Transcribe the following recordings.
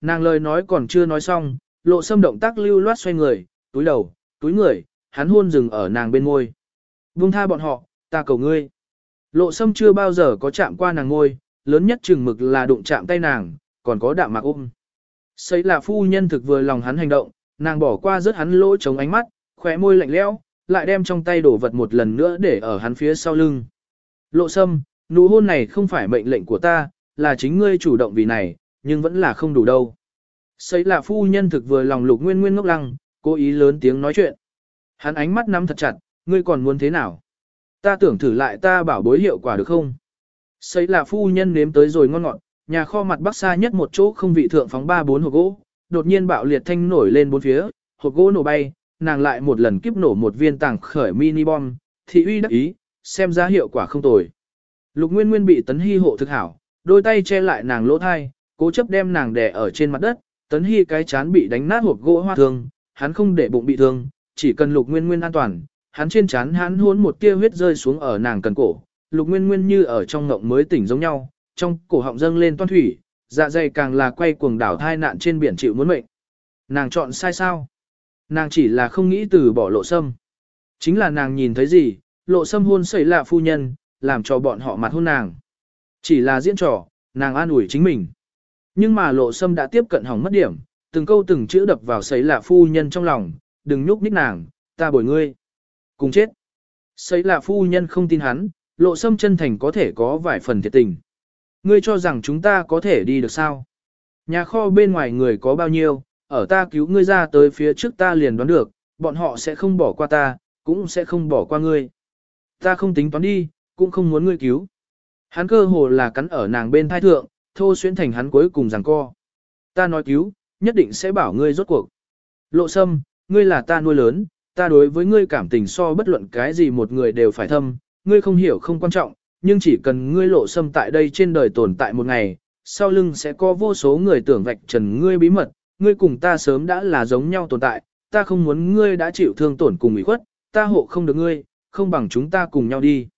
Nàng lời nói còn chưa nói xong, lộ sâm động tác lưu loát xoay người, túi đầu, túi người, hắn hôn dừng ở nàng bên ngôi, Buông tha bọn họ, ta cầu ngươi. Lộ sâm chưa bao giờ có chạm qua nàng ngôi, lớn nhất chừng mực là đụng chạm tay nàng, còn có đạm mạc ôm. Xây là phu nhân thực vừa lòng hắn hành động, nàng bỏ qua rất hắn lỗ chống ánh mắt, khóe môi lạnh lẽo, lại đem trong tay đổ vật một lần nữa để ở hắn phía sau lưng. Lộ sâm, nụ hôn này không phải mệnh lệnh của ta, là chính ngươi chủ động vì này, nhưng vẫn là không đủ đâu. Xây là phu nhân thực vừa lòng lục nguyên nguyên ngốc lăng, cố ý lớn tiếng nói chuyện. Hắn ánh mắt nắm thật chặt, ngươi còn muốn thế nào? Ta tưởng thử lại ta bảo bối hiệu quả được không? Xây là phu nhân nếm tới rồi ngon ngọt, nhà kho mặt bắc xa nhất một chỗ không vị thượng phóng ba bốn hộp gỗ, đột nhiên bạo liệt thanh nổi lên bốn phía, hộp gỗ nổ bay, nàng lại một lần kiếp nổ một viên tàng khởi mini bom, thị uy đắc ý, xem ra hiệu quả không tồi. Lục Nguyên Nguyên bị Tấn Hy hộ thực hảo, đôi tay che lại nàng lỗ thai, cố chấp đem nàng đè ở trên mặt đất, Tấn Hy cái chán bị đánh nát hộp gỗ hoa thương, hắn không để bụng bị thương, chỉ cần Lục Nguyên Nguyên an toàn, hắn trên chán hắn hôn một tia huyết rơi xuống ở nàng cần cổ, Lục Nguyên Nguyên như ở trong ngộng mới tỉnh giống nhau, trong cổ họng dâng lên toan thủy, dạ dày càng là quay cuồng đảo thai nạn trên biển chịu muốn mệnh. Nàng chọn sai sao? Nàng chỉ là không nghĩ từ bỏ lộ sâm. Chính là nàng nhìn thấy gì, lộ sâm hôn xảy lạ phu nhân, làm cho bọn họ mặt hôn nàng. Chỉ là diễn trò, nàng an ủi chính mình. Nhưng mà lộ sâm đã tiếp cận hỏng mất điểm, từng câu từng chữ đập vào sấy lạ phu nhân trong lòng, đừng nhúc nhích nàng, ta bồi ngươi. Cùng chết. Sấy lạ phu nhân không tin hắn, lộ sâm chân thành có thể có vài phần thiệt tình. Ngươi cho rằng chúng ta có thể đi được sao? Nhà kho bên ngoài người có bao nhiêu, ở ta cứu ngươi ra tới phía trước ta liền đoán được, bọn họ sẽ không bỏ qua ta, cũng sẽ không bỏ qua ngươi. Ta không tính toán đi, cũng không muốn ngươi cứu. Hắn cơ hồ là cắn ở nàng bên thai thượng, thô xuyên thành hắn cuối cùng rằng co. Ta nói cứu, nhất định sẽ bảo ngươi rốt cuộc. Lộ sâm, ngươi là ta nuôi lớn, ta đối với ngươi cảm tình so bất luận cái gì một người đều phải thâm, ngươi không hiểu không quan trọng, nhưng chỉ cần ngươi lộ sâm tại đây trên đời tồn tại một ngày, sau lưng sẽ có vô số người tưởng vạch trần ngươi bí mật, ngươi cùng ta sớm đã là giống nhau tồn tại, ta không muốn ngươi đã chịu thương tổn cùng ủy khuất, ta hộ không được ngươi, không bằng chúng ta cùng nhau đi.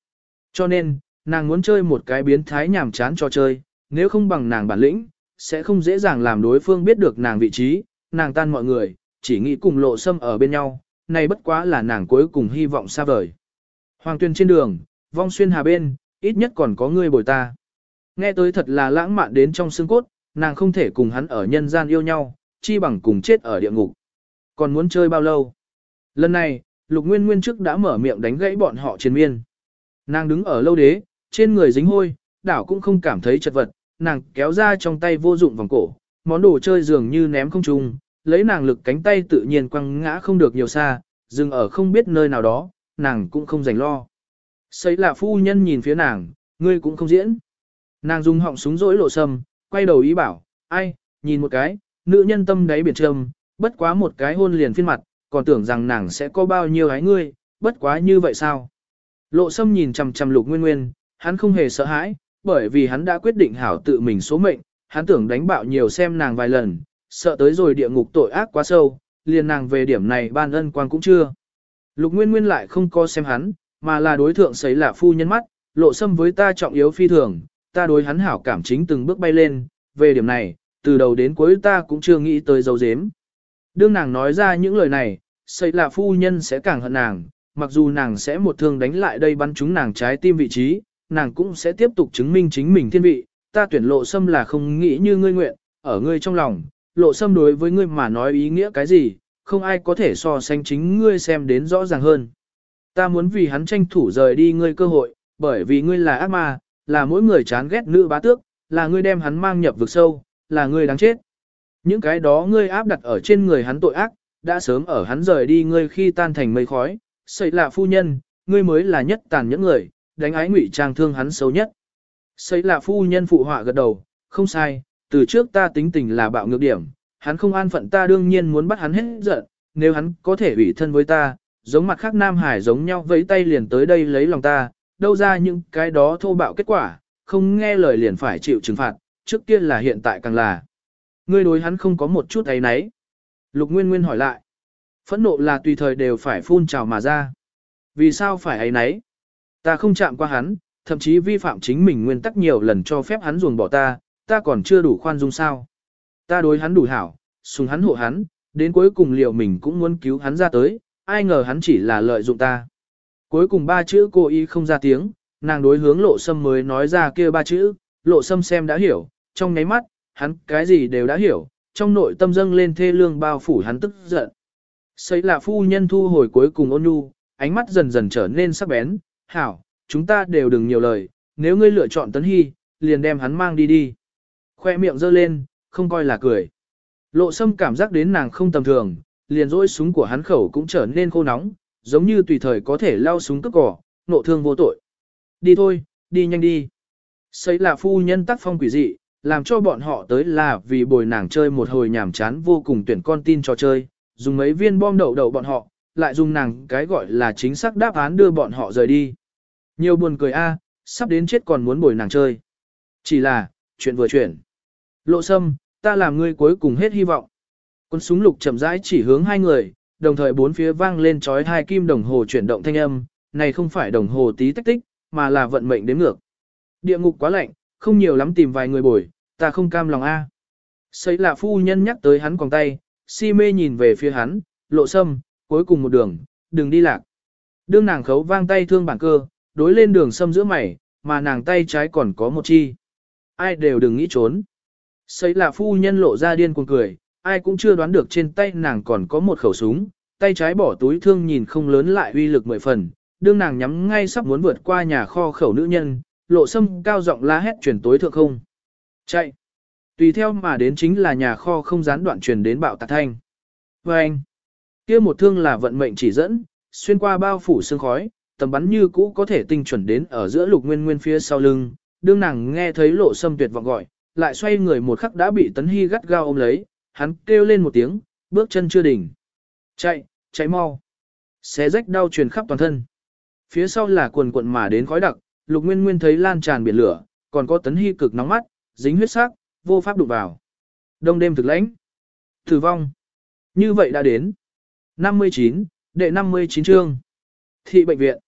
Cho nên, nàng muốn chơi một cái biến thái nhảm chán cho chơi, nếu không bằng nàng bản lĩnh, sẽ không dễ dàng làm đối phương biết được nàng vị trí, nàng tan mọi người, chỉ nghĩ cùng lộ sâm ở bên nhau, này bất quá là nàng cuối cùng hy vọng xa vời. Hoàng tuyên trên đường, vong xuyên hà bên, ít nhất còn có người bồi ta. Nghe tới thật là lãng mạn đến trong xương cốt, nàng không thể cùng hắn ở nhân gian yêu nhau, chi bằng cùng chết ở địa ngục. Còn muốn chơi bao lâu? Lần này, Lục Nguyên Nguyên trước đã mở miệng đánh gãy bọn họ trên miên. Nàng đứng ở lâu đế, trên người dính hôi, đảo cũng không cảm thấy chật vật, nàng kéo ra trong tay vô dụng vòng cổ, món đồ chơi dường như ném không trung, lấy nàng lực cánh tay tự nhiên quăng ngã không được nhiều xa, dừng ở không biết nơi nào đó, nàng cũng không dành lo. sấy là phu nhân nhìn phía nàng, ngươi cũng không diễn. Nàng dùng họng súng rỗi lộ sâm, quay đầu ý bảo, ai, nhìn một cái, nữ nhân tâm đáy biển trầm, bất quá một cái hôn liền phiên mặt, còn tưởng rằng nàng sẽ có bao nhiêu gái ngươi, bất quá như vậy sao? Lộ sâm nhìn chằm chằm lục nguyên nguyên, hắn không hề sợ hãi, bởi vì hắn đã quyết định hảo tự mình số mệnh, hắn tưởng đánh bạo nhiều xem nàng vài lần, sợ tới rồi địa ngục tội ác quá sâu, liền nàng về điểm này ban ân quan cũng chưa. Lục nguyên nguyên lại không co xem hắn, mà là đối thượng sấy là phu nhân mắt, lộ xâm với ta trọng yếu phi thường, ta đối hắn hảo cảm chính từng bước bay lên, về điểm này, từ đầu đến cuối ta cũng chưa nghĩ tới dấu dếm. Đương nàng nói ra những lời này, sấy là phu nhân sẽ càng hận nàng, mặc dù nàng sẽ một thương đánh lại đây bắn trúng nàng trái tim vị trí, nàng cũng sẽ tiếp tục chứng minh chính mình thiên vị, ta tuyển lộ sâm là không nghĩ như ngươi nguyện, ở ngươi trong lòng, lộ sâm đối với ngươi mà nói ý nghĩa cái gì, không ai có thể so sánh chính ngươi xem đến rõ ràng hơn. Ta muốn vì hắn tranh thủ rời đi ngươi cơ hội, bởi vì ngươi là ác ma, là mỗi người chán ghét nữ bá tước, là ngươi đem hắn mang nhập vực sâu, là ngươi đáng chết. Những cái đó ngươi áp đặt ở trên người hắn tội ác, đã sớm ở hắn rời đi ngươi khi tan thành mây khói, sậy là phu nhân, ngươi mới là nhất tàn những người, đánh ái ngụy trang thương hắn xấu nhất. Xây là phu nhân phụ họa gật đầu, không sai, từ trước ta tính tình là bạo ngược điểm, hắn không an phận ta đương nhiên muốn bắt hắn hết giận, nếu hắn có thể ủy thân với ta, giống mặt khác Nam Hải giống nhau vẫy tay liền tới đây lấy lòng ta, đâu ra những cái đó thô bạo kết quả, không nghe lời liền phải chịu trừng phạt, trước kia là hiện tại càng là. Ngươi đối hắn không có một chút ấy nấy. Lục Nguyên Nguyên hỏi lại. Phẫn nộ là tùy thời đều phải phun trào mà ra. Vì sao phải ấy nấy? Ta không chạm qua hắn, thậm chí vi phạm chính mình nguyên tắc nhiều lần cho phép hắn ruồng bỏ ta, ta còn chưa đủ khoan dung sao. ta đối hắn đủ hảo, sùng hắn hộ hắn, đến cuối cùng liệu mình cũng muốn cứu hắn ra tới, ai ngờ hắn chỉ là lợi dụng ta. Cuối cùng ba chữ cô y không ra tiếng, nàng đối hướng lộ sâm mới nói ra kia ba chữ, lộ sâm xem đã hiểu, trong nháy mắt, hắn cái gì đều đã hiểu, trong nội tâm dâng lên thê lương bao phủ hắn tức giận. Xây là phu nhân thu hồi cuối cùng ôn nhu, ánh mắt dần dần trở nên sắc bén, hảo, chúng ta đều đừng nhiều lời, nếu ngươi lựa chọn tấn hy, liền đem hắn mang đi đi. Khoe miệng giơ lên, không coi là cười. Lộ sâm cảm giác đến nàng không tầm thường, liền rỗi súng của hắn khẩu cũng trở nên khô nóng, giống như tùy thời có thể lao súng cướp cỏ, nộ thương vô tội. Đi thôi, đi nhanh đi. Xây là phu nhân tác phong quỷ dị, làm cho bọn họ tới là vì bồi nàng chơi một hồi nhảm chán vô cùng tuyển con tin trò chơi, dùng mấy viên bom đậu đậu bọn họ, lại dùng nàng cái gọi là chính xác đáp án đưa bọn họ rời đi. Nhiều buồn cười a, sắp đến chết còn muốn bồi nàng chơi. Chỉ là, chuyện vừa chuyển. Lộ sâm, ta làm ngươi cuối cùng hết hy vọng. Quân súng lục chậm rãi chỉ hướng hai người, đồng thời bốn phía vang lên chói hai kim đồng hồ chuyển động thanh âm, này không phải đồng hồ tí tách tích, mà là vận mệnh đến ngược. Địa ngục quá lạnh, không nhiều lắm tìm vài người bồi, ta không cam lòng a. Sấy là phu nhân nhắc tới hắn quòng tay, si mê nhìn về phía hắn, lộ sâm, cuối cùng một đường, đừng đi lạc. Đương nàng khấu vang tay thương bản cơ, đối lên đường sâm giữa mày, mà nàng tay trái còn có một chi. Ai đều đừng nghĩ trốn. Xây là phu nhân lộ ra điên cuồng cười, ai cũng chưa đoán được trên tay nàng còn có một khẩu súng, tay trái bỏ túi thương nhìn không lớn lại uy lực mười phần, đương nàng nhắm ngay sắp muốn vượt qua nhà kho khẩu nữ nhân, lộ sâm cao giọng la hét chuyển tối thượng không. Chạy! Tùy theo mà đến chính là nhà kho không gián đoạn truyền đến bạo tạc thanh. Và anh! kia một thương là vận mệnh chỉ dẫn, xuyên qua bao phủ sương khói, tầm bắn như cũ có thể tinh chuẩn đến ở giữa lục nguyên nguyên phía sau lưng, đương nàng nghe thấy lộ sâm tuyệt vọng gọi, lại xoay người một khắc đã bị tấn hy gắt gao ôm lấy, hắn kêu lên một tiếng, bước chân chưa đỉnh. Chạy, chạy mau. Xé rách đau truyền khắp toàn thân. Phía sau là quần quận mà đến khói đặc, lục nguyên nguyên thấy lan tràn biển lửa, còn có tấn hy cực nóng mắt, dính huyết sắc, vô pháp đụng vào. Đông đêm thực lãnh. Tử vong. Như vậy đã đến. 59, đệ 59 chương. Thị bệnh viện.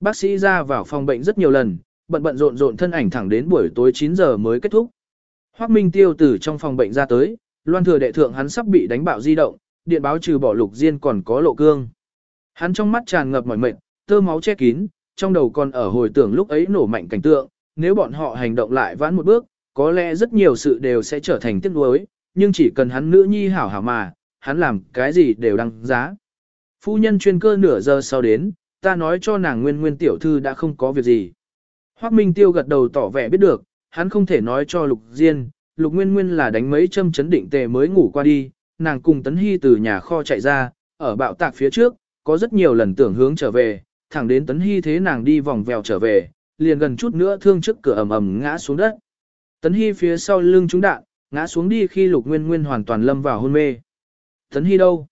Bác sĩ ra vào phòng bệnh rất nhiều lần, bận bận rộn rộn thân ảnh thẳng đến buổi tối 9 giờ mới kết thúc. Hoắc Minh Tiêu từ trong phòng bệnh ra tới, loan thừa đệ thượng hắn sắp bị đánh bạo di động, điện báo trừ bỏ lục diên còn có lộ cương. Hắn trong mắt tràn ngập mỏi mệt, tơ máu che kín, trong đầu còn ở hồi tưởng lúc ấy nổ mạnh cảnh tượng, nếu bọn họ hành động lại vãn một bước, có lẽ rất nhiều sự đều sẽ trở thành tiếc nuối, nhưng chỉ cần hắn nữ nhi hảo hảo mà, hắn làm cái gì đều đăng giá. Phu nhân chuyên cơ nửa giờ sau đến, ta nói cho nàng nguyên nguyên tiểu thư đã không có việc gì. Hoắc Minh Tiêu gật đầu tỏ vẻ biết được, hắn không thể nói cho Lục Diên, Lục Nguyên Nguyên là đánh mấy châm chấn định tề mới ngủ qua đi, nàng cùng Tấn Hy từ nhà kho chạy ra, ở bạo tạc phía trước, có rất nhiều lần tưởng hướng trở về, thẳng đến Tấn Hy thế nàng đi vòng vèo trở về, liền gần chút nữa thương trước cửa ầm ầm ngã xuống đất. Tấn Hy phía sau lưng trúng đạn, ngã xuống đi khi Lục Nguyên Nguyên hoàn toàn lâm vào hôn mê. Tấn Hy đâu?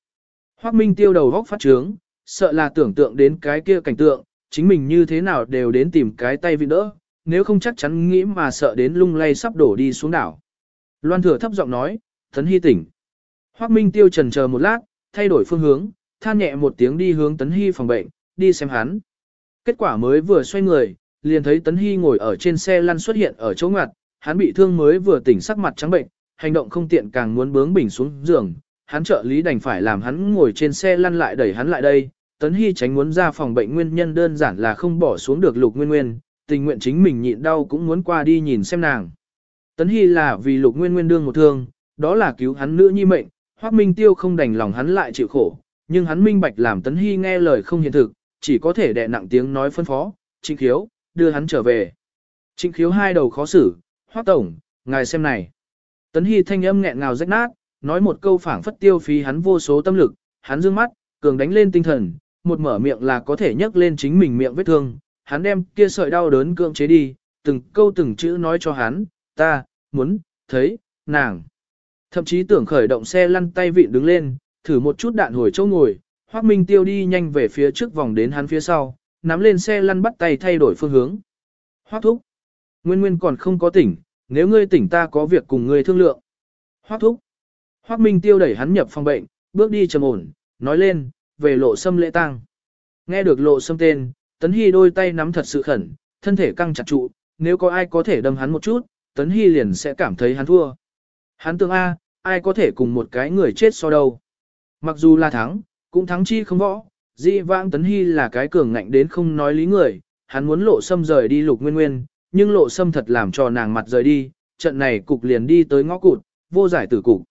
Hoắc Minh tiêu đầu góc phát trướng, sợ là tưởng tượng đến cái kia cảnh tượng, chính mình như thế nào đều đến tìm cái tay vị đỡ, nếu không chắc chắn nghĩ mà sợ đến lung lay sắp đổ đi xuống đảo. Loan thừa thấp giọng nói, Tấn Hy tỉnh. Hoắc Minh tiêu trần chờ một lát, thay đổi phương hướng, than nhẹ một tiếng đi hướng Tấn Hy phòng bệnh, đi xem hắn. Kết quả mới vừa xoay người, liền thấy Tấn Hy ngồi ở trên xe lăn xuất hiện ở chỗ ngặt, hắn bị thương mới vừa tỉnh sắc mặt trắng bệnh, hành động không tiện càng muốn bướng bỉnh xuống giường, hắn trợ lý đành phải làm hắn ngồi trên xe lăn lại đẩy hắn lại đây. Tấn Hy tránh muốn ra phòng bệnh nguyên nhân đơn giản là không bỏ xuống được lục nguyên nguyên, tình nguyện chính mình nhịn đau cũng muốn qua đi nhìn xem nàng. Tấn Hy là vì lục nguyên nguyên đương một thương, đó là cứu hắn nữ nhi mệnh, Hoắc Minh Tiêu không đành lòng hắn lại chịu khổ, nhưng hắn minh bạch làm Tấn Hy nghe lời không hiện thực, chỉ có thể đè nặng tiếng nói phân phó, Trịnh Khiếu, đưa hắn trở về. Trịnh Khiếu hai đầu khó xử, Hoắc Tổng, ngài xem này. Tấn Hy thanh âm nghẹn ngào rách nát, nói một câu phảng phất tiêu phí hắn vô số tâm lực, hắn dương mắt, cường đánh lên tinh thần, một mở miệng là có thể nhấc lên chính mình miệng vết thương, hắn đem kia sợi đau đớn cưỡng chế đi, từng câu từng chữ nói cho hắn, ta, muốn, thấy, nàng. Thậm chí tưởng khởi động xe lăn tay vịn đứng lên, thử một chút đạn hồi chỗ ngồi, Hoắc Minh Tiêu đi nhanh về phía trước vòng đến hắn phía sau, nắm lên xe lăn bắt tay thay đổi phương hướng. Hoắc thúc, Nguyên Nguyên còn không có tỉnh, nếu ngươi tỉnh ta có việc cùng ngươi thương lượng. Hoắc thúc, Hoắc Minh Tiêu đẩy hắn nhập phòng bệnh, bước đi trầm ổn, nói lên, về lộ sâm lễ tang. Nghe được lộ sâm tên, Tấn Hy đôi tay nắm thật sự khẩn, thân thể căng chặt trụ, nếu có ai có thể đâm hắn một chút, Tấn Hy liền sẽ cảm thấy hắn thua. Hắn tưởng A, ai có thể cùng một cái người chết so đâu. Mặc dù là thắng, cũng thắng chi không võ, di vãng tấn hy là cái cường ngạnh đến không nói lý người, hắn muốn lộ sâm rời đi lục nguyên nguyên, nhưng lộ sâm thật làm cho nàng mặt rời đi, trận này cục liền đi tới ngõ cụt, vô giải tử cục.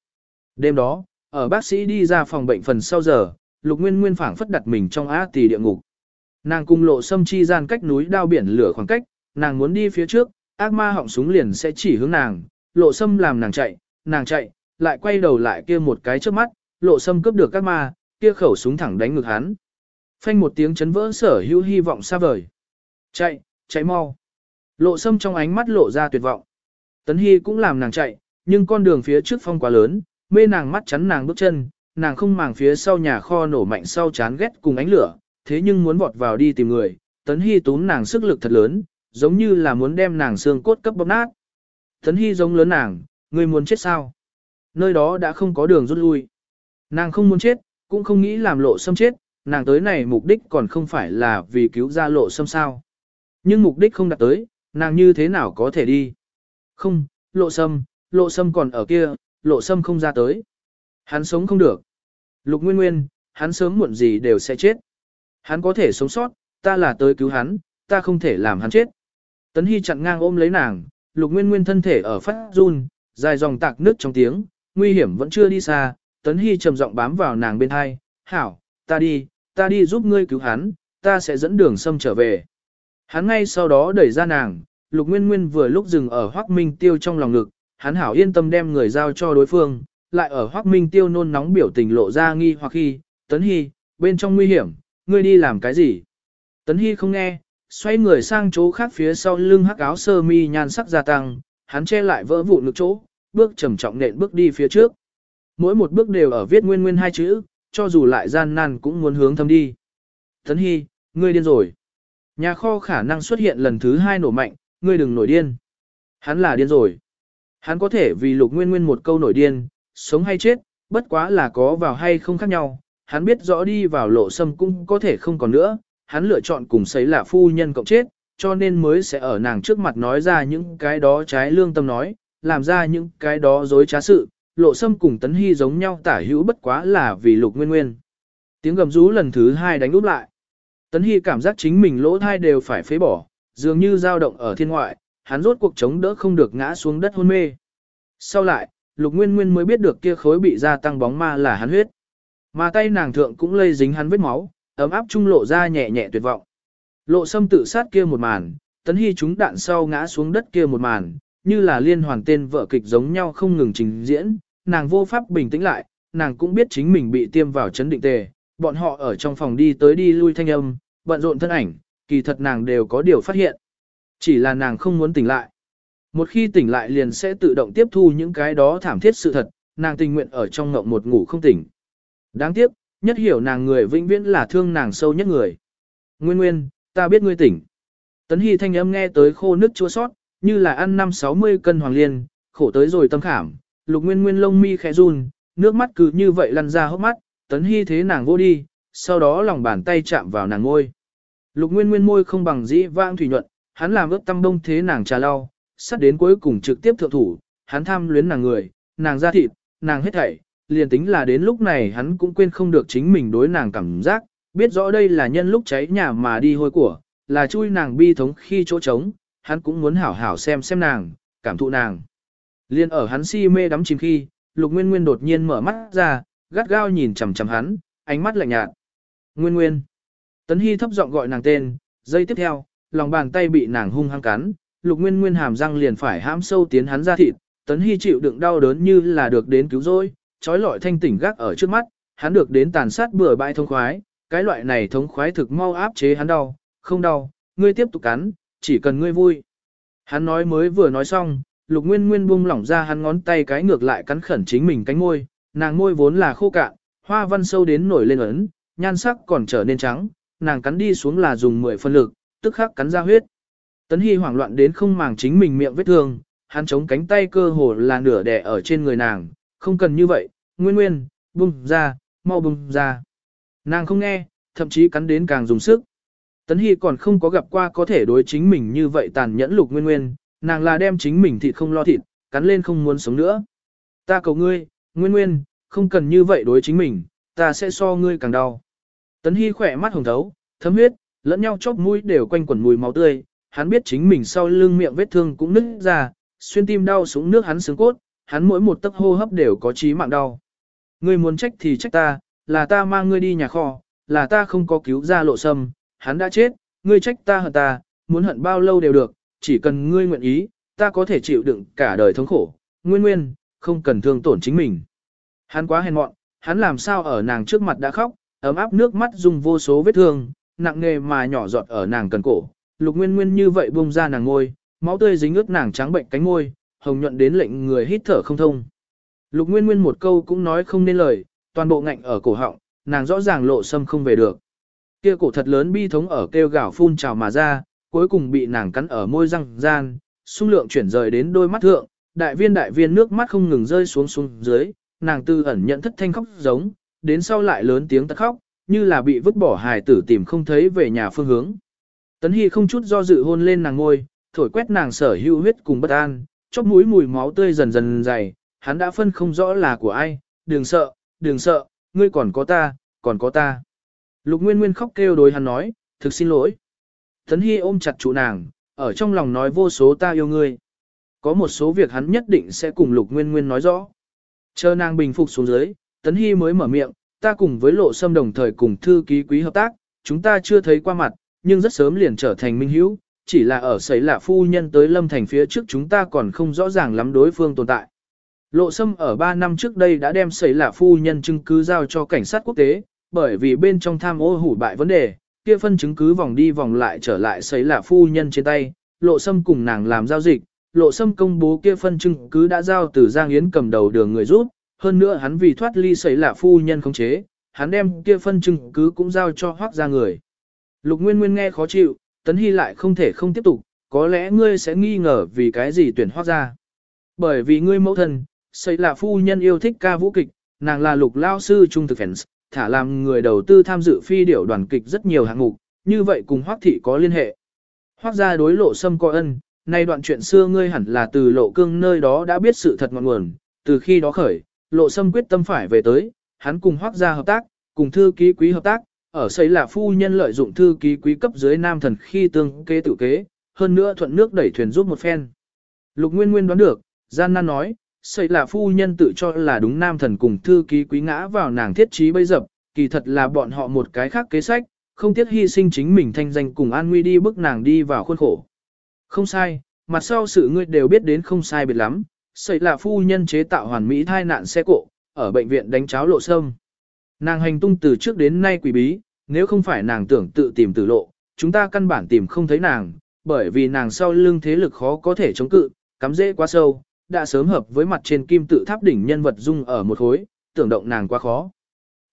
Đêm đó, ở bác sĩ đi ra phòng bệnh phần sau giờ, lục nguyên nguyên phảng phất đặt mình trong á tỳ địa ngục. Nàng cung lộ sâm chi gian cách núi đao biển lửa khoảng cách, nàng muốn đi phía trước, ác ma họng súng liền sẽ chỉ hướng nàng, lộ sâm làm nàng chạy, nàng chạy, lại quay đầu lại kia một cái trước mắt, lộ sâm cướp được ác ma, kia khẩu súng thẳng đánh ngực hắn. Phanh một tiếng chấn vỡ sở hữu hy vọng xa vời. Chạy, chạy mau. Lộ sâm trong ánh mắt lộ ra tuyệt vọng. Tấn Hy cũng làm nàng chạy, nhưng con đường phía trước phong quá lớn, mê nàng mắt chắn nàng bước chân, nàng không màng phía sau nhà kho nổ mạnh sau chán ghét cùng ánh lửa, thế nhưng muốn vọt vào đi tìm người, Tấn Hy túm nàng sức lực thật lớn, giống như là muốn đem nàng xương cốt cấp bóp nát. Tấn Hy giống lớn nàng, người muốn chết sao? Nơi đó đã không có đường rút lui. Nàng không muốn chết, cũng không nghĩ làm lộ xâm chết, nàng tới này mục đích còn không phải là vì cứu ra lộ xâm sao. Nhưng mục đích không đạt tới, nàng như thế nào có thể đi? Không, lộ xâm, lộ xâm còn ở kia, lộ xâm không ra tới. Hắn sống không được. Lục Nguyên Nguyên, hắn sớm muộn gì đều sẽ chết. Hắn có thể sống sót, ta là tới cứu hắn, ta không thể làm hắn chết. Tấn Hy chặn ngang ôm lấy nàng, Lục Nguyên Nguyên thân thể ở phát run, dài dòng tạc nước trong tiếng, nguy hiểm vẫn chưa đi xa, Tấn Hy trầm giọng bám vào nàng bên hai, hảo, ta đi, ta đi giúp ngươi cứu hắn, ta sẽ dẫn đường sâm trở về. Hắn ngay sau đó đẩy ra nàng, Lục Nguyên Nguyên vừa lúc dừng ở Hoắc Minh Tiêu trong lòng ngực, hắn hảo yên tâm đem người giao cho đối phương, lại ở Hoắc Minh Tiêu nôn nóng biểu tình lộ ra nghi hoặc khi, Tấn Hy, bên trong nguy hiểm, ngươi đi làm cái gì? Tấn Hy không nghe, xoay người sang chỗ khác phía sau lưng hắc áo sơ mi nhan sắc gia tăng, hắn che lại vỡ vụn ngực chỗ, bước trầm trọng nện bước đi phía trước. Mỗi một bước đều ở viết nguyên nguyên hai chữ, cho dù lại gian nan cũng muốn hướng thâm đi. Tấn Hy, ngươi điên rồi. Nhà kho khả năng xuất hiện lần thứ hai nổ mạnh, ngươi đừng nổi điên. Hắn là điên rồi. Hắn có thể vì lục nguyên nguyên một câu nổi điên, sống hay chết, bất quá là có vào hay không khác nhau. Hắn biết rõ đi vào lộ sâm cũng có thể không còn nữa, hắn lựa chọn cùng sấy là phu nhân cộng chết, cho nên mới sẽ ở nàng trước mặt nói ra những cái đó trái lương tâm nói, làm ra những cái đó dối trá sự, lộ sâm cùng tấn hy giống nhau tả hữu bất quá là vì lục nguyên nguyên. Tiếng gầm rú lần thứ hai đánh úp lại. Tấn hy cảm giác chính mình lỗ thai đều phải phế bỏ, dường như dao động ở thiên ngoại, hắn rốt cuộc chống đỡ không được ngã xuống đất hôn mê. Sau lại, lục nguyên nguyên mới biết được kia khối bị gia tăng bóng ma là hắn huyết. Mà tay nàng thượng cũng lây dính hắn vết máu, ấm áp trung lộ ra nhẹ nhẹ tuyệt vọng. Lộ sâm tự sát kia một màn, tấn hy chúng đạn sau ngã xuống đất kia một màn, như là liên hoàn tên vợ kịch giống nhau không ngừng trình diễn, nàng vô pháp bình tĩnh lại, nàng cũng biết chính mình bị tiêm vào chấn định tề, bọn họ ở trong phòng đi tới đi lui thanh âm, bận rộn thân ảnh, kỳ thật nàng đều có điều phát hiện. Chỉ là nàng không muốn tỉnh lại. Một khi tỉnh lại liền sẽ tự động tiếp thu những cái đó thảm thiết sự thật, nàng tình nguyện ở trong ngộng một ngủ không tỉnh. Đáng tiếc, nhất hiểu nàng người vĩnh viễn là thương nàng sâu nhất người. Nguyên nguyên, ta biết ngươi tỉnh. Tấn Hy thanh âm nghe tới khô nước chua sót, như là ăn năm sáu mươi cân hoàng liên, khổ tới rồi tâm khảm. Lục Nguyên Nguyên lông mi khẽ run, nước mắt cứ như vậy lăn ra hốc mắt, Tấn Hy thế nàng vô đi, sau đó lòng bàn tay chạm vào nàng ngôi. Lục Nguyên Nguyên môi không bằng dĩ vang thủy nhuận, hắn làm ướp tâm bông thế nàng trà lau, sát đến cuối cùng trực tiếp thượng thủ, hắn tham luyến nàng người, nàng da thịt, nàng hết thảy, liền tính là đến lúc này hắn cũng quên không được chính mình đối nàng cảm giác, biết rõ đây là nhân lúc cháy nhà mà đi hôi của, là chui nàng bi thống khi chỗ trống, hắn cũng muốn hảo hảo xem xem nàng, cảm thụ nàng. Liên ở hắn si mê đắm chìm khi, Lục Nguyên Nguyên đột nhiên mở mắt ra, gắt gao nhìn chằm chằm hắn, ánh mắt lạnh nhạt. Nguyên Nguyên. Tấn Hy thấp giọng gọi nàng tên, giây tiếp theo, lòng bàn tay bị nàng hung hăng cắn, Lục Nguyên Nguyên hàm răng liền phải hãm sâu tiến hắn ra thịt, Tấn Hy chịu đựng đau đớn như là được đến cứu rỗi, trói lọi thanh tỉnh gác ở trước mắt, hắn được đến tàn sát bừa bãi thông khoái, cái loại này thống khoái thực mau áp chế hắn đau, không đau, ngươi tiếp tục cắn, chỉ cần ngươi vui. Hắn nói mới vừa nói xong, Lục Nguyên Nguyên buông lỏng ra hắn ngón tay cái ngược lại cắn khẩn chính mình cánh môi, nàng môi vốn là khô cạn, hoa văn sâu đến nổi lên ấn, nhan sắc còn trở nên trắng, nàng cắn đi xuống là dùng 10 phân lực, tức khắc cắn ra huyết. Tấn Hy hoảng loạn đến không màng chính mình miệng vết thương, hắn chống cánh tay cơ hồ là nửa đè ở trên người nàng, không cần như vậy, Nguyên Nguyên, bung ra, mau bung ra. Nàng không nghe, thậm chí cắn đến càng dùng sức. Tấn Hy còn không có gặp qua có thể đối chính mình như vậy tàn nhẫn lục nguyên nguyên, nàng là đem chính mình thịt không lo thịt, cắn lên không muốn sống nữa. Ta cầu ngươi, Nguyên Nguyên, không cần như vậy đối chính mình, ta sẽ so ngươi càng đau. Tấn Hy khỏe mắt hồng thấu, thấm huyết, lẫn nhau chóp mũi đều quanh quẩn mùi máu tươi, hắn biết chính mình sau lưng miệng vết thương cũng nứt ra, xuyên tim đau súng nước hắn sướng cốt, hắn mỗi một tấc hô hấp đều có chí mạng đau. Ngươi muốn trách thì trách ta, là ta mang ngươi đi nhà kho, là ta không có cứu ra lộ sâm, hắn đã chết, ngươi trách ta hận ta, muốn hận bao lâu đều được, chỉ cần ngươi nguyện ý, ta có thể chịu đựng cả đời thống khổ, nguyên nguyên, không cần thương tổn chính mình. Hắn quá hèn mọn, hắn làm sao ở nàng trước mặt đã khóc, ấm áp nước mắt dùng vô số vết thương, nặng nề mà nhỏ giọt ở nàng cần cổ. Lục Nguyên Nguyên như vậy bung ra nàng ngôi, máu tươi dính ướt nàng trắng bệnh cánh môi, hồng nhuận đến lệnh người hít thở không thông. Lục Nguyên Nguyên một câu cũng nói không nên lời, toàn bộ ngạnh ở cổ họng, nàng rõ ràng lộ sâm không về được. Kia cổ thật lớn bi thống ở kêu gào phun trào mà ra, cuối cùng bị nàng cắn ở môi răng gian, xung lượng chuyển rời đến đôi mắt thượng, đại viên đại viên nước mắt không ngừng rơi xuống xuống dưới, nàng tư ẩn nhận thất thanh khóc giống, đến sau lại lớn tiếng tật khóc, như là bị vứt bỏ hài tử tìm không thấy về nhà phương hướng. Tấn Hy không chút do dự hôn lên nàng ngôi, thổi quét nàng sở hữu huyết cùng bất an, chóp mũi mùi máu tươi dần dần dày, hắn đã phân không rõ là của ai, đừng sợ, đừng sợ, ngươi còn có ta, còn có ta. Lục Nguyên Nguyên khóc kêu đối hắn nói, thực xin lỗi. Tấn Hy ôm chặt trụ nàng, ở trong lòng nói vô số ta yêu ngươi. Có một số việc hắn nhất định sẽ cùng Lục Nguyên Nguyên nói rõ. Chờ nàng bình phục xuống dưới, Tấn Hy mới mở miệng, ta cùng với lộ sâm đồng thời cùng thư ký quý hợp tác, chúng ta chưa thấy qua mặt, nhưng rất sớm liền trở thành minh hữu, chỉ là ở sấy lạ phu nhân tới lâm thành phía trước chúng ta còn không rõ ràng lắm đối phương tồn tại. Lộ sâm ở 3 năm trước đây đã đem sấy lạ phu nhân chứng cứ giao cho cảnh sát quốc tế, bởi vì bên trong tham ô hủ bại vấn đề, kia phân chứng cứ vòng đi vòng lại trở lại sấy lạ phu nhân trên tay, lộ sâm cùng nàng làm giao dịch, lộ sâm công bố kia phân chứng cứ đã giao từ Giang Yến cầm đầu đường người rút hơn nữa hắn vì thoát ly sấy lạ phu nhân khống chế, hắn đem kia phân chứng cứ cũng giao cho hoác ra người. Lục Nguyên Nguyên nghe khó chịu, Tấn Hy lại không thể không tiếp tục, có lẽ ngươi sẽ nghi ngờ vì cái gì tuyển hoác ra. Bởi vì ngươi mẫu thân, xây là phu nhân yêu thích ca vũ kịch, nàng là lục lao sư trung thực fans, thả làm người đầu tư tham dự phi điểu đoàn kịch rất nhiều hạng mục, như vậy cùng hoác thị có liên hệ. Hoác ra đối lộ xâm coi ân, nay đoạn chuyện xưa ngươi hẳn là từ lộ cương nơi đó đã biết sự thật ngọn nguồn, từ khi đó khởi, lộ xâm quyết tâm phải về tới, hắn cùng hoác ra hợp tác, cùng thư ký quý hợp tác, ở xây là phu nhân lợi dụng thư ký quý cấp dưới nam thần khi tương kế tự kế, hơn nữa thuận nước đẩy thuyền giúp một phen. Lục Nguyên Nguyên đoán được, gian nan nói, xây là phu nhân tự cho là đúng nam thần cùng thư ký quý ngã vào nàng thiết trí bây dập, kỳ thật là bọn họ một cái khác kế sách, không tiếc hy sinh chính mình thanh danh cùng an nguy đi bức nàng đi vào khuôn khổ. Không sai, mặt sau sự ngươi đều biết đến không sai biệt lắm, xây là phu nhân chế tạo hoàn mỹ thai nạn xe cộ, ở bệnh viện đánh cháo lộ sâm. Nàng hành tung từ trước đến nay quỷ bí, nếu không phải nàng tưởng tự tìm tử lộ, chúng ta căn bản tìm không thấy nàng, bởi vì nàng sau lưng thế lực khó có thể chống cự, cắm dễ quá sâu, đã sớm hợp với mặt trên kim tự tháp đỉnh nhân vật dung ở một khối, tưởng động nàng quá khó.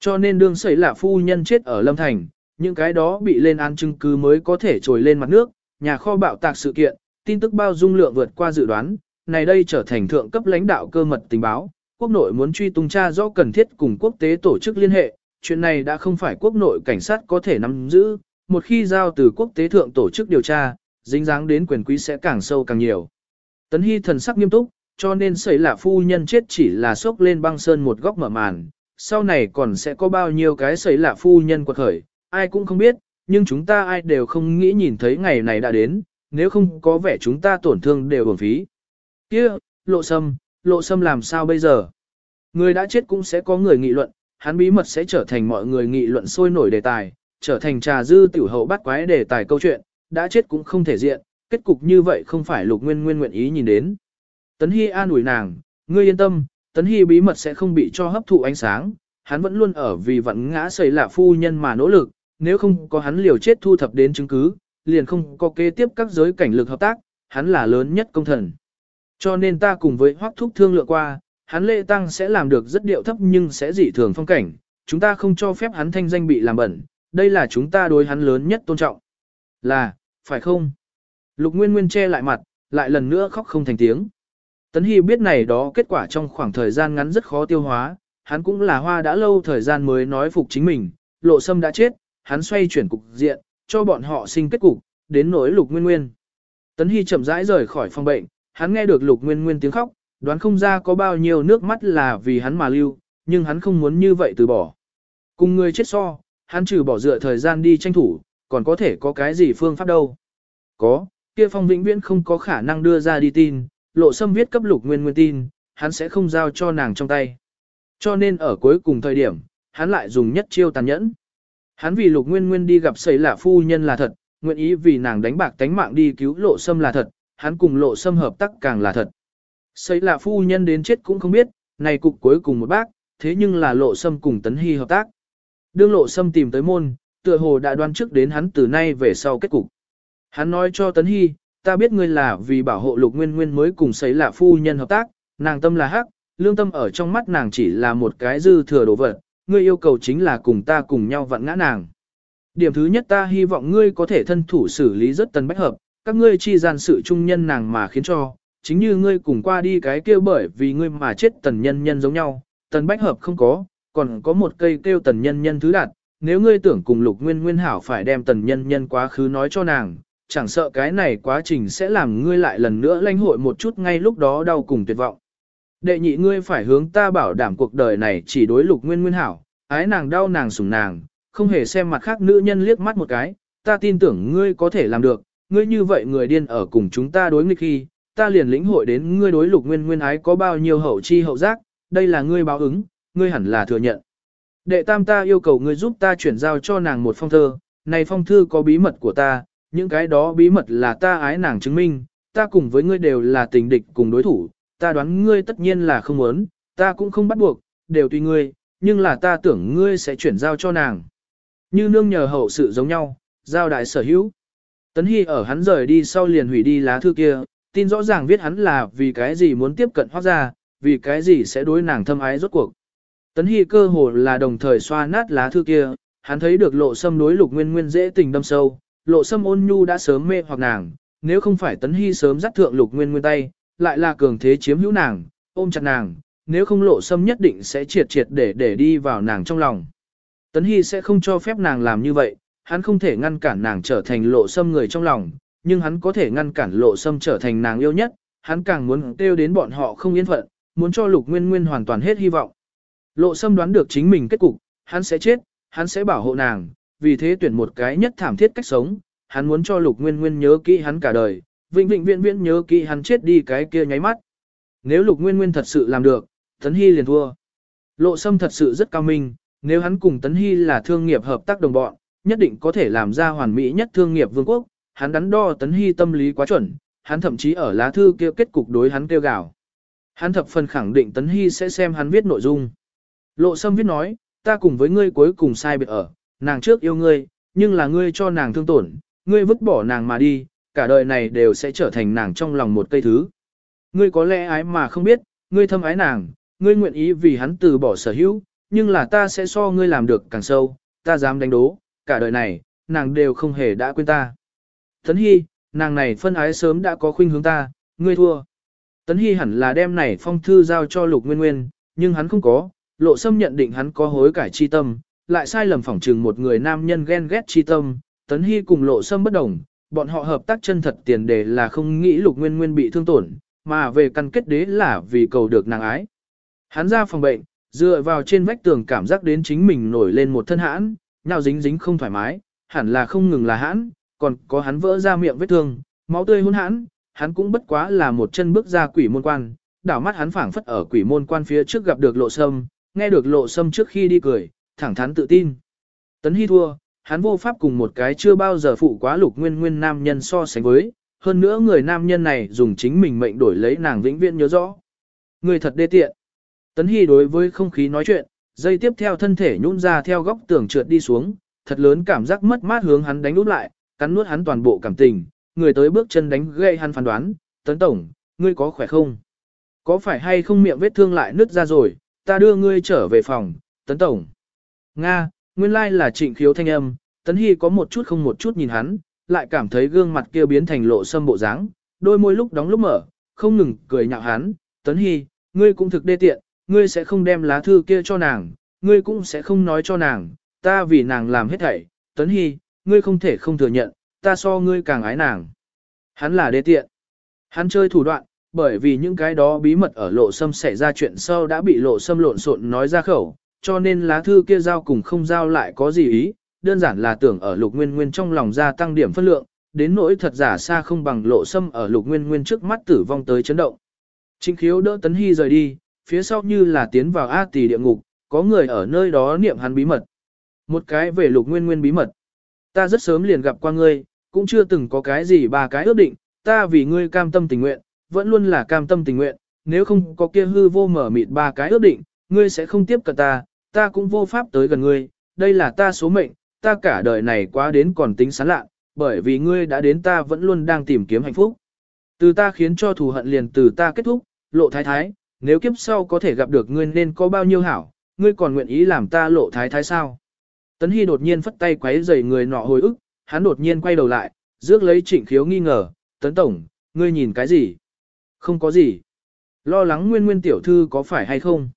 Cho nên đương xảy là phu nhân chết ở Lâm Thành, những cái đó bị lên án chứng cứ mới có thể trồi lên mặt nước, nhà kho bạo tạc sự kiện, tin tức bao dung lượng vượt qua dự đoán, này đây trở thành thượng cấp lãnh đạo cơ mật tình báo, quốc nội muốn truy tung tra rõ cần thiết cùng quốc tế tổ chức liên hệ, chuyện này đã không phải quốc nội cảnh sát có thể nắm giữ, một khi giao từ quốc tế thượng tổ chức điều tra, dính dáng đến quyền quý sẽ càng sâu càng nhiều. Tấn Hy thần sắc nghiêm túc, cho nên xảy là phu nhân chết chỉ là sốc lên băng sơn một góc mở màn, sau này còn sẽ có bao nhiêu cái xảy là phu nhân quật khởi, ai cũng không biết, nhưng chúng ta ai đều không nghĩ nhìn thấy ngày này đã đến, nếu không có vẻ chúng ta tổn thương đều bổng phí. kia lộ sâm, lộ sâm làm sao bây giờ? Người đã chết cũng sẽ có người nghị luận, hắn bí mật sẽ trở thành mọi người nghị luận sôi nổi đề tài, trở thành trà dư tiểu hậu bắt quái đề tài câu chuyện, đã chết cũng không thể diện, kết cục như vậy không phải lục nguyên nguyên nguyện ý nhìn đến. Tấn Hy an ủi nàng, ngươi yên tâm, Tấn Hy bí mật sẽ không bị cho hấp thụ ánh sáng, hắn vẫn luôn ở vì vẫn ngã xây lạ phu nhân mà nỗ lực, nếu không có hắn liều chết thu thập đến chứng cứ, liền không có kế tiếp các giới cảnh lực hợp tác, hắn là lớn nhất công thần. Cho nên ta cùng với hoác thúc thương lượng qua, hắn lễ tăng sẽ làm được rất điệu thấp nhưng sẽ dị thường phong cảnh, chúng ta không cho phép hắn thanh danh bị làm bẩn, đây là chúng ta đối hắn lớn nhất tôn trọng. Là, phải không? Lục Nguyên Nguyên che lại mặt, lại lần nữa khóc không thành tiếng. Tấn Hy biết này đó kết quả trong khoảng thời gian ngắn rất khó tiêu hóa, hắn cũng là hoa đã lâu thời gian mới nói phục chính mình, lộ sâm đã chết, hắn xoay chuyển cục diện, cho bọn họ sinh kết cục, đến nỗi Lục Nguyên Nguyên. Tấn Hy chậm rãi rời khỏi phòng bệnh, hắn nghe được Lục Nguyên Nguyên tiếng khóc, Đoán không ra có bao nhiêu nước mắt là vì hắn mà lưu, nhưng hắn không muốn như vậy từ bỏ. Cùng người chết so, hắn trừ bỏ dựa thời gian đi tranh thủ, còn có thể có cái gì phương pháp đâu. Có, kia phong vĩnh viễn không có khả năng đưa ra đi tin, lộ sâm viết cấp lục nguyên nguyên tin, hắn sẽ không giao cho nàng trong tay. Cho nên ở cuối cùng thời điểm, hắn lại dùng nhất chiêu tàn nhẫn. Hắn vì lục nguyên nguyên đi gặp xây lạ phu nhân là thật, nguyện ý vì nàng đánh bạc tánh mạng đi cứu lộ sâm là thật, hắn cùng lộ sâm hợp tác càng là thật. Xây là phu nhân đến chết cũng không biết, này cục cuối cùng một bác, thế nhưng là lộ sâm cùng tấn hy hợp tác. Đương lộ sâm tìm tới môn, tựa hồ đã đoán trước đến hắn từ nay về sau kết cục. Hắn nói cho tấn hy, ta biết ngươi là vì bảo hộ lục nguyên nguyên mới cùng xây là phu nhân hợp tác, nàng tâm là hắc, lương tâm ở trong mắt nàng chỉ là một cái dư thừa đồ vật, ngươi yêu cầu chính là cùng ta cùng nhau vặn ngã nàng. Điểm thứ nhất ta hy vọng ngươi có thể thân thủ xử lý rất tần bách hợp, các ngươi chi gian sự trung nhân nàng mà khiến cho, chính như ngươi cùng qua đi cái kêu bởi vì ngươi mà chết tần nhân nhân giống nhau, tần bách hợp không có, còn có một cây kêu tần nhân nhân thứ đạt, nếu ngươi tưởng cùng lục nguyên nguyên hảo phải đem tần nhân nhân quá khứ nói cho nàng, chẳng sợ cái này quá trình sẽ làm ngươi lại lần nữa lãnh hội một chút ngay lúc đó đau cùng tuyệt vọng. Đệ nhị ngươi phải hướng ta bảo đảm cuộc đời này chỉ đối lục nguyên nguyên hảo, ái nàng đau nàng sủng nàng, không hề xem mặt khác nữ nhân liếc mắt một cái, ta tin tưởng ngươi có thể làm được, ngươi như vậy người điên ở cùng chúng ta đối nghịch khi, ta liền lĩnh hội đến ngươi đối lục nguyên nguyên ái có bao nhiêu hậu chi hậu giác, đây là ngươi báo ứng, ngươi hẳn là thừa nhận. Đệ tam ta yêu cầu ngươi giúp ta chuyển giao cho nàng một phong thơ, này phong thư có bí mật của ta, những cái đó bí mật là ta ái nàng chứng minh, ta cùng với ngươi đều là tình địch cùng đối thủ, ta đoán ngươi tất nhiên là không muốn, ta cũng không bắt buộc, đều tùy ngươi, nhưng là ta tưởng ngươi sẽ chuyển giao cho nàng. Như nương nhờ hậu sự giống nhau, giao đại sở hữu. Tấn Hy ở hắn rời đi sau liền hủy đi lá thư kia, tin rõ ràng viết hắn là vì cái gì muốn tiếp cận hoác ra, vì cái gì sẽ đối nàng thâm ái rốt cuộc. Tấn Hy cơ hồ là đồng thời xoa nát lá thư kia, hắn thấy được lộ sâm đối lục nguyên nguyên dễ tình đâm sâu, lộ sâm ôn nhu đã sớm mê hoặc nàng, nếu không phải Tấn Hy sớm dắt thượng lục nguyên nguyên tay, lại là cường thế chiếm hữu nàng, ôm chặt nàng, nếu không lộ sâm nhất định sẽ triệt triệt để để đi vào nàng trong lòng. Tấn Hy sẽ không cho phép nàng làm như vậy, hắn không thể ngăn cản nàng trở thành lộ sâm người trong lòng, nhưng hắn có thể ngăn cản lộ sâm trở thành nàng yêu nhất, hắn càng muốn kêu đến bọn họ không yên phận, muốn cho lục nguyên nguyên hoàn toàn hết hy vọng. Lộ sâm đoán được chính mình kết cục, hắn sẽ chết, hắn sẽ bảo hộ nàng, vì thế tuyển một cái nhất thảm thiết cách sống, hắn muốn cho lục nguyên nguyên nhớ kỹ hắn cả đời, vĩnh vĩnh viễn viễn nhớ kỹ hắn chết đi cái kia nháy mắt. Nếu lục nguyên nguyên thật sự làm được, Tấn Hy liền thua. Lộ sâm thật sự rất cao minh, nếu hắn cùng Tấn Hy là thương nghiệp hợp tác đồng bọn, nhất định có thể làm ra hoàn mỹ nhất thương nghiệp vương quốc, hắn đắn đo Tấn Hy tâm lý quá chuẩn, hắn thậm chí ở lá thư kia kết cục đối hắn kêu gào. Hắn thập phần khẳng định Tấn Hy sẽ xem hắn viết nội dung. Lộ Sâm viết nói, ta cùng với ngươi cuối cùng sai biệt ở, nàng trước yêu ngươi, nhưng là ngươi cho nàng thương tổn, ngươi vứt bỏ nàng mà đi, cả đời này đều sẽ trở thành nàng trong lòng một cây thứ. Ngươi có lẽ ái mà không biết, ngươi thâm ái nàng, ngươi nguyện ý vì hắn từ bỏ sở hữu, nhưng là ta sẽ so ngươi làm được càng sâu, ta dám đánh đố, cả đời này, nàng đều không hề đã quên ta. Tấn Hy, nàng này phân ái sớm đã có khuynh hướng ta, ngươi thua. Tấn Hy hẳn là đem này phong thư giao cho Lục Nguyên Nguyên, nhưng hắn không có, lộ sâm nhận định hắn có hối cải chi tâm, lại sai lầm phỏng trừng một người nam nhân ghen ghét chi tâm. Tấn Hy cùng lộ sâm bất đồng, bọn họ hợp tác chân thật tiền đề là không nghĩ Lục Nguyên Nguyên bị thương tổn, mà về căn kết đế là vì cầu được nàng ái. Hắn ra phòng bệnh, dựa vào trên vách tường cảm giác đến chính mình nổi lên một thân hãn, nào dính dính không thoải mái, hẳn là không ngừng là hãn, còn có hắn vỡ ra miệng vết thương, máu tươi hôn hãn, hắn cũng bất quá là một chân bước ra quỷ môn quan, đảo mắt hắn phảng phất ở quỷ môn quan phía trước gặp được lộ sâm, nghe được lộ sâm trước khi đi cười, thẳng thắn tự tin. Tấn Hy thua, hắn vô pháp cùng một cái chưa bao giờ phụ quá lục nguyên nguyên nam nhân so sánh với, hơn nữa người nam nhân này dùng chính mình mệnh đổi lấy nàng vĩnh viễn nhớ rõ. Người thật đê tiện. Tấn Hy đối với không khí nói chuyện, dây tiếp theo thân thể nhún ra theo góc tường trượt đi xuống, thật lớn cảm giác mất mát hướng hắn đánh úp lại, cắn nuốt hắn toàn bộ cảm tình, người tới bước chân đánh gây hắn phán đoán, tấn tổng, ngươi có khỏe không? Có phải hay không miệng vết thương lại nứt ra rồi, ta đưa ngươi trở về phòng, tấn tổng. Nga, nguyên lai là trịnh khiếu thanh âm, tấn hy có một chút không một chút nhìn hắn, lại cảm thấy gương mặt kia biến thành lộ sâm bộ dáng, đôi môi lúc đóng lúc mở, không ngừng cười nhạo hắn, tấn hy, ngươi cũng thực đê tiện, ngươi sẽ không đem lá thư kia cho nàng, ngươi cũng sẽ không nói cho nàng, ta vì nàng làm hết thảy, tấn hy, ngươi không thể không thừa nhận, ta so ngươi càng ái nàng. Hắn là đê tiện. Hắn chơi thủ đoạn, bởi vì những cái đó bí mật ở lộ sâm xảy ra chuyện sau đã bị lộ sâm lộn xộn nói ra khẩu, cho nên lá thư kia giao cùng không giao lại có gì ý, đơn giản là tưởng ở lục nguyên nguyên trong lòng gia tăng điểm phân lượng, đến nỗi thật giả xa không bằng lộ sâm ở lục nguyên nguyên trước mắt tử vong tới chấn động. Trinh khiếu đỡ tấn hy rời đi, phía sau như là tiến vào A tỷ địa ngục, có người ở nơi đó niệm hắn bí mật. Một cái về lục nguyên nguyên bí mật. Ta rất sớm liền gặp qua ngươi, cũng chưa từng có cái gì ba cái ước định, ta vì ngươi cam tâm tình nguyện, vẫn luôn là cam tâm tình nguyện, nếu không có kia hư vô mở mịt ba cái ước định, ngươi sẽ không tiếp cận ta, ta cũng vô pháp tới gần ngươi, đây là ta số mệnh, ta cả đời này quá đến còn tính sán lạ, bởi vì ngươi đã đến ta vẫn luôn đang tìm kiếm hạnh phúc. Từ ta khiến cho thù hận liền từ ta kết thúc, lộ thái thái, nếu kiếp sau có thể gặp được ngươi nên có bao nhiêu hảo, ngươi còn nguyện ý làm ta lộ thái thái sao? Tấn Hy đột nhiên phất tay quấy rầy người nọ hồi ức, hắn đột nhiên quay đầu lại, rước lấy trịnh khiếu nghi ngờ, Tấn Tổng, ngươi nhìn cái gì? Không có gì. Lo lắng nguyên nguyên tiểu thư có phải hay không?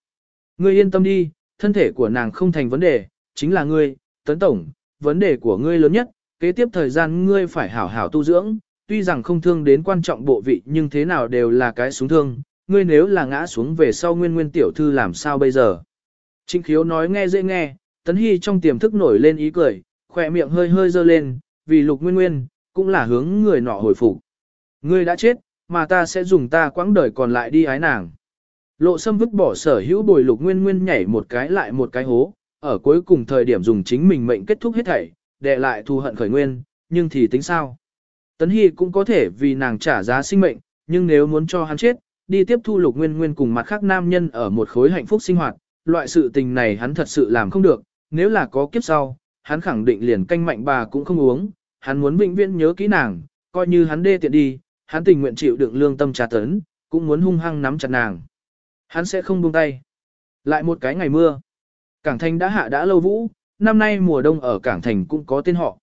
Ngươi yên tâm đi, thân thể của nàng không thành vấn đề, chính là ngươi, Tấn Tổng, vấn đề của ngươi lớn nhất, kế tiếp thời gian ngươi phải hảo hảo tu dưỡng, tuy rằng không thương đến quan trọng bộ vị nhưng thế nào đều là cái súng thương, ngươi nếu là ngã xuống về sau nguyên nguyên tiểu thư làm sao bây giờ? Trịnh khiếu nói nghe dễ nghe, Tấn Hy trong tiềm thức nổi lên ý cười, khỏe miệng hơi hơi dơ lên, vì lục nguyên nguyên, cũng là hướng người nọ hồi phục. Ngươi đã chết, mà ta sẽ dùng ta quãng đời còn lại đi ái nàng. Lộ sâm vứt bỏ sở hữu bồi lục nguyên nguyên nhảy một cái lại một cái hố, ở cuối cùng thời điểm dùng chính mình mệnh kết thúc hết thảy, để lại thù hận khởi nguyên, nhưng thì tính sao? Tấn Hy cũng có thể vì nàng trả giá sinh mệnh, nhưng nếu muốn cho hắn chết, đi tiếp thu lục nguyên nguyên cùng mặt khác nam nhân ở một khối hạnh phúc sinh hoạt, loại sự tình này hắn thật sự làm không được, nếu là có kiếp sau, hắn khẳng định liền canh mạnh bà cũng không uống, hắn muốn vĩnh viễn nhớ kỹ nàng, coi như hắn đê tiện đi, hắn tình nguyện chịu đựng lương tâm trà tấn, cũng muốn hung hăng nắm chặt nàng. Hắn sẽ không buông tay. Lại một cái ngày mưa. Cảng thành đã hạ đã lâu vũ, năm nay mùa đông ở Cảng thành cũng có tên họ.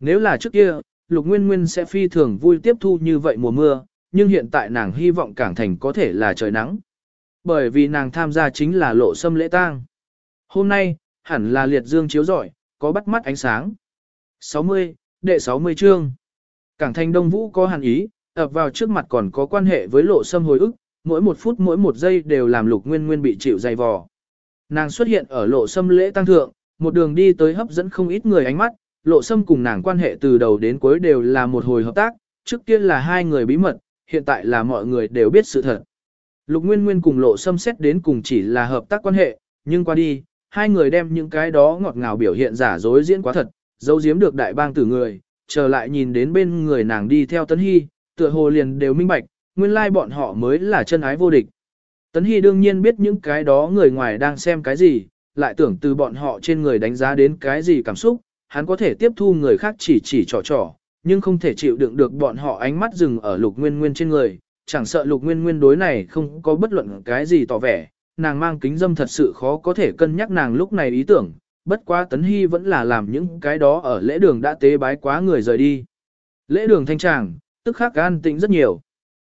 Nếu là trước kia, Lục Nguyên Nguyên sẽ phi thường vui tiếp thu như vậy mùa mưa, nhưng hiện tại nàng hy vọng Cảng thành có thể là trời nắng. Bởi vì nàng tham gia chính là lộ xâm lễ tang. Hôm nay, hẳn là liệt dương chiếu rọi, có bắt mắt ánh sáng. 60, đệ 60 chương. Cảng thành Đông Vũ có hàn ý, ập vào trước mặt còn có quan hệ với lộ Sâm hồi ức, mỗi một phút mỗi một giây đều làm lục nguyên nguyên bị chịu dày vò. Nàng xuất hiện ở lộ Sâm lễ tăng thượng, một đường đi tới hấp dẫn không ít người ánh mắt, lộ Sâm cùng nàng quan hệ từ đầu đến cuối đều là một hồi hợp tác, trước kia là hai người bí mật, hiện tại là mọi người đều biết sự thật. Lục Nguyên Nguyên cùng lộ Sâm xét đến cùng chỉ là hợp tác quan hệ, nhưng qua đi, hai người đem những cái đó ngọt ngào biểu hiện giả dối diễn quá thật, dấu giếm được đại bang tử người, trở lại nhìn đến bên người nàng đi theo Tấn Hy, tựa hồ liền đều minh bạch, nguyên lai bọn họ mới là chân ái vô địch. Tấn Hy đương nhiên biết những cái đó người ngoài đang xem cái gì, lại tưởng từ bọn họ trên người đánh giá đến cái gì cảm xúc, hắn có thể tiếp thu người khác chỉ chỉ trò trò, nhưng không thể chịu đựng được bọn họ ánh mắt dừng ở lục nguyên nguyên trên người, chẳng sợ lục nguyên nguyên đối này không có bất luận cái gì tỏ vẻ, nàng mang kính dâm thật sự khó có thể cân nhắc nàng lúc này ý tưởng, bất quá Tấn Hy vẫn là làm những cái đó ở lễ đường đã tế bái quá người rời đi. Lễ đường thanh tràng, tức khắc an tĩnh rất nhiều.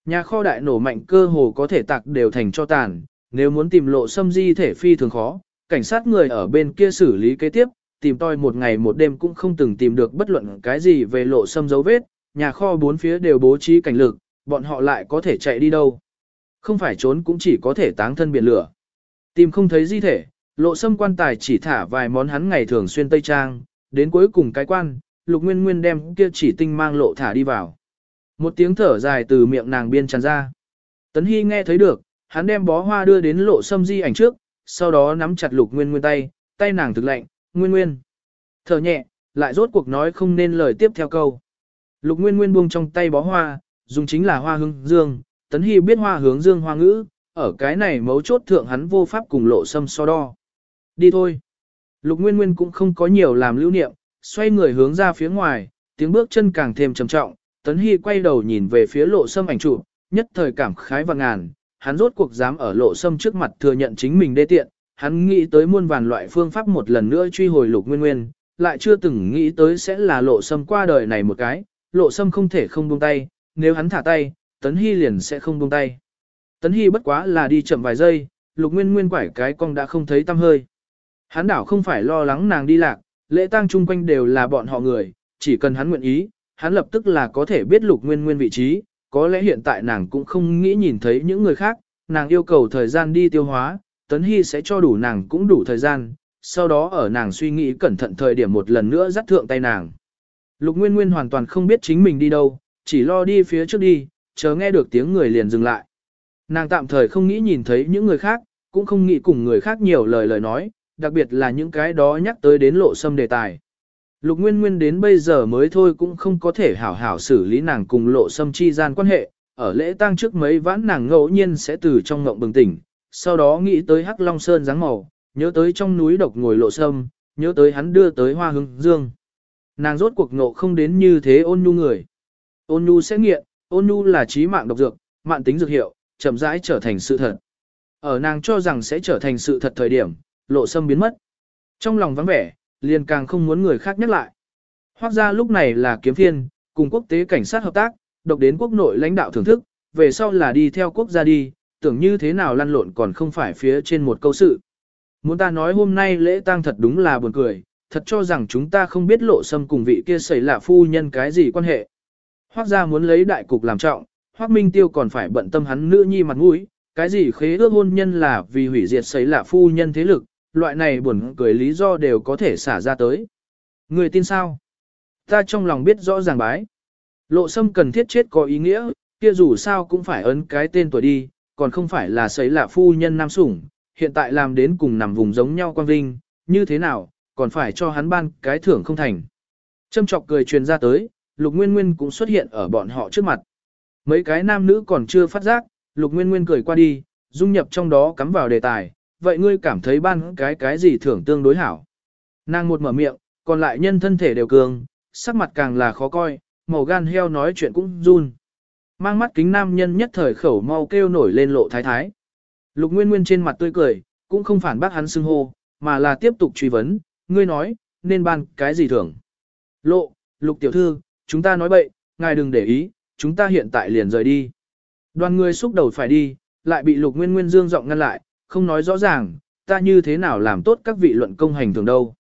Nhà kho đại nổ mạnh cơ hồ có thể tạc đều thành cho tàn, nếu muốn tìm lộ xâm di thể phi thường khó, cảnh sát người ở bên kia xử lý kế tiếp, tìm toi một ngày một đêm cũng không từng tìm được bất luận cái gì về lộ xâm dấu vết, nhà kho bốn phía đều bố trí cảnh lực, bọn họ lại có thể chạy đi đâu. Không phải trốn cũng chỉ có thể táng thân biển lửa. Tìm không thấy di thể, lộ sâm quan tài chỉ thả vài món hắn ngày thường xuyên Tây Trang, đến cuối cùng cái quan, lục nguyên nguyên đem kia chỉ tinh mang lộ thả đi vào. Một tiếng thở dài từ miệng nàng biên tràn ra. Tấn Hy nghe thấy được, hắn đem bó hoa đưa đến lộ sâm di ảnh trước, sau đó nắm chặt lục nguyên nguyên tay, tay nàng thực lạnh, nguyên nguyên. Thở nhẹ, lại rốt cuộc nói không nên lời tiếp theo câu. Lục nguyên nguyên buông trong tay bó hoa, dùng chính là hoa hương dương, Tấn Hy biết hoa hướng dương hoa ngữ, ở cái này mấu chốt thượng hắn vô pháp cùng lộ sâm so đo. Đi thôi. Lục Nguyên Nguyên cũng không có nhiều làm lưu niệm, xoay người hướng ra phía ngoài, tiếng bước chân càng thêm trầm trọng, Tấn Hy quay đầu nhìn về phía lộ sâm ảnh trụ, nhất thời cảm khái và ngàn, hắn rốt cuộc dám ở lộ sâm trước mặt thừa nhận chính mình đê tiện, hắn nghĩ tới muôn vàn loại phương pháp một lần nữa truy hồi lục nguyên nguyên, lại chưa từng nghĩ tới sẽ là lộ sâm qua đời này một cái, lộ sâm không thể không buông tay, nếu hắn thả tay, Tấn Hy liền sẽ không buông tay. Tấn Hy bất quá là đi chậm vài giây, lục nguyên nguyên quải cái cong đã không thấy tăm hơi. Hắn đảo không phải lo lắng nàng đi lạc, lễ tang chung quanh đều là bọn họ người, chỉ cần hắn nguyện ý, hắn lập tức là có thể biết lục nguyên nguyên vị trí, có lẽ hiện tại nàng cũng không nghĩ nhìn thấy những người khác, nàng yêu cầu thời gian đi tiêu hóa, Tấn Hy sẽ cho đủ nàng cũng đủ thời gian, sau đó ở nàng suy nghĩ cẩn thận thời điểm một lần nữa dắt thượng tay nàng. Lục Nguyên Nguyên hoàn toàn không biết chính mình đi đâu, chỉ lo đi phía trước đi, chờ nghe được tiếng người liền dừng lại. Nàng tạm thời không nghĩ nhìn thấy những người khác, cũng không nghĩ cùng người khác nhiều lời lời nói, đặc biệt là những cái đó nhắc tới đến lộ sâm đề tài. Lục Nguyên Nguyên đến bây giờ mới thôi cũng không có thể hảo hảo xử lý nàng cùng lộ sâm chi gian quan hệ, ở lễ tang trước mấy vãn nàng ngẫu nhiên sẽ từ trong ngộng bừng tỉnh, sau đó nghĩ tới Hắc Long Sơn dáng màu, nhớ tới trong núi độc ngồi lộ sâm, nhớ tới hắn đưa tới hoa hương dương. Nàng rốt cuộc ngộ không đến như thế ôn nhu người. Ôn nhu sẽ nghiện, ôn nhu là trí mạng độc dược, mạng tính dược hiệu, chậm rãi trở thành sự thật. Ở nàng cho rằng sẽ trở thành sự thật thời điểm, lộ sâm biến mất. Trong lòng vắng vẻ, liền càng không muốn người khác nhắc lại. Hoác ra lúc này là kiếm phiên, cùng quốc tế cảnh sát hợp tác, độc đến quốc nội lãnh đạo thưởng thức, về sau là đi theo quốc gia đi, tưởng như thế nào lăn lộn còn không phải phía trên một câu sự. Muốn ta nói hôm nay lễ tang thật đúng là buồn cười, thật cho rằng chúng ta không biết lộ sâm cùng vị kia xảy là phu nhân cái gì quan hệ. Hoác gia muốn lấy đại cục làm trọng, hoác minh tiêu còn phải bận tâm hắn nữ nhi mặt mũi, cái gì khế ước hôn nhân là vì hủy diệt sấy là phu nhân thế lực, loại này buồn cười lý do đều có thể xả ra tới. Người tin sao? Ta trong lòng biết rõ ràng bái. Lộ sâm cần thiết chết có ý nghĩa, kia dù sao cũng phải ấn cái tên tuổi đi, còn không phải là sấy là phu nhân nam sủng, hiện tại làm đến cùng nằm vùng giống nhau quan vinh, như thế nào, còn phải cho hắn ban cái thưởng không thành. Châm chọc cười truyền ra tới, Lục Nguyên Nguyên cũng xuất hiện ở bọn họ trước mặt. Mấy cái nam nữ còn chưa phát giác, Lục Nguyên Nguyên cười qua đi, dung nhập trong đó cắm vào đề tài, vậy ngươi cảm thấy ban cái cái gì thưởng tương đối hảo. Nàng một mở miệng, còn lại nhân thân thể đều cường, sắc mặt càng là khó coi, màu gan heo nói chuyện cũng run. Mang mắt kính nam nhân nhất thời khẩu mau kêu nổi lên lộ thái thái. Lục Nguyên Nguyên trên mặt tươi cười, cũng không phản bác hắn xưng hô, mà là tiếp tục truy vấn, ngươi nói, nên ban cái gì thưởng. Lộ, Lục tiểu thư, chúng ta nói bậy, ngài đừng để ý, chúng ta hiện tại liền rời đi. Đoàn người xúc đầu phải đi, lại bị Lục Nguyên Nguyên dương giọng ngăn lại, không nói rõ ràng, ta như thế nào làm tốt các vị luận công hành thường đâu.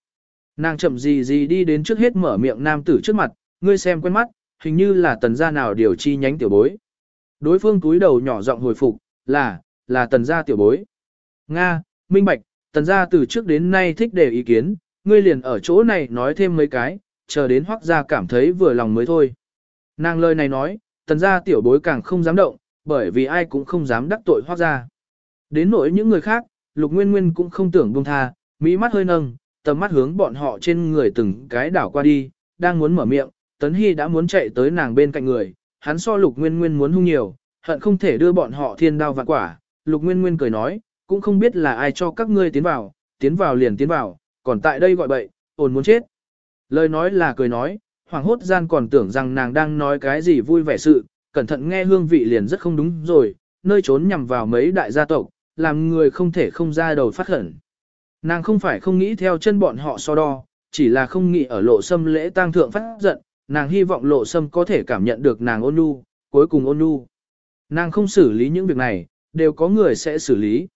Nàng chậm gì gì đi đến trước hết mở miệng nam tử trước mặt, ngươi xem quen mắt, hình như là tần gia nào điều chi nhánh tiểu bối. Đối phương túi đầu nhỏ giọng hồi phục, là, là tần gia tiểu bối. Nga, minh bạch, tần gia từ trước đến nay thích đề ý kiến, ngươi liền ở chỗ này nói thêm mấy cái, chờ đến hoác gia cảm thấy vừa lòng mới thôi. Nàng lời này nói, tần gia tiểu bối càng không dám động, bởi vì ai cũng không dám đắc tội hoác gia. Đến nỗi những người khác, lục nguyên nguyên cũng không tưởng buông tha, mỹ mắt hơi nâng, tầm mắt hướng bọn họ trên người từng cái đảo qua đi, đang muốn mở miệng, tấn hy đã muốn chạy tới nàng bên cạnh người, hắn so lục nguyên nguyên muốn hung nhiều, hận không thể đưa bọn họ thiên đao vạn quả, Lục Nguyên Nguyên cười nói, cũng không biết là ai cho các ngươi tiến vào, tiến vào liền tiến vào, còn tại đây gọi bậy, ồn muốn chết. Lời nói là cười nói, hoàng hốt gian còn tưởng rằng nàng đang nói cái gì vui vẻ sự, cẩn thận nghe hương vị liền rất không đúng rồi, nơi trốn nhằm vào mấy đại gia tộc, làm người không thể không ra đầu phát khẩn. Nàng không phải không nghĩ theo chân bọn họ so đo, chỉ là không nghĩ ở lộ sâm lễ tang thượng phát giận, nàng hy vọng lộ sâm có thể cảm nhận được nàng ôn nhu, cuối cùng ôn nhu. Nàng không xử lý những việc này, đều có người sẽ xử lý.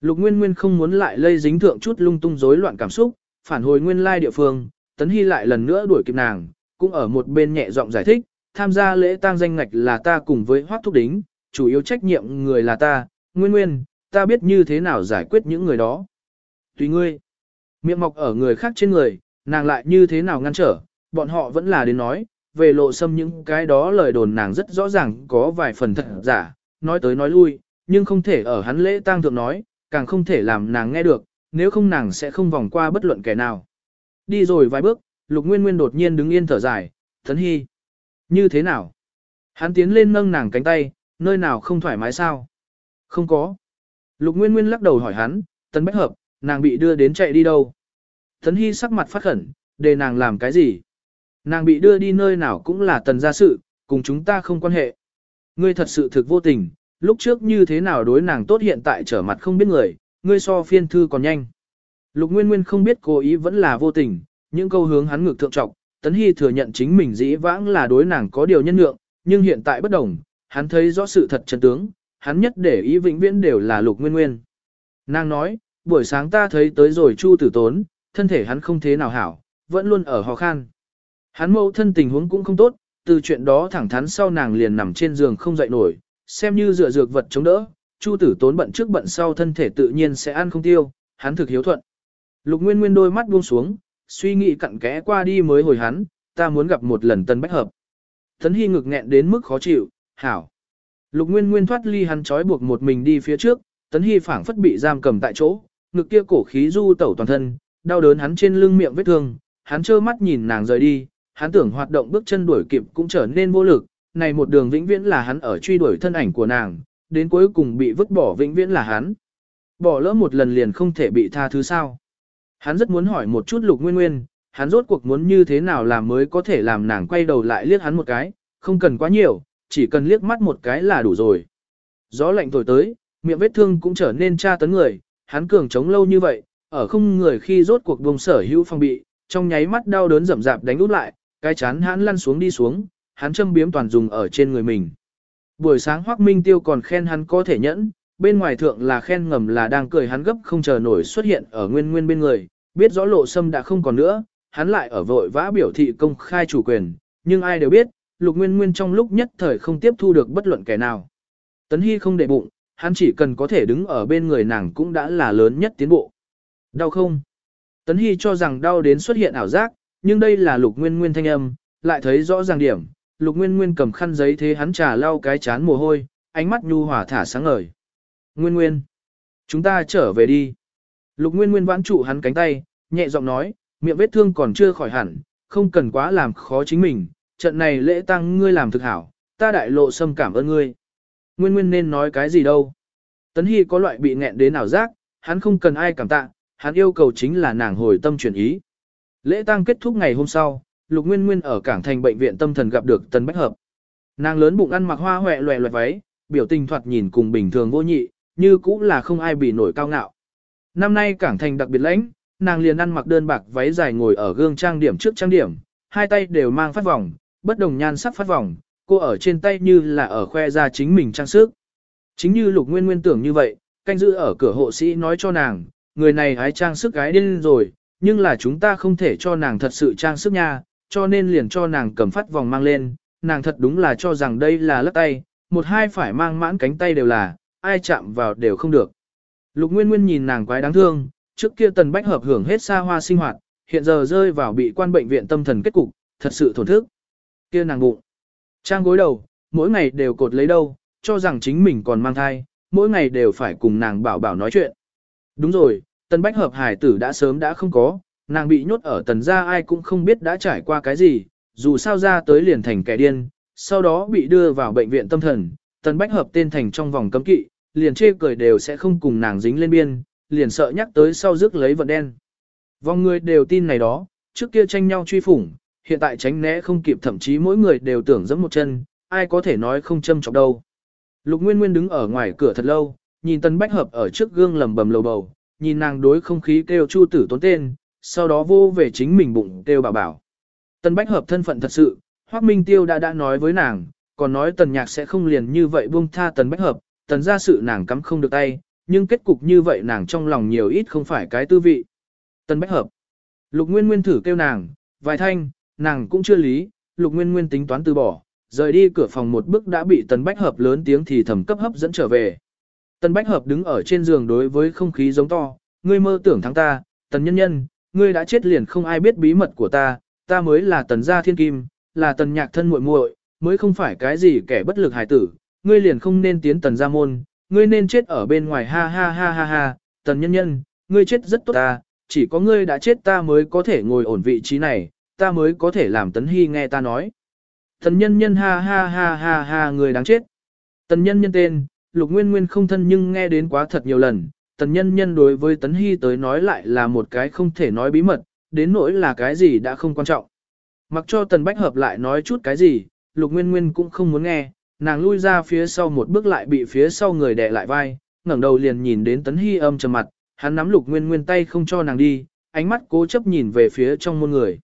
Lục Nguyên Nguyên không muốn lại lây dính thượng chút lung tung rối loạn cảm xúc, phản hồi nguyên lai địa phương, Tấn Hy lại lần nữa đuổi kịp nàng, cũng ở một bên nhẹ giọng giải thích, tham gia lễ tang danh ngạch là ta cùng với Hoắc Thúc Đính, chủ yếu trách nhiệm người là ta, Nguyên Nguyên, ta biết như thế nào giải quyết những người đó. Tùy ngươi, miệng mọc ở người khác trên người, nàng lại như thế nào ngăn trở, bọn họ vẫn là đến nói, về lộ xâm những cái đó lời đồn nàng rất rõ ràng có vài phần thật giả, nói tới nói lui, nhưng không thể ở hắn lễ tang thượng nói, càng không thể làm nàng nghe được, nếu không nàng sẽ không vòng qua bất luận kẻ nào. Đi rồi vài bước, Lục Nguyên Nguyên đột nhiên đứng yên thở dài, Thấn Hy. Như thế nào? Hắn tiến lên nâng nàng cánh tay, nơi nào không thoải mái sao? Không có. Lục Nguyên Nguyên lắc đầu hỏi hắn, Tấn Bách Hợp, nàng bị đưa đến chạy đi đâu? Thấn Hy sắc mặt phát khẩn, để nàng làm cái gì? Nàng bị đưa đi nơi nào cũng là tần gia sự, cùng chúng ta không quan hệ. Ngươi thật sự thực vô tình, lúc trước như thế nào đối nàng tốt hiện tại trở mặt không biết người, ngươi so phiên thư còn nhanh. Lục Nguyên Nguyên không biết cố ý vẫn là vô tình, những câu hướng hắn ngược thượng trọng, Tấn Hy thừa nhận chính mình dĩ vãng là đối nàng có điều nhân lượng, nhưng hiện tại bất đồng, hắn thấy rõ sự thật chân tướng, hắn nhất để ý vĩnh viễn đều là Lục Nguyên Nguyên. Nàng nói, buổi sáng ta thấy tới rồi Chu Tử Tốn, thân thể hắn không thế nào hảo, vẫn luôn ở ho khan. Hắn mâu thân tình huống cũng không tốt, từ chuyện đó thẳng thắn sau nàng liền nằm trên giường không dậy nổi, xem như dựa dược vật chống đỡ, Chu tử tốn bận trước bận sau thân thể tự nhiên sẽ ăn không tiêu, hắn thực hiếu thuận. Lục Nguyên Nguyên đôi mắt buông xuống, suy nghĩ cặn kẽ qua đi mới hồi hắn, ta muốn gặp một lần tân bách hợp. Tấn Hy ngực nghẹn đến mức khó chịu, hảo. Lục Nguyên Nguyên thoát ly hắn trói buộc một mình đi phía trước, Tấn Hy phảng phất bị giam cầm tại chỗ, ngực kia cổ khí du tẩu toàn thân, đau đớn hắn trên lưng miệng vết thương, hắn trơ mắt nhìn nàng rời đi, hắn tưởng hoạt động bước chân đuổi kịp cũng trở nên vô lực, này một đường vĩnh viễn là hắn ở truy đuổi thân ảnh của nàng, đến cuối cùng bị vứt bỏ vĩnh viễn là hắn. Bỏ lỡ một lần liền không thể bị tha thứ sao. Hắn rất muốn hỏi một chút lục nguyên nguyên, hắn rốt cuộc muốn như thế nào làm mới có thể làm nàng quay đầu lại liếc hắn một cái, không cần quá nhiều, chỉ cần liếc mắt một cái là đủ rồi. Gió lạnh thổi tới, miệng vết thương cũng trở nên tra tấn người, hắn cường chống lâu như vậy, ở không người khi rốt cuộc vùng sở hữu phong bị, trong nháy mắt đau đớn rậm rạp đánh út lại, cái chán hắn lăn xuống đi xuống, hắn châm biếm toàn dùng ở trên người mình. Buổi sáng Hoắc Minh Tiêu còn khen hắn có thể nhẫn, bên ngoài thượng là khen ngầm là đang cười hắn gấp không chờ nổi xuất hiện ở nguyên nguyên bên người, biết rõ lộ sâm đã không còn nữa, hắn lại ở vội vã biểu thị công khai chủ quyền, nhưng ai đều biết, lục nguyên nguyên trong lúc nhất thời không tiếp thu được bất luận kẻ nào. Tấn Hy không để bụng, hắn chỉ cần có thể đứng ở bên người nàng cũng đã là lớn nhất tiến bộ. Đau không? Tấn Hy cho rằng đau đến xuất hiện ảo giác, nhưng đây là lục nguyên nguyên thanh âm, lại thấy rõ ràng điểm. Lục nguyên nguyên cầm khăn giấy thế hắn trà lau cái chán mồ hôi, ánh mắt nhu hòa thả sáng ngời. Nguyên nguyên, chúng ta trở về đi. Lục nguyên nguyên vãn trụ hắn cánh tay, nhẹ giọng nói, miệng vết thương còn chưa khỏi hẳn, không cần quá làm khó chính mình, trận này lễ tăng ngươi làm thực hảo, ta đại lộ xâm cảm ơn ngươi. Nguyên nguyên nên nói cái gì đâu. Tấn Hy có loại bị nghẹn đến ảo giác, hắn không cần ai cảm tạ, hắn yêu cầu chính là nàng hồi tâm chuyển ý. Lễ tang kết thúc ngày hôm sau, Lục Nguyên Nguyên ở cảng thành bệnh viện tâm thần gặp được Tần Bách Hợp. Nàng lớn bụng ăn mặc hoa hoẹ loẹ loẹt váy, biểu tình thoạt nhìn cùng bình thường vô nhị, như cũng là không ai bị nổi cao ngạo. Năm nay cảng thành đặc biệt lãnh, nàng liền ăn mặc đơn bạc váy dài ngồi ở gương trang điểm trước trang điểm, hai tay đều mang phát vòng, bất đồng nhan sắc phát vòng, cô ở trên tay như là ở khoe ra chính mình trang sức. Chính như Lục Nguyên Nguyên tưởng như vậy, canh giữ ở cửa hộ sĩ nói cho nàng, người này hái trang sức gái điên rồi, nhưng là chúng ta không thể cho nàng thật sự trang sức nha, cho nên liền cho nàng cầm phát vòng mang lên, nàng thật đúng là cho rằng đây là lắc tay, một hai phải mang mãn cánh tay đều là, ai chạm vào đều không được. Lục Nguyên Nguyên nhìn nàng quái đáng thương, trước kia tần bách hợp hưởng hết xa hoa sinh hoạt, hiện giờ rơi vào bị quan bệnh viện tâm thần kết cục, thật sự thổn thức. Kia nàng bụng, trang gối đầu, mỗi ngày đều cột lấy đâu, cho rằng chính mình còn mang thai, mỗi ngày đều phải cùng nàng bảo bảo nói chuyện. Đúng rồi, tần bách hợp hải tử đã sớm đã không có, nàng bị nhốt ở tần gia ai cũng không biết đã trải qua cái gì, dù sao ra tới liền thành kẻ điên, sau đó bị đưa vào bệnh viện tâm thần, tần bách hợp tên thành trong vòng cấm kỵ, liền chê cười đều sẽ không cùng nàng dính lên biên, liền sợ nhắc tới sau rước lấy vận đen. Vòng người đều tin này đó, trước kia tranh nhau truy phủng, hiện tại tránh né không kịp thậm chí mỗi người đều tưởng giẫm một chân, ai có thể nói không châm chọc đâu. Lục Nguyên Nguyên đứng ở ngoài cửa thật lâu, nhìn Tân Bách Hợp ở trước gương lầm bầm lầu bầu, nhìn nàng đối không khí kêu chu tử tốn tên, sau đó vô về chính mình bụng kêu bảo bảo. Tân Bách Hợp thân phận thật sự, Hoác Minh Tiêu đã đã nói với nàng, còn nói Tần Nhạc sẽ không liền như vậy buông tha Tần Bách Hợp, Tần ra sự nàng cắm không được tay, nhưng kết cục như vậy nàng trong lòng nhiều ít không phải cái tư vị. Tần Bách Hợp. Lục Nguyên Nguyên thử kêu nàng, vài thanh, nàng cũng chưa lý, Lục Nguyên Nguyên tính toán từ bỏ, rời đi cửa phòng một bước đã bị Tần Bách Hợp lớn tiếng thì thầm cấp hấp dẫn trở về. Tần Bách Hợp đứng ở trên giường đối với không khí giống to, ngươi mơ tưởng thắng ta, Tần Nhân Nhân, ngươi đã chết liền không ai biết bí mật của ta, ta mới là Tần Gia Thiên Kim, là Tần Nhạc thân muội muội, mới không phải cái gì kẻ bất lực hài tử, ngươi liền không nên tiến Tần Gia môn, ngươi nên chết ở bên ngoài ha ha ha ha ha, Tần Nhân Nhân, ngươi chết rất tốt ta, chỉ có ngươi đã chết ta mới có thể ngồi ổn vị trí này, ta mới có thể làm Tấn Hy nghe ta nói. Tần Nhân Nhân ha ha ha ha ha người đáng chết. Tần Nhân Nhân tên, Lục Nguyên Nguyên không thân nhưng nghe đến quá thật nhiều lần, tần nhân nhân đối với Tấn Hy tới nói lại là một cái không thể nói bí mật, đến nỗi là cái gì đã không quan trọng. Mặc cho tần bách hợp lại nói chút cái gì, Lục Nguyên Nguyên cũng không muốn nghe, nàng lui ra phía sau một bước lại bị phía sau người đè lại vai, ngẩng đầu liền nhìn đến Tấn Hi âm trầm mặt, hắn nắm Lục Nguyên Nguyên tay không cho nàng đi, ánh mắt cố chấp nhìn về phía trong môn người.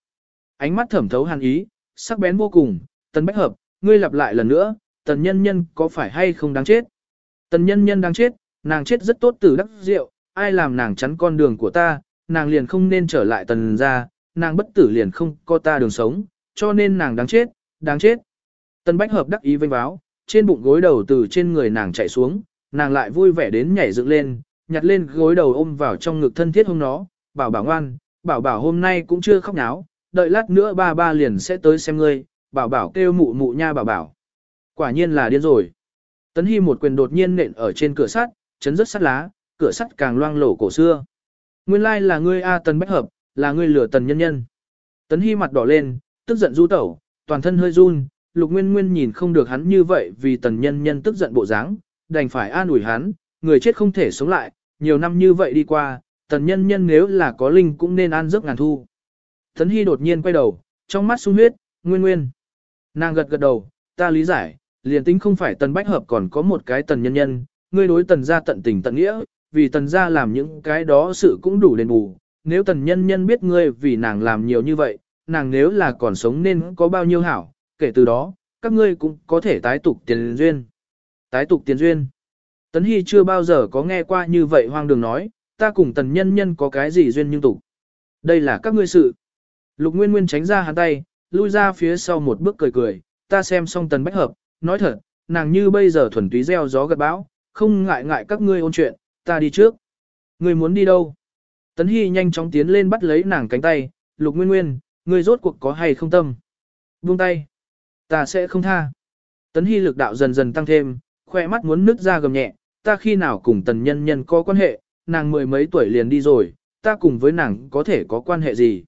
Ánh mắt thẩm thấu hàn ý, sắc bén vô cùng, tần bách hợp, ngươi lặp lại lần nữa, tần nhân nhân có phải hay không đáng chết? Tần nhân nhân đang chết, nàng chết rất tốt từ đắc rượu, ai làm nàng chắn con đường của ta, nàng liền không nên trở lại tần ra, nàng bất tử liền không có ta đường sống, cho nên nàng đáng chết, đáng chết, Tân Bách Hợp đắc ý vênh váo, trên bụng gối đầu từ trên người nàng chạy xuống, nàng lại vui vẻ đến nhảy dựng lên, nhặt lên gối đầu ôm vào trong ngực thân thiết hôm nó, bảo bảo ngoan, bảo bảo hôm nay cũng chưa khóc náo, đợi lát nữa ba ba liền sẽ tới xem ngươi, bảo bảo kêu mụ mụ nha bảo bảo. Quả nhiên là điên rồi. Tấn Hy một quyền đột nhiên nện ở trên cửa sắt, chấn rất sắt lá, cửa sắt càng loang lổ cổ xưa. Nguyên lai là ngươi A Tần Bách Hợp, là ngươi lửa tần nhân nhân. Tấn Hy mặt đỏ lên, tức giận du tẩu, toàn thân hơi run, Lục Nguyên Nguyên nhìn không được hắn như vậy vì tần nhân nhân tức giận bộ dáng, đành phải an ủi hắn, người chết không thể sống lại, nhiều năm như vậy đi qua, tần nhân nhân nếu là có linh cũng nên an giấc ngàn thu. Tấn Hy đột nhiên quay đầu, trong mắt sung huyết, Nguyên Nguyên. Nàng gật gật đầu, ta lý giải, liền tính không phải tần bách hợp còn có một cái tần nhân nhân, ngươi đối tần gia tận tình tận nghĩa, vì tần gia làm những cái đó sự cũng đủ đền bù. Nếu tần nhân nhân biết ngươi vì nàng làm nhiều như vậy, nàng nếu là còn sống nên có bao nhiêu hảo, kể từ đó, các ngươi cũng có thể tái tục tiền duyên. Tái tục tiền duyên. Tấn Hy chưa bao giờ có nghe qua như vậy hoang đường nói, ta cùng tần nhân nhân có cái gì duyên nhưng tục. Đây là các ngươi sự. Lục Nguyên Nguyên tránh ra hắn tay, lui ra phía sau một bước cười cười, ta xem xong tần bách hợp, nói thật, nàng như bây giờ thuần túy gieo gió gật bão, không ngại ngại các ngươi ôn chuyện, ta đi trước. Ngươi muốn đi đâu? Tấn Hy nhanh chóng tiến lên bắt lấy nàng cánh tay, Lục Nguyên Nguyên, ngươi rốt cuộc có hay không tâm? Buông tay. Ta sẽ không tha. Tấn Hy lực đạo dần dần tăng thêm, khoe mắt muốn nứt ra gầm nhẹ, ta khi nào cùng tần nhân nhân có quan hệ, nàng mười mấy tuổi liền đi rồi, ta cùng với nàng có thể có quan hệ gì.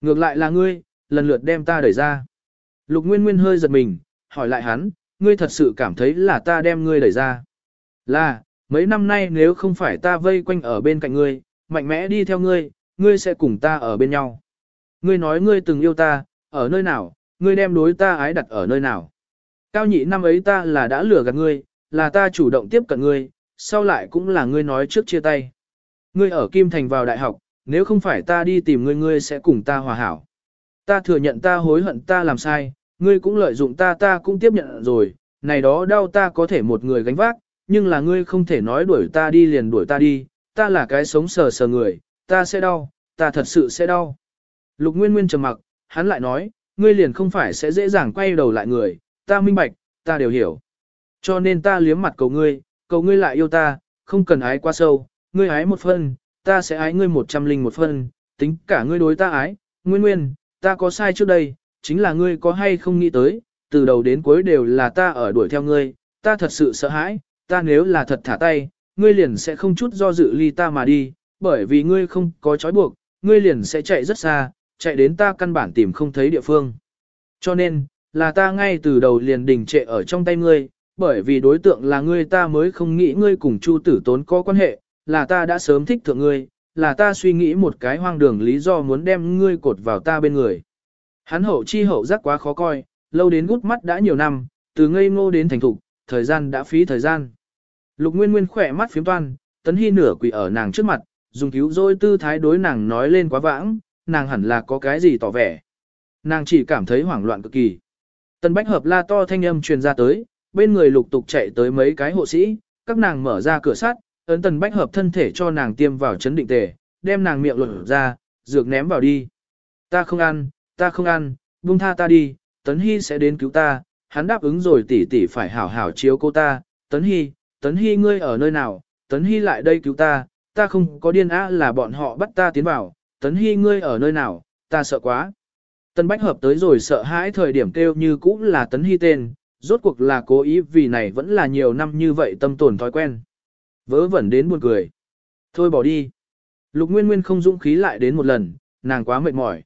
Ngược lại là ngươi, lần lượt đem ta đẩy ra. Lục Nguyên Nguyên hơi giật mình, hỏi lại hắn, ngươi thật sự cảm thấy là ta đem ngươi đẩy ra. Là, mấy năm nay nếu không phải ta vây quanh ở bên cạnh ngươi, mạnh mẽ đi theo ngươi, ngươi sẽ cùng ta ở bên nhau. Ngươi nói ngươi từng yêu ta, ở nơi nào, ngươi đem đối ta ái đặt ở nơi nào. Cao nhị năm ấy ta là đã lừa gạt ngươi, là ta chủ động tiếp cận ngươi, sau lại cũng là ngươi nói trước chia tay. Ngươi ở Kim Thành vào đại học, nếu không phải ta đi tìm ngươi ngươi sẽ cùng ta hòa hảo. Ta thừa nhận ta hối hận ta làm sai, ngươi cũng lợi dụng ta ta cũng tiếp nhận rồi, này đó đau ta có thể một người gánh vác, nhưng là ngươi không thể nói đuổi ta đi liền đuổi ta đi, ta là cái sống sờ sờ người, ta sẽ đau, ta thật sự sẽ đau. Lục Nguyên Nguyên trầm mặc, hắn lại nói, ngươi liền không phải sẽ dễ dàng quay đầu lại người, ta minh bạch, ta đều hiểu. Cho nên ta liếm mặt cầu ngươi, cầu ngươi lại yêu ta, không cần ái quá sâu, ngươi ái một phân, ta sẽ ái ngươi một trăm linh một phân, tính cả ngươi đối ta ái, nguyên nguyên, ta có sai trước đây, chính là ngươi có hay không nghĩ tới, từ đầu đến cuối đều là ta ở đuổi theo ngươi, ta thật sự sợ hãi, ta nếu là thật thả tay, ngươi liền sẽ không chút do dự ly ta mà đi, bởi vì ngươi không có trói buộc, ngươi liền sẽ chạy rất xa, chạy đến ta căn bản tìm không thấy địa phương. Cho nên, là ta ngay từ đầu liền đình trệ ở trong tay ngươi, bởi vì đối tượng là ngươi ta mới không nghĩ ngươi cùng Chu tử tốn có quan hệ, là ta đã sớm thích thượng ngươi, là ta suy nghĩ một cái hoang đường lý do muốn đem ngươi cột vào ta bên người. Hắn hậu chi hậu giác quá khó coi, lâu đến gút mắt đã nhiều năm, từ ngây ngô đến thành thục, thời gian đã phí thời gian. Lục Nguyên Nguyên khỏe mắt phiếm toan, tấn hy nửa quỷ ở nàng trước mặt, dùng cứu rỗi tư thái đối nàng nói lên quá vãng, nàng hẳn là có cái gì tỏ vẻ. Nàng chỉ cảm thấy hoảng loạn cực kỳ. Tần Bách Hợp la to thanh âm truyền ra tới, bên người lục tục chạy tới mấy cái hộ sĩ, các nàng mở ra cửa sắt, ấn Tần Bách Hợp thân thể cho nàng tiêm vào chấn định tề, đem nàng miệng lột ra, dược ném vào đi. Ta không ăn, ta không ăn, buông tha ta đi, Tấn Hy sẽ đến cứu ta, hắn đáp ứng rồi tỷ tỷ phải hảo hảo chiếu cô ta, Tấn Hy, Tấn Hy ngươi ở nơi nào, Tấn Hy lại đây cứu ta, ta không có điên á là bọn họ bắt ta tiến vào, Tấn Hy ngươi ở nơi nào, ta sợ quá. Tân Bách Hợp tới rồi sợ hãi thời điểm kêu như cũ là Tấn Hy tên, rốt cuộc là cố ý vì này vẫn là nhiều năm như vậy tâm tổn thói quen. Vớ vẩn đến buồn cười. Thôi bỏ đi. Lục Nguyên Nguyên không dũng khí lại đến một lần, nàng quá mệt mỏi.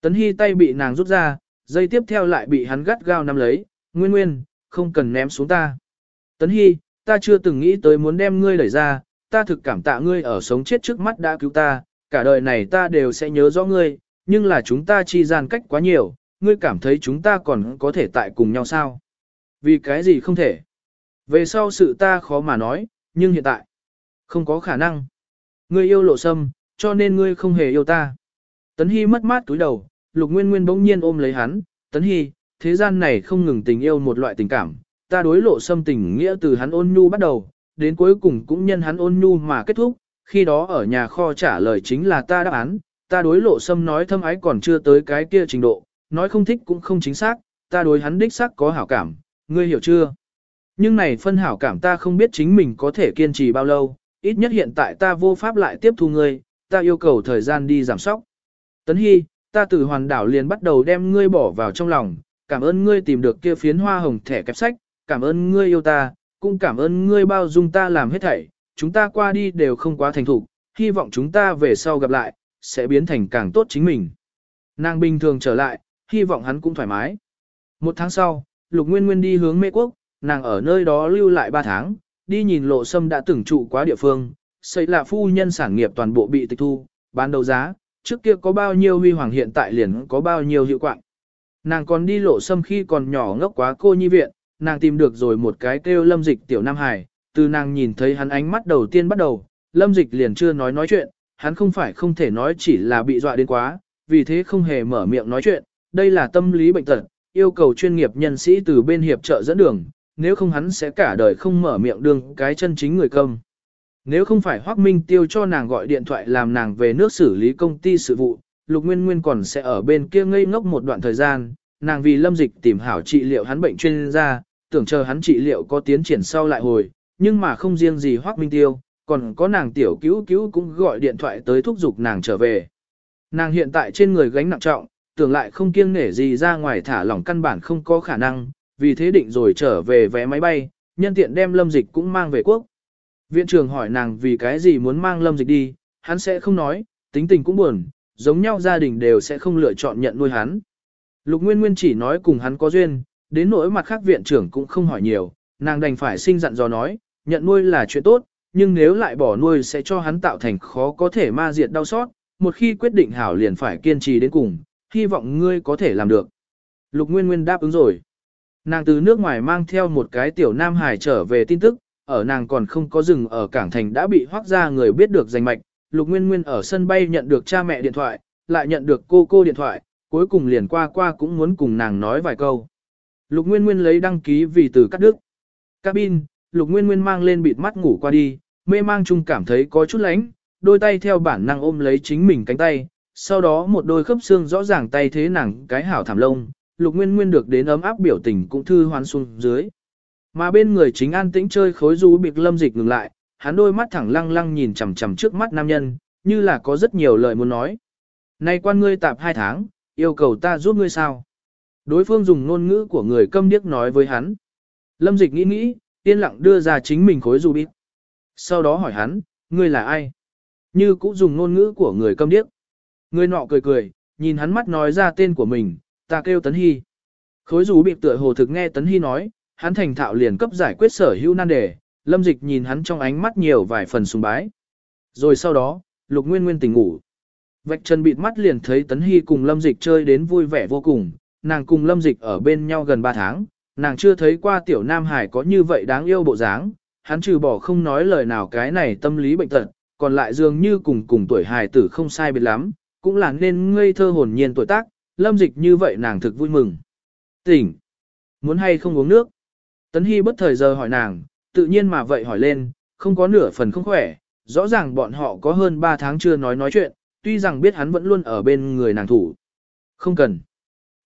Tấn Hy tay bị nàng rút ra, dây tiếp theo lại bị hắn gắt gao nắm lấy, Nguyên Nguyên, không cần ném xuống ta. Tấn Hy, ta chưa từng nghĩ tới muốn đem ngươi đẩy ra, ta thực cảm tạ ngươi ở sống chết trước mắt đã cứu ta, cả đời này ta đều sẽ nhớ rõ ngươi, nhưng là chúng ta chi gian cách quá nhiều, ngươi cảm thấy chúng ta còn có thể tại cùng nhau sao? Vì cái gì không thể? Về sau sự ta khó mà nói, nhưng hiện tại, không có khả năng. Ngươi yêu lộ sâm, cho nên ngươi không hề yêu ta. Tấn Hy mất mát túi đầu, Lục Nguyên Nguyên bỗng nhiên ôm lấy hắn, Tấn Hy, thế gian này không ngừng tình yêu một loại tình cảm, ta đối lộ sâm tình nghĩa từ hắn ôn nhu bắt đầu, đến cuối cùng cũng nhân hắn ôn nhu mà kết thúc, khi đó ở nhà kho trả lời chính là ta đáp án, ta đối lộ sâm nói thâm ái còn chưa tới cái kia trình độ, nói không thích cũng không chính xác, ta đối hắn đích xác có hảo cảm, ngươi hiểu chưa? Nhưng này phân hảo cảm ta không biết chính mình có thể kiên trì bao lâu, ít nhất hiện tại ta vô pháp lại tiếp thu ngươi, ta yêu cầu thời gian đi giảm sóc. Tấn Hy, ta từ hoàn đảo liền bắt đầu đem ngươi bỏ vào trong lòng, cảm ơn ngươi tìm được kia phiến hoa hồng thẻ kẹp sách, cảm ơn ngươi yêu ta, cũng cảm ơn ngươi bao dung ta làm hết thảy, chúng ta qua đi đều không quá thành thục, hy vọng chúng ta về sau gặp lại, sẽ biến thành càng tốt chính mình. Nàng bình thường trở lại, hy vọng hắn cũng thoải mái. Một tháng sau, Lục Nguyên Nguyên đi hướng Mê Quốc, nàng ở nơi đó lưu lại ba tháng, đi nhìn lộ sâm đã từng trụ quá địa phương, xây là phu nhân sản nghiệp toàn bộ bị tịch thu, bán đấu giá, trước kia có bao nhiêu huy hoàng hiện tại liền có bao nhiêu hiệu quạng. Nàng còn đi lộ sâm khi còn nhỏ ngốc quá cô nhi viện, nàng tìm được rồi một cái kêu lâm dịch tiểu Nam Hải, từ nàng nhìn thấy hắn ánh mắt đầu tiên bắt đầu, lâm dịch liền chưa nói nói chuyện, hắn không phải không thể nói chỉ là bị dọa đến quá, vì thế không hề mở miệng nói chuyện, đây là tâm lý bệnh tật, yêu cầu chuyên nghiệp nhân sĩ từ bên hiệp trợ dẫn đường, nếu không hắn sẽ cả đời không mở miệng đường cái chân chính người công. Nếu không phải Hoác Minh Tiêu cho nàng gọi điện thoại làm nàng về nước xử lý công ty sự vụ, Lục Nguyên Nguyên còn sẽ ở bên kia ngây ngốc một đoạn thời gian, nàng vì lâm dịch tìm hảo trị liệu hắn bệnh chuyên gia, tưởng chờ hắn trị liệu có tiến triển sau lại hồi, nhưng mà không riêng gì Hoác Minh Tiêu, còn có nàng tiểu cứu cứu cũng gọi điện thoại tới thúc giục nàng trở về. Nàng hiện tại trên người gánh nặng trọng, tưởng lại không kiêng nể gì ra ngoài thả lỏng căn bản không có khả năng, vì thế định rồi trở về vé máy bay, nhân tiện đem lâm dịch cũng mang về quốc. Viện trưởng hỏi nàng vì cái gì muốn mang lâm dịch đi, hắn sẽ không nói, tính tình cũng buồn, giống nhau gia đình đều sẽ không lựa chọn nhận nuôi hắn. Lục Nguyên Nguyên chỉ nói cùng hắn có duyên, đến nỗi mặt khác viện trưởng cũng không hỏi nhiều, nàng đành phải sinh dặn dò nói, nhận nuôi là chuyện tốt, nhưng nếu lại bỏ nuôi sẽ cho hắn tạo thành khó có thể ma diệt đau xót, một khi quyết định hảo liền phải kiên trì đến cùng, hy vọng ngươi có thể làm được. Lục Nguyên Nguyên đáp ứng rồi. Nàng từ nước ngoài mang theo một cái tiểu nam hải trở về tin tức, ở nàng còn không có rừng ở cảng thành đã bị hoác ra người biết được danh mạch. Lục Nguyên Nguyên ở sân bay nhận được cha mẹ điện thoại, lại nhận được cô cô điện thoại, cuối cùng liền qua qua cũng muốn cùng nàng nói vài câu. Lục Nguyên Nguyên lấy đăng ký vì từ cắt đứt. Cabin, Lục Nguyên Nguyên mang lên bịt mắt ngủ qua đi, mê mang chung cảm thấy có chút lánh, đôi tay theo bản năng ôm lấy chính mình cánh tay, sau đó một đôi khớp xương rõ ràng tay thế nàng cái hảo thảm lông, Lục Nguyên Nguyên được đến ấm áp biểu tình cũng thư hoan xuống dưới. Mà bên người chính an tĩnh chơi khối du biệt lâm dịch ngừng lại, hắn đôi mắt thẳng lăng lăng nhìn chằm chằm trước mắt nam nhân, như là có rất nhiều lời muốn nói. Nay quan ngươi tạp hai tháng, yêu cầu ta giúp ngươi sao? Đối phương dùng ngôn ngữ của người câm điếc nói với hắn. Lâm dịch nghĩ nghĩ, yên lặng đưa ra chính mình khối ruby. Sau đó hỏi hắn, ngươi là ai? Như cũng dùng ngôn ngữ của người câm điếc. Người nọ cười cười, nhìn hắn mắt nói ra tên của mình, ta kêu Tấn Hy. Khối rú bị tựa hồ thực nghe Tấn Hy nói, hắn thành thạo liền cấp giải quyết sở hữu nan đề, lâm dịch nhìn hắn trong ánh mắt nhiều vài phần sùng bái. Rồi sau đó, lục nguyên nguyên tỉnh ngủ. Vạch chân bịt mắt liền thấy Tấn Hy cùng lâm dịch chơi đến vui vẻ vô cùng, nàng cùng lâm dịch ở bên nhau gần 3 tháng, nàng chưa thấy qua tiểu Nam Hải có như vậy đáng yêu bộ dáng, hắn trừ bỏ không nói lời nào cái này tâm lý bệnh tật, còn lại dường như cùng cùng tuổi hài tử không sai biệt lắm, cũng là nên ngây thơ hồn nhiên tuổi tác, lâm dịch như vậy nàng thực vui mừng. Tỉnh! Muốn hay không uống nước? Tấn Hy bất thời giờ hỏi nàng, tự nhiên mà vậy hỏi lên, không có nửa phần không khỏe, rõ ràng bọn họ có hơn 3 tháng chưa nói nói chuyện, tuy rằng biết hắn vẫn luôn ở bên người nàng thủ. Không cần.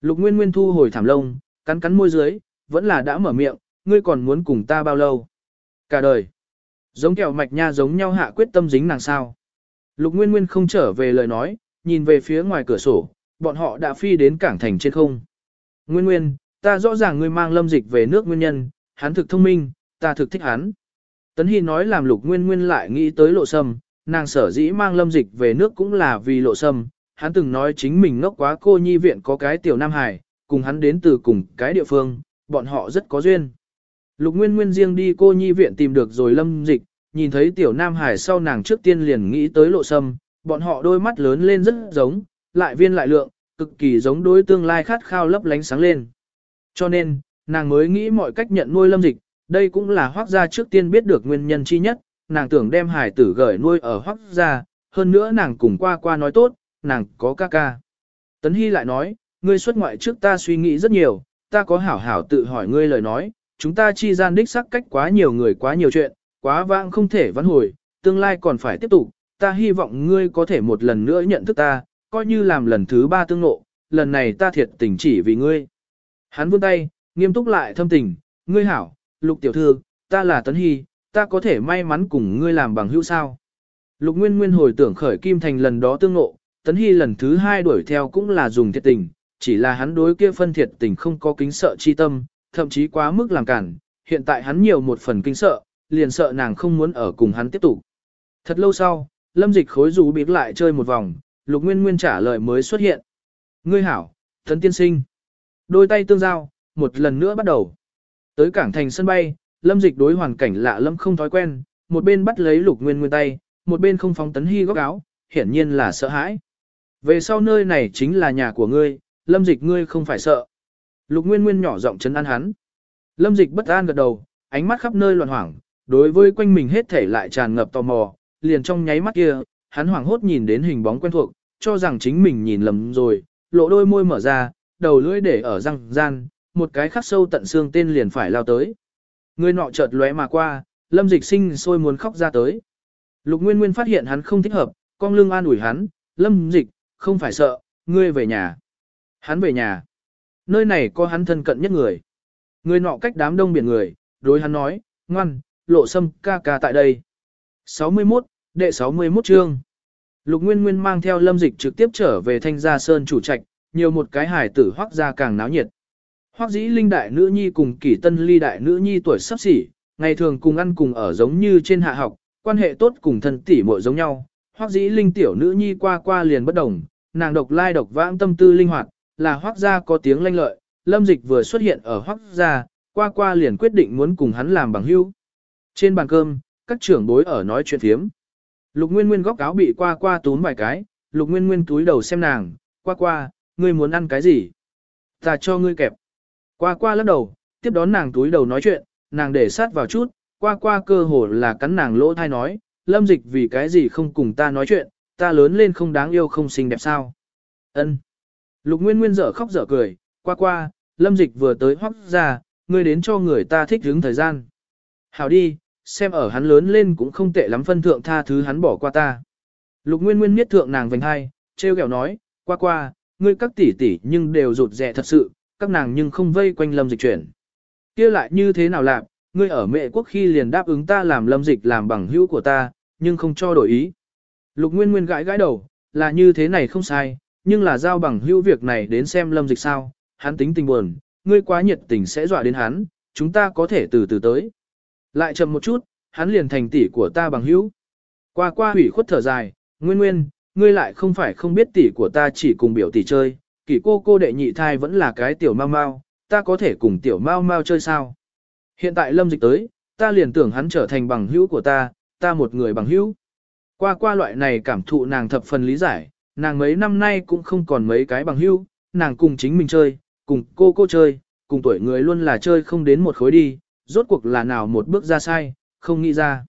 Lục Nguyên Nguyên thu hồi thảm lông, cắn cắn môi dưới, vẫn là đã mở miệng, ngươi còn muốn cùng ta bao lâu? Cả đời. Giống kẹo mạch nha giống nhau hạ quyết tâm dính nàng sao. Lục Nguyên Nguyên không trở về lời nói, nhìn về phía ngoài cửa sổ, bọn họ đã phi đến cảng thành trên không. Nguyên Nguyên, ta rõ ràng ngươi mang lâm dịch về nước nguyên nhân, hắn thực thông minh, ta thực thích hắn. Tấn Hy nói làm lục nguyên nguyên lại nghĩ tới lộ sâm, nàng sở dĩ mang lâm dịch về nước cũng là vì lộ sâm, hắn từng nói chính mình ngốc quá cô nhi viện có cái tiểu Nam Hải, cùng hắn đến từ cùng cái địa phương, bọn họ rất có duyên. Lục Nguyên Nguyên riêng đi cô nhi viện tìm được rồi lâm dịch, nhìn thấy tiểu Nam Hải sau nàng trước tiên liền nghĩ tới lộ sâm, bọn họ đôi mắt lớn lên rất giống, lại viên lại lượng, cực kỳ giống đối tương lai khát khao lấp lánh sáng lên. Cho nên, nàng mới nghĩ mọi cách nhận nuôi lâm dịch, đây cũng là hoác gia trước tiên biết được nguyên nhân chi nhất, nàng tưởng đem hải tử gửi nuôi ở hoác gia, hơn nữa nàng cùng qua qua nói tốt, nàng có ca ca. Tấn Hy lại nói, ngươi xuất ngoại trước ta suy nghĩ rất nhiều, ta có hảo hảo tự hỏi ngươi lời nói, chúng ta chi gian đích sắc cách quá nhiều người quá nhiều chuyện, quá vãng không thể vãn hồi, tương lai còn phải tiếp tục, ta hy vọng ngươi có thể một lần nữa nhận thức ta, coi như làm lần thứ ba tương ngộ, lần này ta thiệt tình chỉ vì ngươi. Hắn vươn tay, nghiêm túc lại thâm tình, ngươi hảo, lục tiểu thư, ta là Tấn Hy, ta có thể may mắn cùng ngươi làm bằng hữu sao. Lục Nguyên Nguyên hồi tưởng khởi Kim Thành lần đó tương ngộ, Tấn Hy lần thứ hai đuổi theo cũng là dùng thiệt tình, chỉ là hắn đối kia phân thiệt tình không có kính sợ chi tâm, thậm chí quá mức làm cản, hiện tại hắn nhiều một phần kính sợ, liền sợ nàng không muốn ở cùng hắn tiếp tục. Thật lâu sau, Lâm Dịch khối rú biết lại chơi một vòng, Lục Nguyên Nguyên trả lời mới xuất hiện. Ngươi hảo, thần Tiên Sinh. Đôi tay tương giao, một lần nữa bắt đầu. Tới cảng thành sân bay, Lâm Dịch đối hoàn cảnh lạ lâm không thói quen, một bên bắt lấy Lục Nguyên Nguyên tay, một bên không phóng Tấn Hy góc áo, hiển nhiên là sợ hãi. Về sau nơi này chính là nhà của ngươi, Lâm Dịch ngươi không phải sợ. Lục Nguyên Nguyên nhỏ giọng chấn an hắn. Lâm Dịch bất an gật đầu, ánh mắt khắp nơi loạn hoảng, đối với quanh mình hết thể lại tràn ngập tò mò, liền trong nháy mắt kia, hắn hoảng hốt nhìn đến hình bóng quen thuộc, cho rằng chính mình nhìn lầm rồi, lộ đôi môi mở ra, đầu lưỡi để ở răng gian, một cái khắc sâu tận xương tên liền phải lao tới. Người nọ chợt lóe mà qua, Lâm Dịch sinh sôi muốn khóc ra tới. Lục Nguyên Nguyên phát hiện hắn không thích hợp, con lưng an ủi hắn, Lâm Dịch, không phải sợ, ngươi về nhà. Hắn về nhà. Nơi này có hắn thân cận nhất người. Người nọ cách đám đông biển người, đối hắn nói, ngoan, lộ sâm ca ca tại đây. 61, đệ 61 chương. Lục Nguyên Nguyên mang theo lâm dịch trực tiếp trở về thanh gia sơn chủ trạch, nhiều một cái hải tử hoác ra càng náo nhiệt. Hoác dĩ linh đại nữ nhi cùng kỷ tân ly đại nữ nhi tuổi sắp xỉ, ngày thường cùng ăn cùng ở giống như trên hạ học, quan hệ tốt cùng thân tỷ muội giống nhau. Hoác dĩ linh tiểu nữ nhi qua qua liền bất đồng, nàng độc lai độc vãng tâm tư linh hoạt, là hoác gia có tiếng lanh lợi, lâm dịch vừa xuất hiện ở hoác gia, qua qua liền quyết định muốn cùng hắn làm bằng hữu. Trên bàn cơm, các trưởng bối ở nói chuyện phiếm. Lục Nguyên Nguyên góc áo bị qua qua túm vài cái, Lục Nguyên Nguyên túi đầu xem nàng, qua qua, ngươi muốn ăn cái gì? Ta cho ngươi kẹp. Qua qua lắc đầu, tiếp đón nàng túi đầu nói chuyện, nàng để sát vào chút, qua qua cơ hồ là cắn nàng lỗ thai nói, lâm dịch vì cái gì không cùng ta nói chuyện, ta lớn lên không đáng yêu không xinh đẹp sao. ân Lục Nguyên Nguyên dở khóc dở cười, qua qua, lâm dịch vừa tới hoắc ra, ngươi đến cho người ta thích hứng thời gian. Hảo đi, xem ở hắn lớn lên cũng không tệ lắm phân thượng tha thứ hắn bỏ qua ta. Lục Nguyên Nguyên miết thượng nàng vành hai, treo kẹo nói, qua qua, ngươi các tỷ tỷ nhưng đều rụt rè thật sự, các nàng nhưng không vây quanh lâm dịch chuyển. kia lại như thế nào làm, ngươi ở mẹ quốc khi liền đáp ứng ta làm lâm dịch làm bằng hữu của ta, nhưng không cho đổi ý. Lục Nguyên Nguyên gãi gãi đầu, là như thế này không sai, nhưng là giao bằng hữu việc này đến xem lâm dịch sao, hắn tính tình buồn, ngươi quá nhiệt tình sẽ dọa đến hắn, chúng ta có thể từ từ tới. Lại chậm một chút, hắn liền thành tỷ của ta bằng hữu. Qua qua hủy khuất thở dài, nguyên nguyên, ngươi lại không phải không biết tỷ của ta chỉ cùng biểu tỷ chơi, kỷ cô cô đệ nhị thai vẫn là cái tiểu mau mau, ta có thể cùng tiểu mau mau chơi sao. Hiện tại lâm dịch tới, ta liền tưởng hắn trở thành bằng hữu của ta, ta một người bằng hữu. Qua qua loại này cảm thụ nàng thập phần lý giải, nàng mấy năm nay cũng không còn mấy cái bằng hữu, nàng cùng chính mình chơi, cùng cô cô chơi, cùng tuổi người luôn là chơi không đến một khối đi, rốt cuộc là nào một bước ra sai, không nghĩ ra.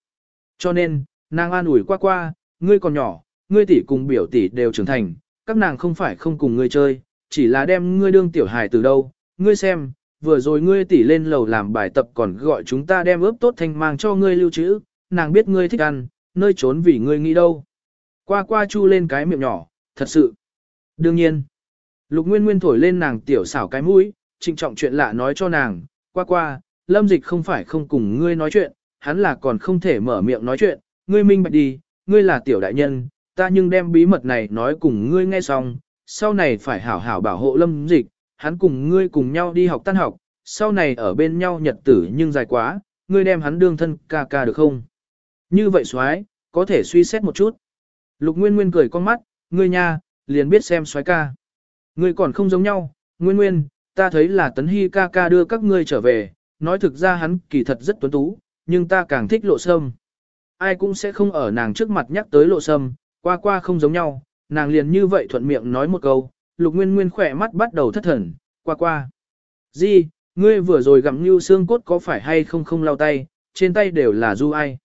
Cho nên, nàng an ủi qua qua, ngươi còn nhỏ, ngươi tỷ cùng biểu tỷ đều trưởng thành, các nàng không phải không cùng ngươi chơi, chỉ là đem ngươi đương tiểu hài từ đâu, ngươi xem, vừa rồi ngươi tỷ lên lầu làm bài tập còn gọi chúng ta đem ướp tốt thanh mang cho ngươi lưu trữ, nàng biết ngươi thích ăn, nơi trốn vì ngươi nghĩ đâu. Qua qua chu lên cái miệng nhỏ, thật sự. Đương nhiên, lục nguyên nguyên thổi lên nàng tiểu xảo cái mũi, trịnh trọng chuyện lạ nói cho nàng, qua qua, lâm dịch không phải không cùng ngươi nói chuyện, hắn là còn không thể mở miệng nói chuyện, ngươi minh bạch đi, ngươi là tiểu đại nhân, ta nhưng đem bí mật này nói cùng ngươi nghe xong, sau này phải hảo hảo bảo hộ lâm dịch, hắn cùng ngươi cùng nhau đi học tan học, sau này ở bên nhau nhật tử nhưng dài quá, ngươi đem hắn đương thân ca ca được không? Như vậy xoái, có thể suy xét một chút. Lục Nguyên Nguyên cười con mắt, ngươi nha, liền biết xem xoái ca. Ngươi còn không giống nhau, Nguyên Nguyên, ta thấy là Tấn Hy ca ca đưa các ngươi trở về, nói thực ra hắn kỳ thật rất tuấn tú, nhưng ta càng thích lộ sâm. Ai cũng sẽ không ở nàng trước mặt nhắc tới lộ sâm, qua qua không giống nhau, nàng liền như vậy thuận miệng nói một câu, lục nguyên nguyên khỏe mắt bắt đầu thất thần, qua qua. Di, ngươi vừa rồi gặm như xương cốt có phải hay không không lau tay, trên tay đều là du ai.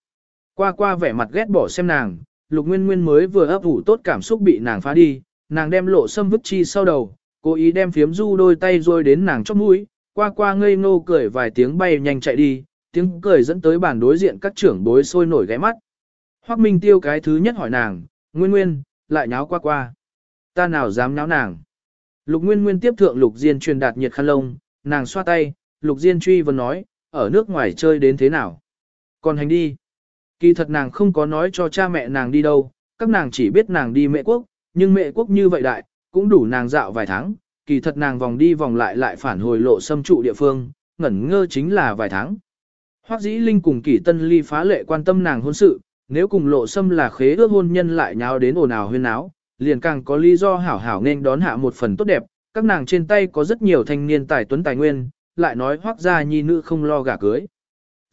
Qua qua vẻ mặt ghét bỏ xem nàng, lục nguyên nguyên mới vừa ấp ủ tốt cảm xúc bị nàng phá đi, nàng đem lộ sâm vứt chi sau đầu, cố ý đem phiếm du đôi tay rồi đến nàng chóp mũi, qua qua ngây ngô cười vài tiếng bay nhanh chạy đi, tiếng cười dẫn tới bàn đối diện các trưởng bối sôi nổi ghé mắt. Hoắc Minh Tiêu cái thứ nhất hỏi nàng, Nguyên Nguyên, lại nháo qua qua. Ta nào dám nháo nàng. Lục Nguyên Nguyên tiếp thượng Lục Diên truyền đạt nhiệt khăn lông, nàng xoa tay, Lục Diên truy vấn nói, ở nước ngoài chơi đến thế nào. Còn hành đi. Kỳ thật nàng không có nói cho cha mẹ nàng đi đâu, các nàng chỉ biết nàng đi mẹ quốc, nhưng mẹ quốc như vậy đại, cũng đủ nàng dạo vài tháng, kỳ thật nàng vòng đi vòng lại lại phản hồi lộ xâm trụ địa phương, ngẩn ngơ chính là vài tháng. Hoắc dĩ linh cùng kỷ tân ly phá lệ quan tâm nàng hôn sự, nếu cùng lộ xâm là khế ước hôn nhân lại nháo đến ồn ào huyên áo, liền càng có lý do hảo hảo nên đón hạ một phần tốt đẹp, các nàng trên tay có rất nhiều thanh niên tài tuấn tài nguyên, lại nói hoác gia nhi nữ không lo gả cưới.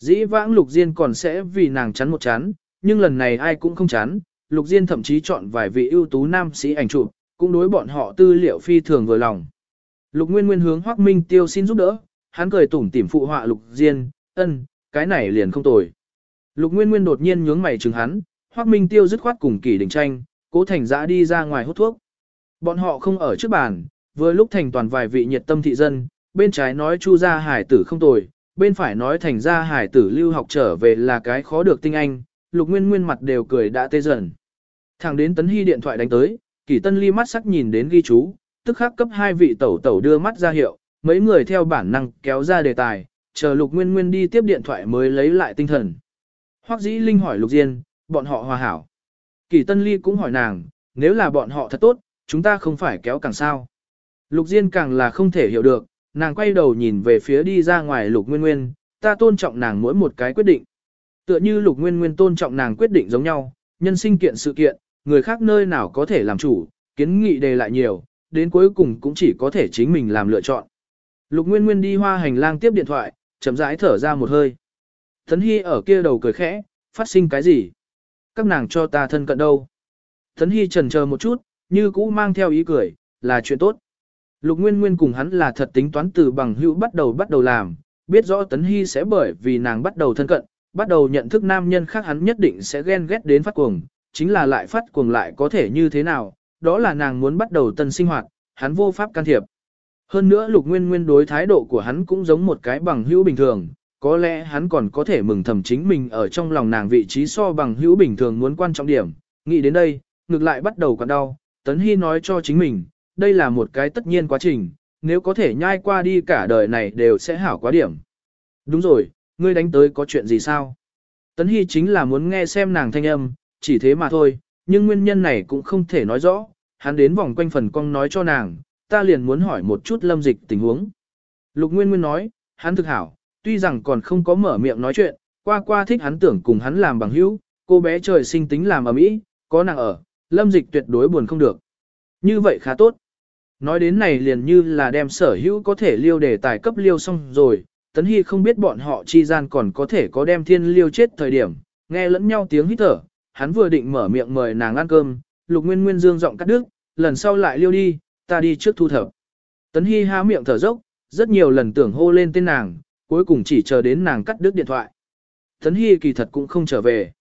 Dĩ vãng Lục Diên còn sẽ vì nàng chắn một chán, nhưng lần này ai cũng không chán, Lục Diên thậm chí chọn vài vị ưu tú nam sĩ ảnh chụp, cũng đối bọn họ tư liệu phi thường vừa lòng. Lục Nguyên Nguyên hướng Hoắc Minh Tiêu xin giúp đỡ, hắn cười tủm tỉm phụ họa Lục Diên, ân, cái này liền không tồi. Lục Nguyên Nguyên đột nhiên nhướng mày chừng hắn, Hoắc Minh Tiêu dứt khoát cùng Kỷ Đình Tranh, Cố Thành Dã đi ra ngoài hút thuốc. Bọn họ không ở trước bàn, vừa lúc thành toàn vài vị nhiệt tâm thị dân, bên trái nói Chu gia hải tử không tồi, bên phải nói thành ra hải tử lưu học trở về là cái khó được tinh anh, Lục Nguyên Nguyên mặt đều cười đã tê dần. Thẳng đến Tấn Hy điện thoại đánh tới, Kỷ Tân Ly mắt sắc nhìn đến ghi chú, tức khắc cấp hai vị tẩu tẩu đưa mắt ra hiệu, mấy người theo bản năng kéo ra đề tài, chờ Lục Nguyên Nguyên đi tiếp điện thoại mới lấy lại tinh thần. Hoắc Dĩ Linh hỏi Lục Diên, bọn họ hòa hảo. Kỷ Tân Ly cũng hỏi nàng, nếu là bọn họ thật tốt, chúng ta không phải kéo càng sao. Lục Diên càng là không thể hiểu được, nàng quay đầu nhìn về phía đi ra ngoài Lục Nguyên Nguyên, ta tôn trọng nàng mỗi một cái quyết định. Tựa như Lục Nguyên Nguyên tôn trọng nàng quyết định giống nhau, nhân sinh kiện sự kiện, người khác nơi nào có thể làm chủ, kiến nghị đề lại nhiều, đến cuối cùng cũng chỉ có thể chính mình làm lựa chọn. Lục Nguyên Nguyên đi hoa hành lang tiếp điện thoại, chậm rãi thở ra một hơi. Thấn Hy ở kia đầu cười khẽ, phát sinh cái gì? Các nàng cho ta thân cận đâu? Thấn Hy trần chờ một chút, như cũ mang theo ý cười, là chuyện tốt. Lục Nguyên Nguyên cùng hắn là thật tính toán từ bằng hữu bắt đầu bắt đầu làm, biết rõ Tấn Hy sẽ bởi vì nàng bắt đầu thân cận, bắt đầu nhận thức nam nhân khác hắn nhất định sẽ ghen ghét đến phát cuồng, chính là lại phát cuồng lại có thể như thế nào, đó là nàng muốn bắt đầu tân sinh hoạt, hắn vô pháp can thiệp. Hơn nữa Lục Nguyên Nguyên đối thái độ của hắn cũng giống một cái bằng hữu bình thường, có lẽ hắn còn có thể mừng thầm chính mình ở trong lòng nàng vị trí so bằng hữu bình thường muốn quan trọng điểm. Nghĩ đến đây, ngược lại bắt đầu còn đau, Tấn Hy nói cho chính mình, đây là một cái tất nhiên quá trình, nếu có thể nhai qua đi cả đời này đều sẽ hảo quá điểm. Đúng rồi, ngươi đánh tới có chuyện gì sao? Tấn Hy chính là muốn nghe xem nàng thanh âm, chỉ thế mà thôi, nhưng nguyên nhân này cũng không thể nói rõ, hắn đến vòng quanh phần cong nói cho nàng, ta liền muốn hỏi một chút lâm dịch tình huống. Lục Nguyên Nguyên nói, hắn thực hảo, tuy rằng còn không có mở miệng nói chuyện, qua qua thích hắn tưởng cùng hắn làm bằng hữu, cô bé trời sinh tính làm ở mỹ, có nàng ở, lâm dịch tuyệt đối buồn không được. Như vậy khá tốt. Nói đến này liền như là đem sở hữu có thể liêu đề tài cấp liêu xong rồi, Tấn Hy không biết bọn họ chi gian còn có thể có đem thiên liêu chết thời điểm, nghe lẫn nhau tiếng hít thở, hắn vừa định mở miệng mời nàng ăn cơm, Lục Nguyên Nguyên dương giọng cắt đứt, lần sau lại liêu đi, ta đi trước thu thập. Tấn Hy há miệng thở dốc, rất nhiều lần tưởng hô lên tên nàng, cuối cùng chỉ chờ đến nàng cắt đứt điện thoại. Tấn Hy kỳ thật cũng không trở về.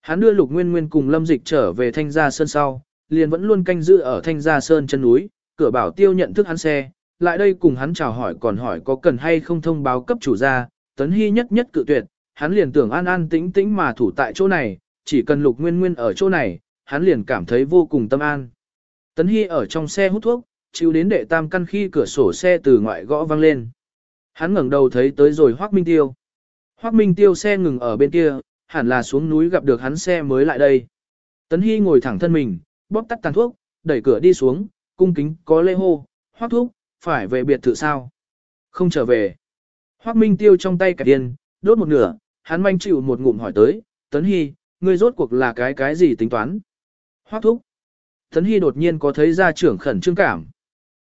Hắn đưa Lục Nguyên Nguyên cùng Lâm Dịch trở về Thanh Gia Sơn sau, liền vẫn luôn canh giữ ở Thanh Gia Sơn chân núi, cửa bảo tiêu nhận thức hắn xe, lại đây cùng hắn chào hỏi còn hỏi có cần hay không thông báo cấp chủ gia, Tấn Hy nhất nhất cự tuyệt, hắn liền tưởng an an tĩnh tĩnh mà thủ tại chỗ này, chỉ cần Lục Nguyên Nguyên ở chỗ này, hắn liền cảm thấy vô cùng tâm an. Tấn Hy ở trong xe hút thuốc, chịu đến đệ tam căn khi cửa sổ xe từ ngoại gõ vang lên. Hắn ngẩng đầu thấy tới rồi Hoác Minh Tiêu. Hoác Minh Tiêu xe ngừng ở bên kia, hẳn là xuống núi gặp được hắn xe mới lại đây. Tấn Hy ngồi thẳng thân mình, bóp tắt tàn thuốc, đẩy cửa đi xuống, cung kính có lê hô, Hoác Thúc, phải về biệt thự sao? Không trở về. Hoác Minh Tiêu trong tay cả điên, đốt một nửa, hắn manh chịu một ngụm hỏi tới, Tấn Hy, ngươi rốt cuộc là cái cái gì tính toán? Hoác Thúc. Tấn Hy đột nhiên có thấy ra trưởng khẩn trương cảm.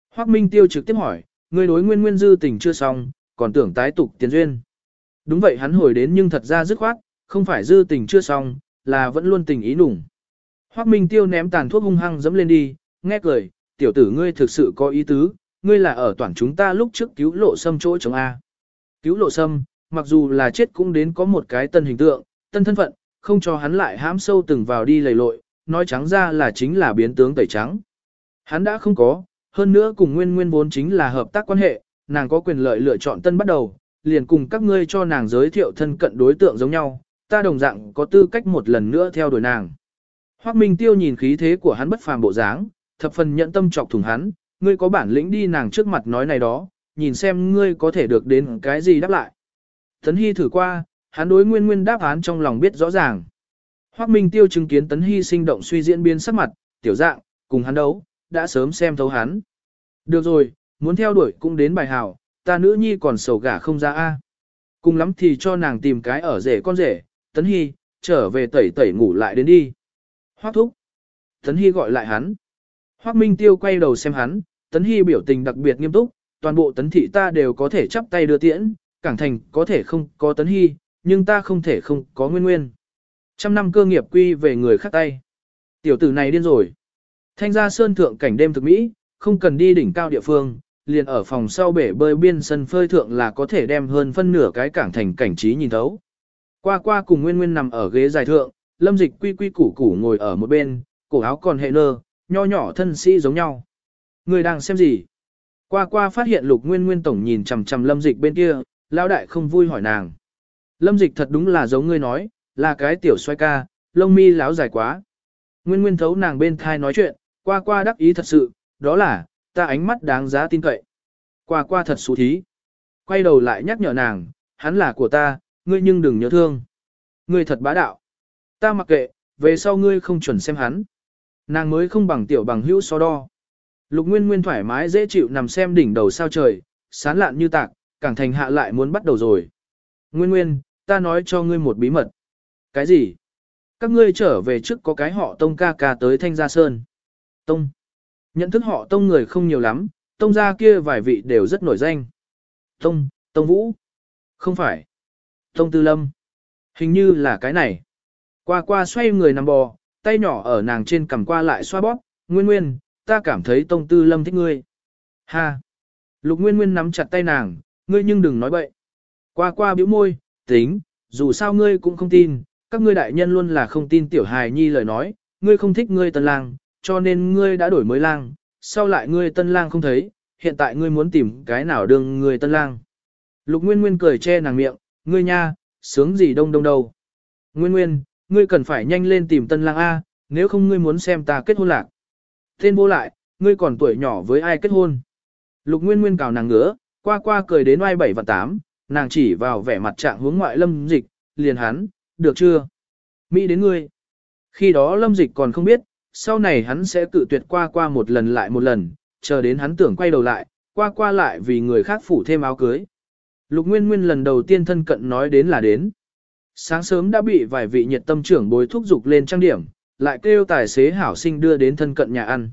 Hoác Minh Tiêu trực tiếp hỏi, ngươi đối nguyên nguyên dư tình chưa xong, còn tưởng tái tục tiền duyên. Đúng vậy hắn hồi đến nhưng thật ra dứt khoát, không phải dư tình chưa xong, là vẫn luôn tình ý nủng. Hoác Minh Tiêu ném tàn thuốc hung hăng dẫm lên đi, nghe cười, tiểu tử ngươi thực sự có ý tứ, ngươi là ở toàn chúng ta lúc trước cứu lộ sâm chỗ chống A. Cứu lộ sâm, mặc dù là chết cũng đến có một cái tân hình tượng, tân thân phận, không cho hắn lại hãm sâu từng vào đi lầy lội, nói trắng ra là chính là biến tướng tẩy trắng. Hắn đã không có, hơn nữa cùng nguyên nguyên vốn chính là hợp tác quan hệ, nàng có quyền lợi lựa chọn tân bắt đầu, liền cùng các ngươi cho nàng giới thiệu thân cận đối tượng giống nhau, ta đồng dạng có tư cách một lần nữa theo đuổi nàng. Hoác Minh Tiêu nhìn khí thế của hắn bất phàm bộ dáng, thập phần nhận tâm chọc thủng hắn, ngươi có bản lĩnh đi nàng trước mặt nói này đó, nhìn xem ngươi có thể được đến cái gì đáp lại. Tấn Hy thử qua, hắn đối nguyên nguyên đáp án trong lòng biết rõ ràng. Hoắc Minh Tiêu chứng kiến Tấn Hy sinh động suy diễn biến sắc mặt, tiểu dạng, cùng hắn đấu, đã sớm xem thấu hắn. Được rồi, muốn theo đuổi cũng đến bài hảo, ta nữ nhi còn sầu gả không ra a. Cùng lắm thì cho nàng tìm cái ở rể con rể, Tấn Hy, trở về tẩy tẩy ngủ lại đến đi. Hoắc thúc. Tấn Hy gọi lại hắn. Hoắc Minh Tiêu quay đầu xem hắn, Tấn Hy biểu tình đặc biệt nghiêm túc, toàn bộ tấn thị ta đều có thể chắp tay đưa tiễn, cảng thành có thể không có Tấn Hy, nhưng ta không thể không có nguyên nguyên. Trăm năm cơ nghiệp quy về người khác tay. Tiểu tử này điên rồi. Thanh gia sơn thượng cảnh đêm thực mỹ, không cần đi đỉnh cao địa phương, liền ở phòng sau bể bơi biên sân phơi thượng là có thể đem hơn phân nửa cái cảng thành cảnh trí nhìn thấu. Qua qua cùng Nguyên Nguyên nằm ở ghế dài thượng, Lâm Dịch quy quy củ củ ngồi ở một bên, cổ áo còn hệ nơ, nho nhỏ thân sĩ giống nhau. Người đang xem gì? Qua qua phát hiện Lục Nguyên Nguyên tổng nhìn chằm chằm Lâm Dịch bên kia, lão đại không vui hỏi nàng. Lâm Dịch thật đúng là giống ngươi nói, là cái tiểu xoay ca, lông mi láo dài quá. Nguyên Nguyên thấu nàng bên thai nói chuyện, qua qua đắc ý thật sự, đó là, ta ánh mắt đáng giá tin cậy. Qua qua thật xú thí. Quay đầu lại nhắc nhở nàng, hắn là của ta, ngươi nhưng đừng nhớ thương. Ngươi thật bá đạo. Ta mặc kệ, về sau ngươi không chuẩn xem hắn. Nàng mới không bằng tiểu bằng hữu so đo. Lục Nguyên Nguyên thoải mái dễ chịu nằm xem đỉnh đầu sao trời, sán lạn như tạc, càng thành hạ lại muốn bắt đầu rồi. Nguyên Nguyên, ta nói cho ngươi một bí mật. Cái gì? Các ngươi trở về trước có cái họ Tông ca ca tới Thanh Gia Sơn. Tông. Nhận thức họ Tông người không nhiều lắm, Tông gia kia vài vị đều rất nổi danh. Tông, Tông Vũ. Không phải. Tông Tư Lâm. Hình như là cái này. Qua qua xoay người nằm bò, tay nhỏ ở nàng trên cầm qua lại xoa bóp. Nguyên Nguyên, ta cảm thấy Tông Tư Lâm thích ngươi. Ha. Lục Nguyên Nguyên nắm chặt tay nàng, ngươi nhưng đừng nói bậy. Qua qua bĩu môi, tính, dù sao ngươi cũng không tin, các ngươi đại nhân luôn là không tin tiểu hài nhi lời nói, ngươi không thích ngươi tân lang, cho nên ngươi đã đổi mới lang, sau lại ngươi tân lang không thấy, hiện tại ngươi muốn tìm cái nào đương ngươi tân lang. Lục Nguyên Nguyên cười che nàng miệng, ngươi nha, sướng gì đông đông đâu. Nguyên Nguyên, ngươi cần phải nhanh lên tìm tân lang A, nếu không ngươi muốn xem ta kết hôn lạc. Tên vô lại, ngươi còn tuổi nhỏ với ai kết hôn. Lục Nguyên Nguyên cào nàng ngứa, qua qua cười đến oai bảy và tám, nàng chỉ vào vẻ mặt trạng hướng ngoại lâm dịch, liền hắn, được chưa? Mỹ đến ngươi. Khi đó lâm dịch còn không biết, sau này hắn sẽ tự tuyệt qua qua một lần lại một lần, chờ đến hắn tưởng quay đầu lại, qua qua lại vì người khác phủ thêm áo cưới. Lục Nguyên Nguyên lần đầu tiên thân cận nói đến là đến. Sáng sớm đã bị vài vị nhiệt tâm trưởng bối thúc dục lên trang điểm, lại kêu tài xế hảo sinh đưa đến thân cận nhà ăn.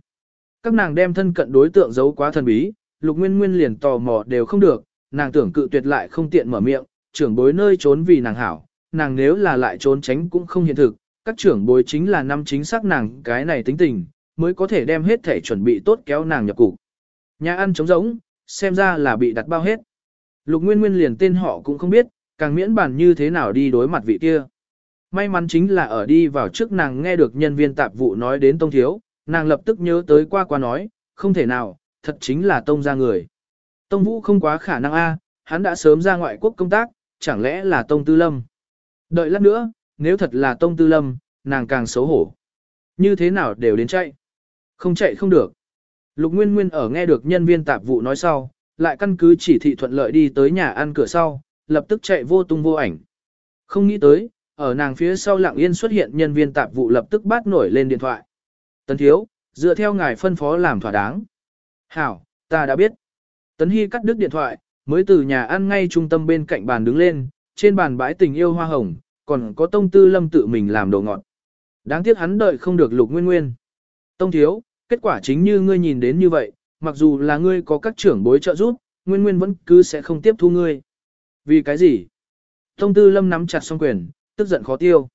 Các nàng đem thân cận đối tượng giấu quá thần bí, Lục Nguyên Nguyên liền tò mò đều không được, nàng tưởng cự tuyệt lại không tiện mở miệng, trưởng bối nơi trốn vì nàng hảo, nàng nếu là lại trốn tránh cũng không hiện thực, các trưởng bối chính là năm chính xác nàng cái này tính tình, mới có thể đem hết thể chuẩn bị tốt kéo nàng nhập cục. Nhà ăn trống rỗng, xem ra là bị đặt bao hết. Lục Nguyên Nguyên liền tên họ cũng không biết, càng miễn bản như thế nào đi đối mặt vị kia. May mắn chính là ở đi vào trước nàng nghe được nhân viên tạp vụ nói đến Tông Thiếu, nàng lập tức nhớ tới qua qua nói, không thể nào, thật chính là Tông ra người. Tông Vũ không quá khả năng a, hắn đã sớm ra ngoại quốc công tác, chẳng lẽ là Tông Tư Lâm. Đợi lát nữa, nếu thật là Tông Tư Lâm, nàng càng xấu hổ. Như thế nào đều đến chạy. Không chạy không được. Lục Nguyên Nguyên ở nghe được nhân viên tạp vụ nói sau, lại căn cứ chỉ thị thuận lợi đi tới nhà ăn cửa sau, lập tức chạy vô tung vô ảnh. Không nghĩ tới, ở nàng phía sau lặng yên xuất hiện nhân viên tạp vụ lập tức bắt nổi lên điện thoại. Tấn thiếu, dựa theo ngài phân phó làm thỏa đáng. Hảo, ta đã biết. Tấn Hy cắt đứt điện thoại, mới từ nhà ăn ngay trung tâm bên cạnh bàn đứng lên, trên bàn bãi tình yêu hoa hồng, còn có tông tư lâm tự mình làm đồ ngọt. Đáng tiếc hắn đợi không được lục nguyên nguyên. Tông thiếu, kết quả chính như ngươi nhìn đến như vậy, mặc dù là ngươi có các trưởng bối trợ giúp, nguyên nguyên vẫn cứ sẽ không tiếp thu ngươi. Vì cái gì? Tông tư lâm nắm chặt song quyền, tức giận khó tiêu.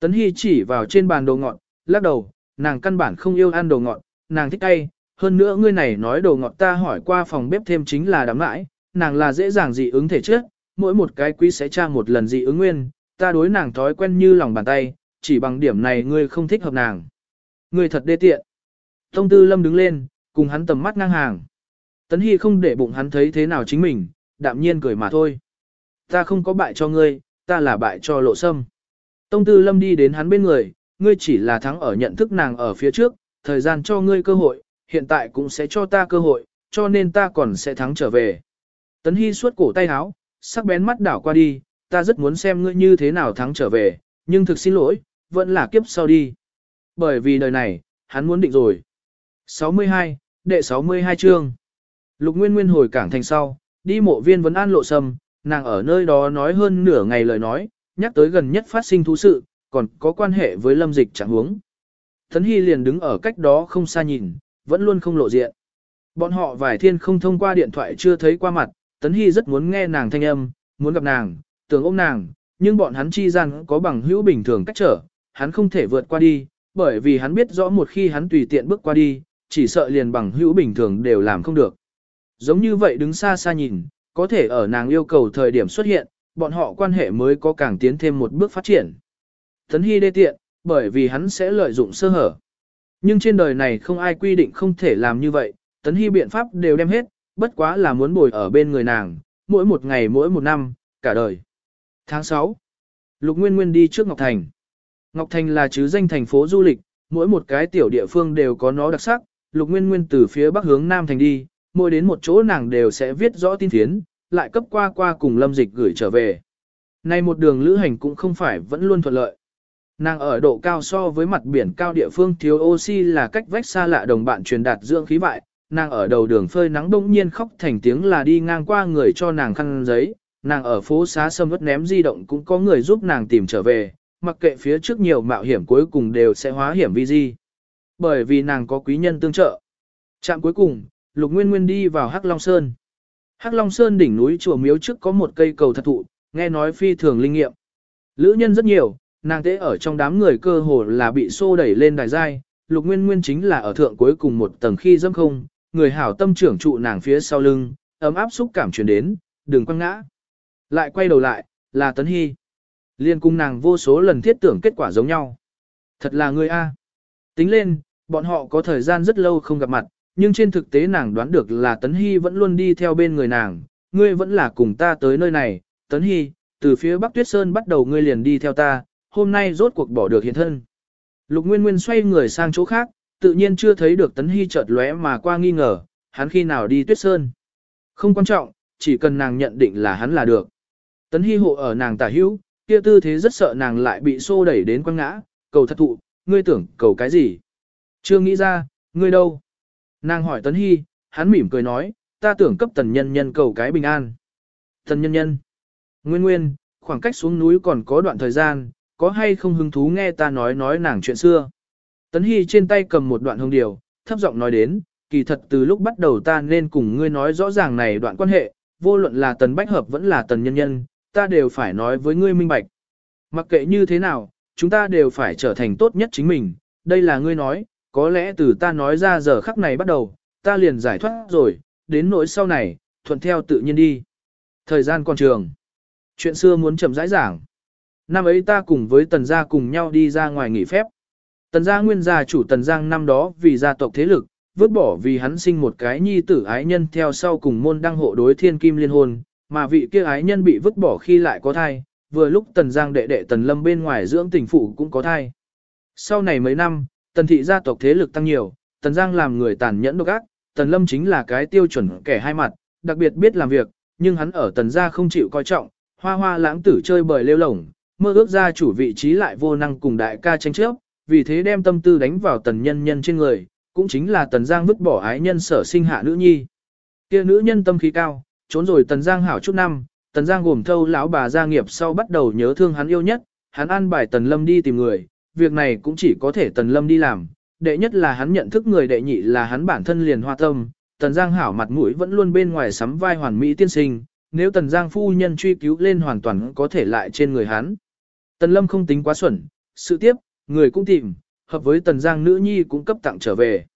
Tấn Hy chỉ vào trên bàn đồ ngọt, lắc đầu, nàng căn bản không yêu ăn đồ ngọt, nàng thích cay, hơn nữa ngươi này nói đồ ngọt ta hỏi qua phòng bếp thêm chính là đám mãi, nàng là dễ dàng dị ứng thể trước, mỗi một cái quý sẽ tra một lần dị ứng nguyên, ta đối nàng thói quen như lòng bàn tay, chỉ bằng điểm này ngươi không thích hợp nàng. Ngươi thật đê tiện. Tông Tư Lâm đứng lên, cùng hắn tầm mắt ngang hàng. Tấn Hy không để bụng hắn thấy thế nào chính mình, đạm nhiên cười mà thôi. Ta không có bại cho ngươi, ta là bại cho lộ sâm. Tông Tư Lâm đi đến hắn bên người, ngươi chỉ là thắng ở nhận thức nàng ở phía trước, thời gian cho ngươi cơ hội, hiện tại cũng sẽ cho ta cơ hội, cho nên ta còn sẽ thắng trở về. Tấn Hy suốt cổ tay háo, sắc bén mắt đảo qua đi, ta rất muốn xem ngươi như thế nào thắng trở về, nhưng thực xin lỗi, vẫn là kiếp sau đi. Bởi vì đời này, hắn muốn định rồi. 62, đệ 62 chương. Lục Nguyên Nguyên hồi cảng thành sau, đi mộ viên vấn an lộ sâm, nàng ở nơi đó nói hơn nửa ngày lời nói, nhắc tới gần nhất phát sinh thú sự, còn có quan hệ với lâm dịch chẳng huống. Thấn Hy liền đứng ở cách đó không xa nhìn, vẫn luôn không lộ diện. Bọn họ vài thiên không thông qua điện thoại chưa thấy qua mặt, Tấn Hy rất muốn nghe nàng thanh âm, muốn gặp nàng, tưởng ôm nàng, nhưng bọn hắn chi gian có bằng hữu bình thường cách trở, hắn không thể vượt qua đi, bởi vì hắn biết rõ một khi hắn tùy tiện bước qua đi, chỉ sợ liền bằng hữu bình thường đều làm không được. Giống như vậy đứng xa xa nhìn, có thể ở nàng yêu cầu thời điểm xuất hiện, bọn họ quan hệ mới có càng tiến thêm một bước phát triển. Tấn Hy đê tiện, bởi vì hắn sẽ lợi dụng sơ hở. Nhưng trên đời này không ai quy định không thể làm như vậy, Tấn Hy biện pháp đều đem hết, bất quá là muốn bồi ở bên người nàng, mỗi một ngày mỗi một năm, cả đời. Tháng 6. Lục Nguyên Nguyên đi trước Ngọc Thành. Ngọc Thành là chứ danh thành phố du lịch, mỗi một cái tiểu địa phương đều có nó đặc sắc, Lục Nguyên Nguyên từ phía bắc hướng Nam Thành đi, mỗi đến một chỗ nàng đều sẽ viết rõ tin thiến, lại cấp qua qua cùng lâm dịch gửi trở về. Nay một đường lữ hành cũng không phải vẫn luôn thuận lợi. Nàng ở độ cao so với mặt biển cao địa phương thiếu oxy là cách vách xa lạ đồng bạn truyền đạt dưỡng khí bại. nàng ở đầu đường phơi nắng đông nhiên khóc thành tiếng là đi ngang qua người cho nàng khăn giấy, nàng ở phố xá sâm vất ném di động cũng có người giúp nàng tìm trở về, mặc kệ phía trước nhiều mạo hiểm cuối cùng đều sẽ hóa hiểm vi di. Bởi vì nàng có quý nhân tương trợ. Trạm cuối cùng, Lục Nguyên Nguyên đi vào Hắc Long Sơn. Hắc Long Sơn đỉnh núi chùa miếu trước có một cây cầu thật thụ, nghe nói phi thường linh nghiệm. Lữ nhân rất nhiều, nàng tế ở trong đám người cơ hồ là bị xô đẩy lên đài giai, Lục Nguyên Nguyên chính là ở thượng cuối cùng một tầng khi dâm không, người hảo tâm trưởng trụ nàng phía sau lưng, ấm áp xúc cảm truyền đến, đừng quăng ngã. Lại quay đầu lại, là Tấn Hy. Liên cung nàng vô số lần thiết tưởng kết quả giống nhau. Thật là người A. Tính lên, bọn họ có thời gian rất lâu không gặp mặt, nhưng trên thực tế nàng đoán được là Tấn Hy vẫn luôn đi theo bên người nàng, ngươi vẫn là cùng ta tới nơi này, Tấn Hy, từ phía Bắc Tuyết Sơn bắt đầu ngươi liền đi theo ta, hôm nay rốt cuộc bỏ được hiện thân. Lục Nguyên Nguyên xoay người sang chỗ khác, tự nhiên chưa thấy được Tấn Hy chợt lóe mà qua nghi ngờ, hắn khi nào đi Tuyết Sơn. Không quan trọng, chỉ cần nàng nhận định là hắn là được. Tấn Hy hộ ở nàng tả hữu, kia tư thế rất sợ nàng lại bị xô đẩy đến quăng ngã, cầu thật thụ, ngươi tưởng cầu cái gì? Chưa nghĩ ra, ngươi đâu? Nàng hỏi Tấn Hy, hắn mỉm cười nói, ta tưởng cấp tần nhân nhân cầu cái bình an. Tần nhân nhân. Nguyên nguyên, khoảng cách xuống núi còn có đoạn thời gian, có hay không hứng thú nghe ta nói nói nàng chuyện xưa. Tấn Hy trên tay cầm một đoạn hương điều, thấp giọng nói đến, kỳ thật từ lúc bắt đầu ta nên cùng ngươi nói rõ ràng này đoạn quan hệ, vô luận là tần bách hợp vẫn là tần nhân nhân, ta đều phải nói với ngươi minh bạch. Mặc kệ như thế nào, chúng ta đều phải trở thành tốt nhất chính mình, đây là ngươi nói, có lẽ từ ta nói ra giờ khắc này bắt đầu, ta liền giải thoát rồi, đến nỗi sau này, thuận theo tự nhiên đi. Thời gian còn trường. Chuyện xưa muốn chậm rãi giảng. Năm ấy ta cùng với tần gia cùng nhau đi ra ngoài nghỉ phép. Tần gia nguyên gia chủ tần giang năm đó vì gia tộc thế lực, vứt bỏ vì hắn sinh một cái nhi tử ái nhân theo sau cùng môn đăng hộ đối thiên kim liên hôn, mà vị kia ái nhân bị vứt bỏ khi lại có thai, vừa lúc tần giang đệ đệ tần lâm bên ngoài dưỡng tình phụ cũng có thai. Sau này mấy năm, tần thị gia tộc thế lực tăng nhiều, tần giang làm người tàn nhẫn độc ác, tần lâm chính là cái tiêu chuẩn kẻ hai mặt, đặc biệt biết làm việc, nhưng hắn ở tần gia không chịu coi trọng, hoa hoa lãng tử chơi bời lêu lổng, mơ ước gia chủ vị trí lại vô năng cùng đại ca tranh chấp, vì thế đem tâm tư đánh vào tần nhân nhân trên người, cũng chính là tần giang vứt bỏ ái nhân sở sinh hạ nữ nhi. Kia nữ nhân tâm khí cao, trốn rồi tần giang hảo chút năm, tần giang gồm thâu lão bà gia nghiệp sau bắt đầu nhớ thương hắn yêu nhất, hắn an bài tần lâm đi tìm người, việc này cũng chỉ có thể tần lâm đi làm, đệ nhất là hắn nhận thức người đệ nhị là hắn bản thân liền hoa tâm, tần giang hảo mặt mũi vẫn luôn bên ngoài sắm vai hoàn mỹ tiên sinh, nếu tần giang phu nhân truy cứu lên hoàn toàn có thể lại trên người hắn. Tần lâm không tính quá xuẩn, sự tiếp, người cũng tìm, hợp với tần giang nữ nhi cũng cấp tặng trở về.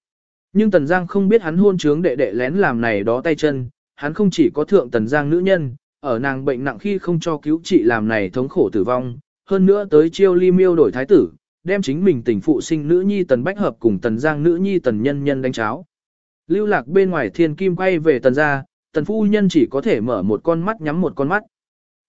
Nhưng tần giang không biết hắn hôn trướng đệ đệ lén làm này đó tay chân, hắn không chỉ có thượng tần giang nữ nhân, ở nàng bệnh nặng khi không cho cứu trị làm này thống khổ tử vong, hơn nữa tới chiêu ly miêu đổi thái tử, đem chính mình tình phụ sinh nữ nhi tần bách hợp cùng tần giang nữ nhi tần nhân nhân đánh cháo. Lưu lạc bên ngoài thiên kim quay về tần gia, tần phu nhân chỉ có thể mở một con mắt nhắm một con mắt.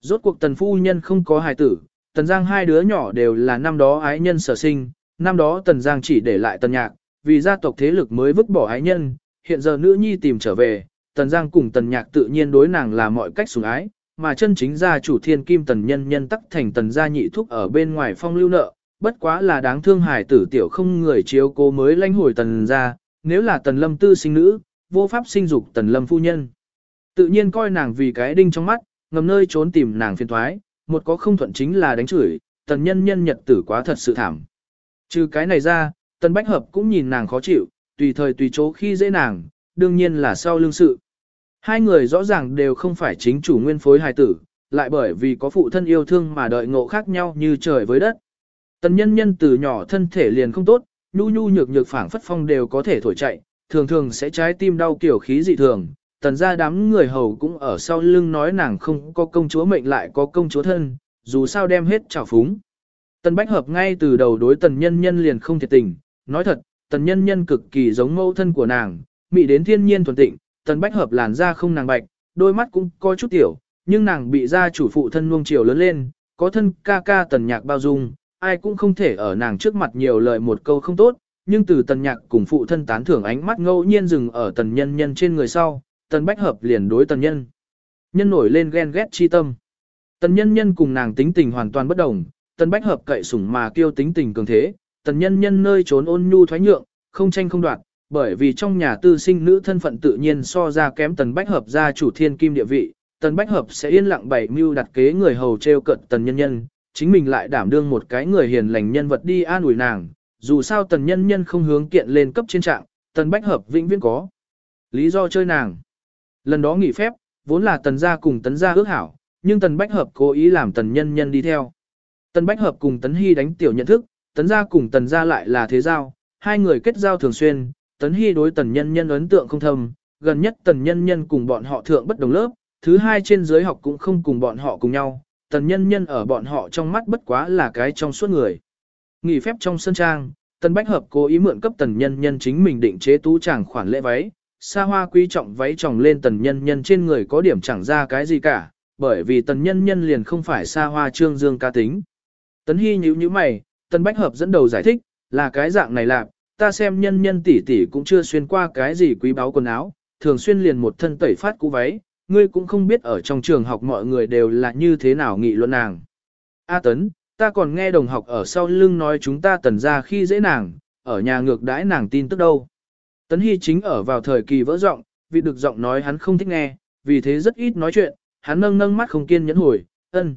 Rốt cuộc tần phu nhân không có hài tử, tần giang hai đứa nhỏ đều là năm đó ái nhân sở sinh, năm đó tần giang chỉ để lại tần nhạc, vì gia tộc thế lực mới vứt bỏ ái nhân, hiện giờ nữ nhi tìm trở về, tần giang cùng tần nhạc tự nhiên đối nàng là mọi cách sủng ái, mà chân chính gia chủ thiên kim tần nhân nhân tắc thành tần gia nhị thúc ở bên ngoài phong lưu nợ, bất quá là đáng thương hài tử tiểu không người chiếu cố mới lãnh hồi tần ra. nếu là tần lâm tư sinh nữ, vô pháp sinh dục tần lâm phu nhân. Tự nhiên coi nàng vì cái đinh trong mắt, ngầm nơi trốn tìm nàng phiền thoái, một có không thuận chính là đánh chửi, tần nhân nhân nhật tử quá thật sự thảm. Trừ cái này ra, tần bách hợp cũng nhìn nàng khó chịu, tùy thời tùy chỗ khi dễ nàng, đương nhiên là sau lương sự. Hai người rõ ràng đều không phải chính chủ nguyên phối hài tử, lại bởi vì có phụ thân yêu thương mà đợi ngộ khác nhau như trời với đất. Tần nhân nhân từ nhỏ thân thể liền không tốt, nhu nhu nhược nhược phảng phất phong đều có thể thổi chạy, thường thường sẽ trái tim đau kiểu khí dị thường. Tần ra đám người hầu cũng ở sau lưng nói nàng không có công chúa mệnh lại có công chúa thân, dù sao đem hết trào phúng. Tần Bách Hợp ngay từ đầu đối tần nhân nhân liền không thiệt tình, nói thật, tần nhân nhân cực kỳ giống mẫu thân của nàng, mị đến thiên nhiên thuần tịnh, tần Bách Hợp làn da không nàng bạch, đôi mắt cũng có chút tiểu, nhưng nàng bị gia chủ phụ thân nuông chiều lớn lên, có thân ca ca tần nhạc bao dung, ai cũng không thể ở nàng trước mặt nhiều lời một câu không tốt, nhưng từ tần nhạc cùng phụ thân tán thưởng ánh mắt ngẫu nhiên dừng ở tần nhân nhân trên người sau, tần bách hợp liền đối tần nhân. Nhân nổi lên ghen ghét chi tâm. Tần nhân nhân cùng nàng tính tình hoàn toàn bất đồng, tần bách hợp cậy sủng mà kêu tính tình cường thế, tần nhân nhân nơi trốn ôn nhu thoái nhượng, không tranh không đoạt, bởi vì trong nhà tư sinh nữ thân phận tự nhiên so ra kém tần bách hợp gia chủ thiên kim địa vị, tần bách hợp sẽ yên lặng bày mưu đặt kế người hầu treo cận tần nhân nhân, chính mình lại đảm đương một cái người hiền lành nhân vật đi an ủi nàng, dù sao tần nhân nhân không hướng kiện lên cấp trên trạng, tần bách hợp vĩnh viễn có. Lý do chơi nàng. Lần đó nghỉ phép, vốn là tần gia cùng tấn gia ước hảo, nhưng tần bách hợp cố ý làm tần nhân nhân đi theo. Tần bách hợp cùng tấn hy đánh tiểu nhận thức, tấn gia cùng tần gia lại là thế giao, hai người kết giao thường xuyên, tấn hy đối tần nhân nhân ấn tượng không thâm, gần nhất tần nhân nhân cùng bọn họ thượng bất đồng lớp, thứ hai trên giới học cũng không cùng bọn họ cùng nhau, tần nhân nhân ở bọn họ trong mắt bất quá là cái trong suốt người. Nghỉ phép trong sân trang, tần bách hợp cố ý mượn cấp tần nhân nhân chính mình định chế tú chàng khoản lễ váy, xa hoa quý trọng váy tròng lên tần nhân nhân trên người có điểm chẳng ra cái gì cả, bởi vì tần nhân nhân liền không phải xa hoa trương dương ca tính. Tấn hy nhíu như mày, tần bách hợp dẫn đầu giải thích, là cái dạng này lạc, ta xem nhân nhân tỷ tỷ cũng chưa xuyên qua cái gì quý báu quần áo, thường xuyên liền một thân tẩy phát cũ váy, ngươi cũng không biết ở trong trường học mọi người đều là như thế nào nghị luận nàng. A Tấn, ta còn nghe đồng học ở sau lưng nói chúng ta tần ra khi dễ nàng, ở nhà ngược đãi nàng tin tức đâu. Tấn Hy chính ở vào thời kỳ vỡ giọng, vì được giọng nói hắn không thích nghe, vì thế rất ít nói chuyện, hắn nâng nâng mắt không kiên nhẫn hồi, ân.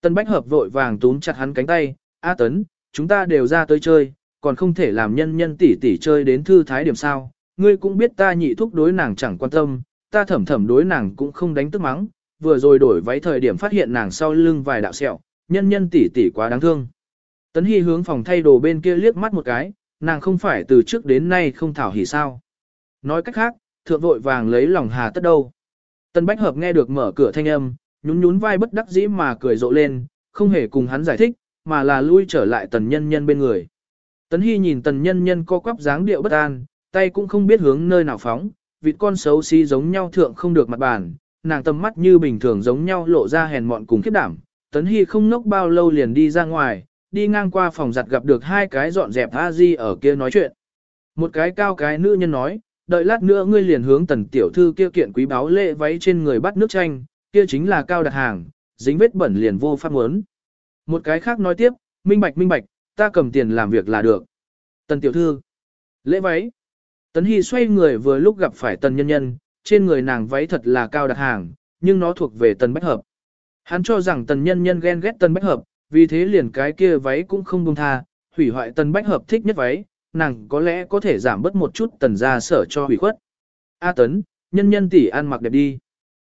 Tần Bách Hợp vội vàng túm chặt hắn cánh tay, A Tấn, chúng ta đều ra tới chơi, còn không thể làm nhân nhân tỷ tỷ chơi đến thư thái điểm sao, ngươi cũng biết ta nhị thúc đối nàng chẳng quan tâm, ta thẩm thẩm đối nàng cũng không đánh tức mắng, vừa rồi đổi váy thời điểm phát hiện nàng sau lưng vài đạo sẹo, nhân nhân tỷ tỷ quá đáng thương. Tấn Hy hướng phòng thay đồ bên kia liếc mắt một cái, nàng không phải từ trước đến nay không thảo hỉ sao. Nói cách khác, thượng vội vàng lấy lòng hà tất đâu. Tân Bách Hợp nghe được mở cửa thanh âm, nhún nhún vai bất đắc dĩ mà cười rộ lên, không hề cùng hắn giải thích, mà là lui trở lại tần nhân nhân bên người. Tấn Hy nhìn tần nhân nhân co quắp dáng điệu bất an, tay cũng không biết hướng nơi nào phóng, vịt con xấu xí giống nhau thượng không được mặt bàn, nàng tầm mắt như bình thường giống nhau lộ ra hèn mọn cùng khiếp đảm. Tấn Hy không nốc bao lâu liền đi ra ngoài, đi ngang qua phòng giặt gặp được hai cái dọn dẹp a di ở kia nói chuyện. Một cái cao cái nữ nhân nói, đợi lát nữa ngươi liền hướng tần tiểu thư kia kiện quý báo lệ váy trên người bắt nước chanh, kia chính là cao đặt hàng, dính vết bẩn liền vô pháp muốn. Một cái khác nói tiếp, minh bạch minh bạch, ta cầm tiền làm việc là được. Tần tiểu thư, lễ váy. Tấn Hy xoay người vừa lúc gặp phải tần nhân nhân, trên người nàng váy thật là cao đặt hàng, nhưng nó thuộc về tần bách hợp. Hắn cho rằng tần nhân nhân ghen ghét tần bách hợp, vì thế liền cái kia váy cũng không buông tha, hủy hoại tần bách hợp thích nhất váy, nàng có lẽ có thể giảm bớt một chút tần ra sở cho hủy khuất. A tấn, nhân nhân tỷ ăn mặc đẹp đi.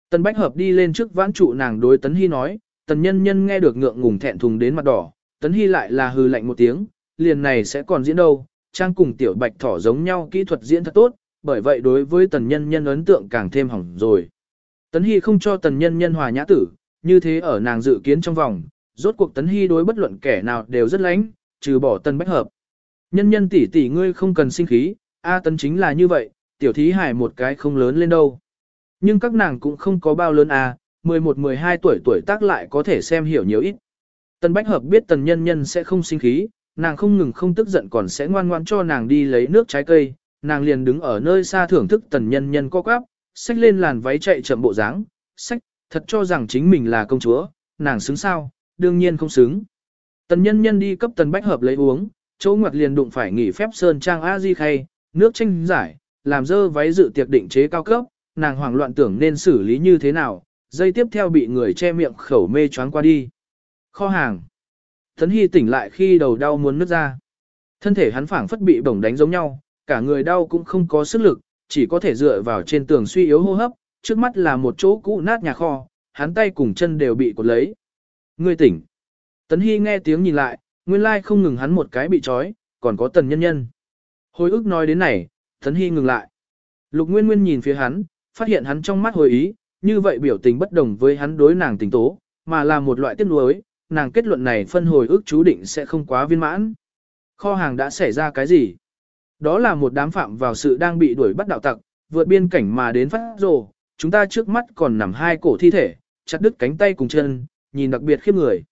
Tần bách hợp đi lên trước vãn trụ nàng đối tấn hy nói, tần nhân nhân nghe được ngượng ngùng thẹn thùng đến mặt đỏ, tấn hy lại là hừ lạnh một tiếng, liền này sẽ còn diễn đâu, trang cùng tiểu bạch thỏ giống nhau kỹ thuật diễn thật tốt, bởi vậy đối với tần nhân nhân ấn tượng càng thêm hỏng rồi. Tấn Hy không cho tần nhân nhân hòa nhã tử, như thế ở nàng dự kiến trong vòng, rốt cuộc Tấn Hy đối bất luận kẻ nào đều rất lánh, trừ bỏ tần bách hợp. Nhân nhân tỷ tỷ ngươi không cần sinh khí, A tấn chính là như vậy, tiểu thí hải một cái không lớn lên đâu. Nhưng các nàng cũng không có bao lớn A, 11-12 tuổi tuổi tác lại có thể xem hiểu nhiều ít. Tần Bách Hợp biết tần nhân nhân sẽ không sinh khí, nàng không ngừng không tức giận còn sẽ ngoan ngoãn cho nàng đi lấy nước trái cây, nàng liền đứng ở nơi xa thưởng thức tần nhân nhân co quắp, xách lên làn váy chạy chậm bộ dáng, xách, thật cho rằng chính mình là công chúa, nàng xứng sao, đương nhiên không xứng. Tần nhân nhân đi cấp tần bách hợp lấy uống, chỗ ngoặt liền đụng phải nghỉ phép sơn trang a di khay, nước tranh giải, làm dơ váy dự tiệc định chế cao cấp, nàng hoảng loạn tưởng nên xử lý như thế nào, dây tiếp theo bị người che miệng khẩu mê choáng qua đi. Kho hàng. Thấn Hy tỉnh lại khi đầu đau muốn nứt ra. Thân thể hắn phảng phất bị bổng đánh giống nhau, cả người đau cũng không có sức lực, chỉ có thể dựa vào trên tường suy yếu hô hấp, trước mắt là một chỗ cũ nát nhà kho, hắn tay cùng chân đều bị cột lấy. Ngươi tỉnh. Tấn Hy nghe tiếng nhìn lại, nguyên lai không ngừng hắn một cái bị trói, còn có tần nhân nhân. Hồi ức nói đến này, Tấn Hy ngừng lại. Lục Nguyên Nguyên nhìn phía hắn, phát hiện hắn trong mắt hồi ý, như vậy biểu tình bất đồng với hắn đối nàng tình tố, mà là một loại tiếc nuối, nàng kết luận này phân hồi ức chú định sẽ không quá viên mãn. Kho hàng đã xảy ra cái gì? Đó là một đám phạm vào sự đang bị đuổi bắt đạo tặc, vượt biên cảnh mà đến phát rồ, chúng ta trước mắt còn nằm hai cổ thi thể, chặt đứt cánh tay cùng chân, nhìn đặc biệt khiếp người.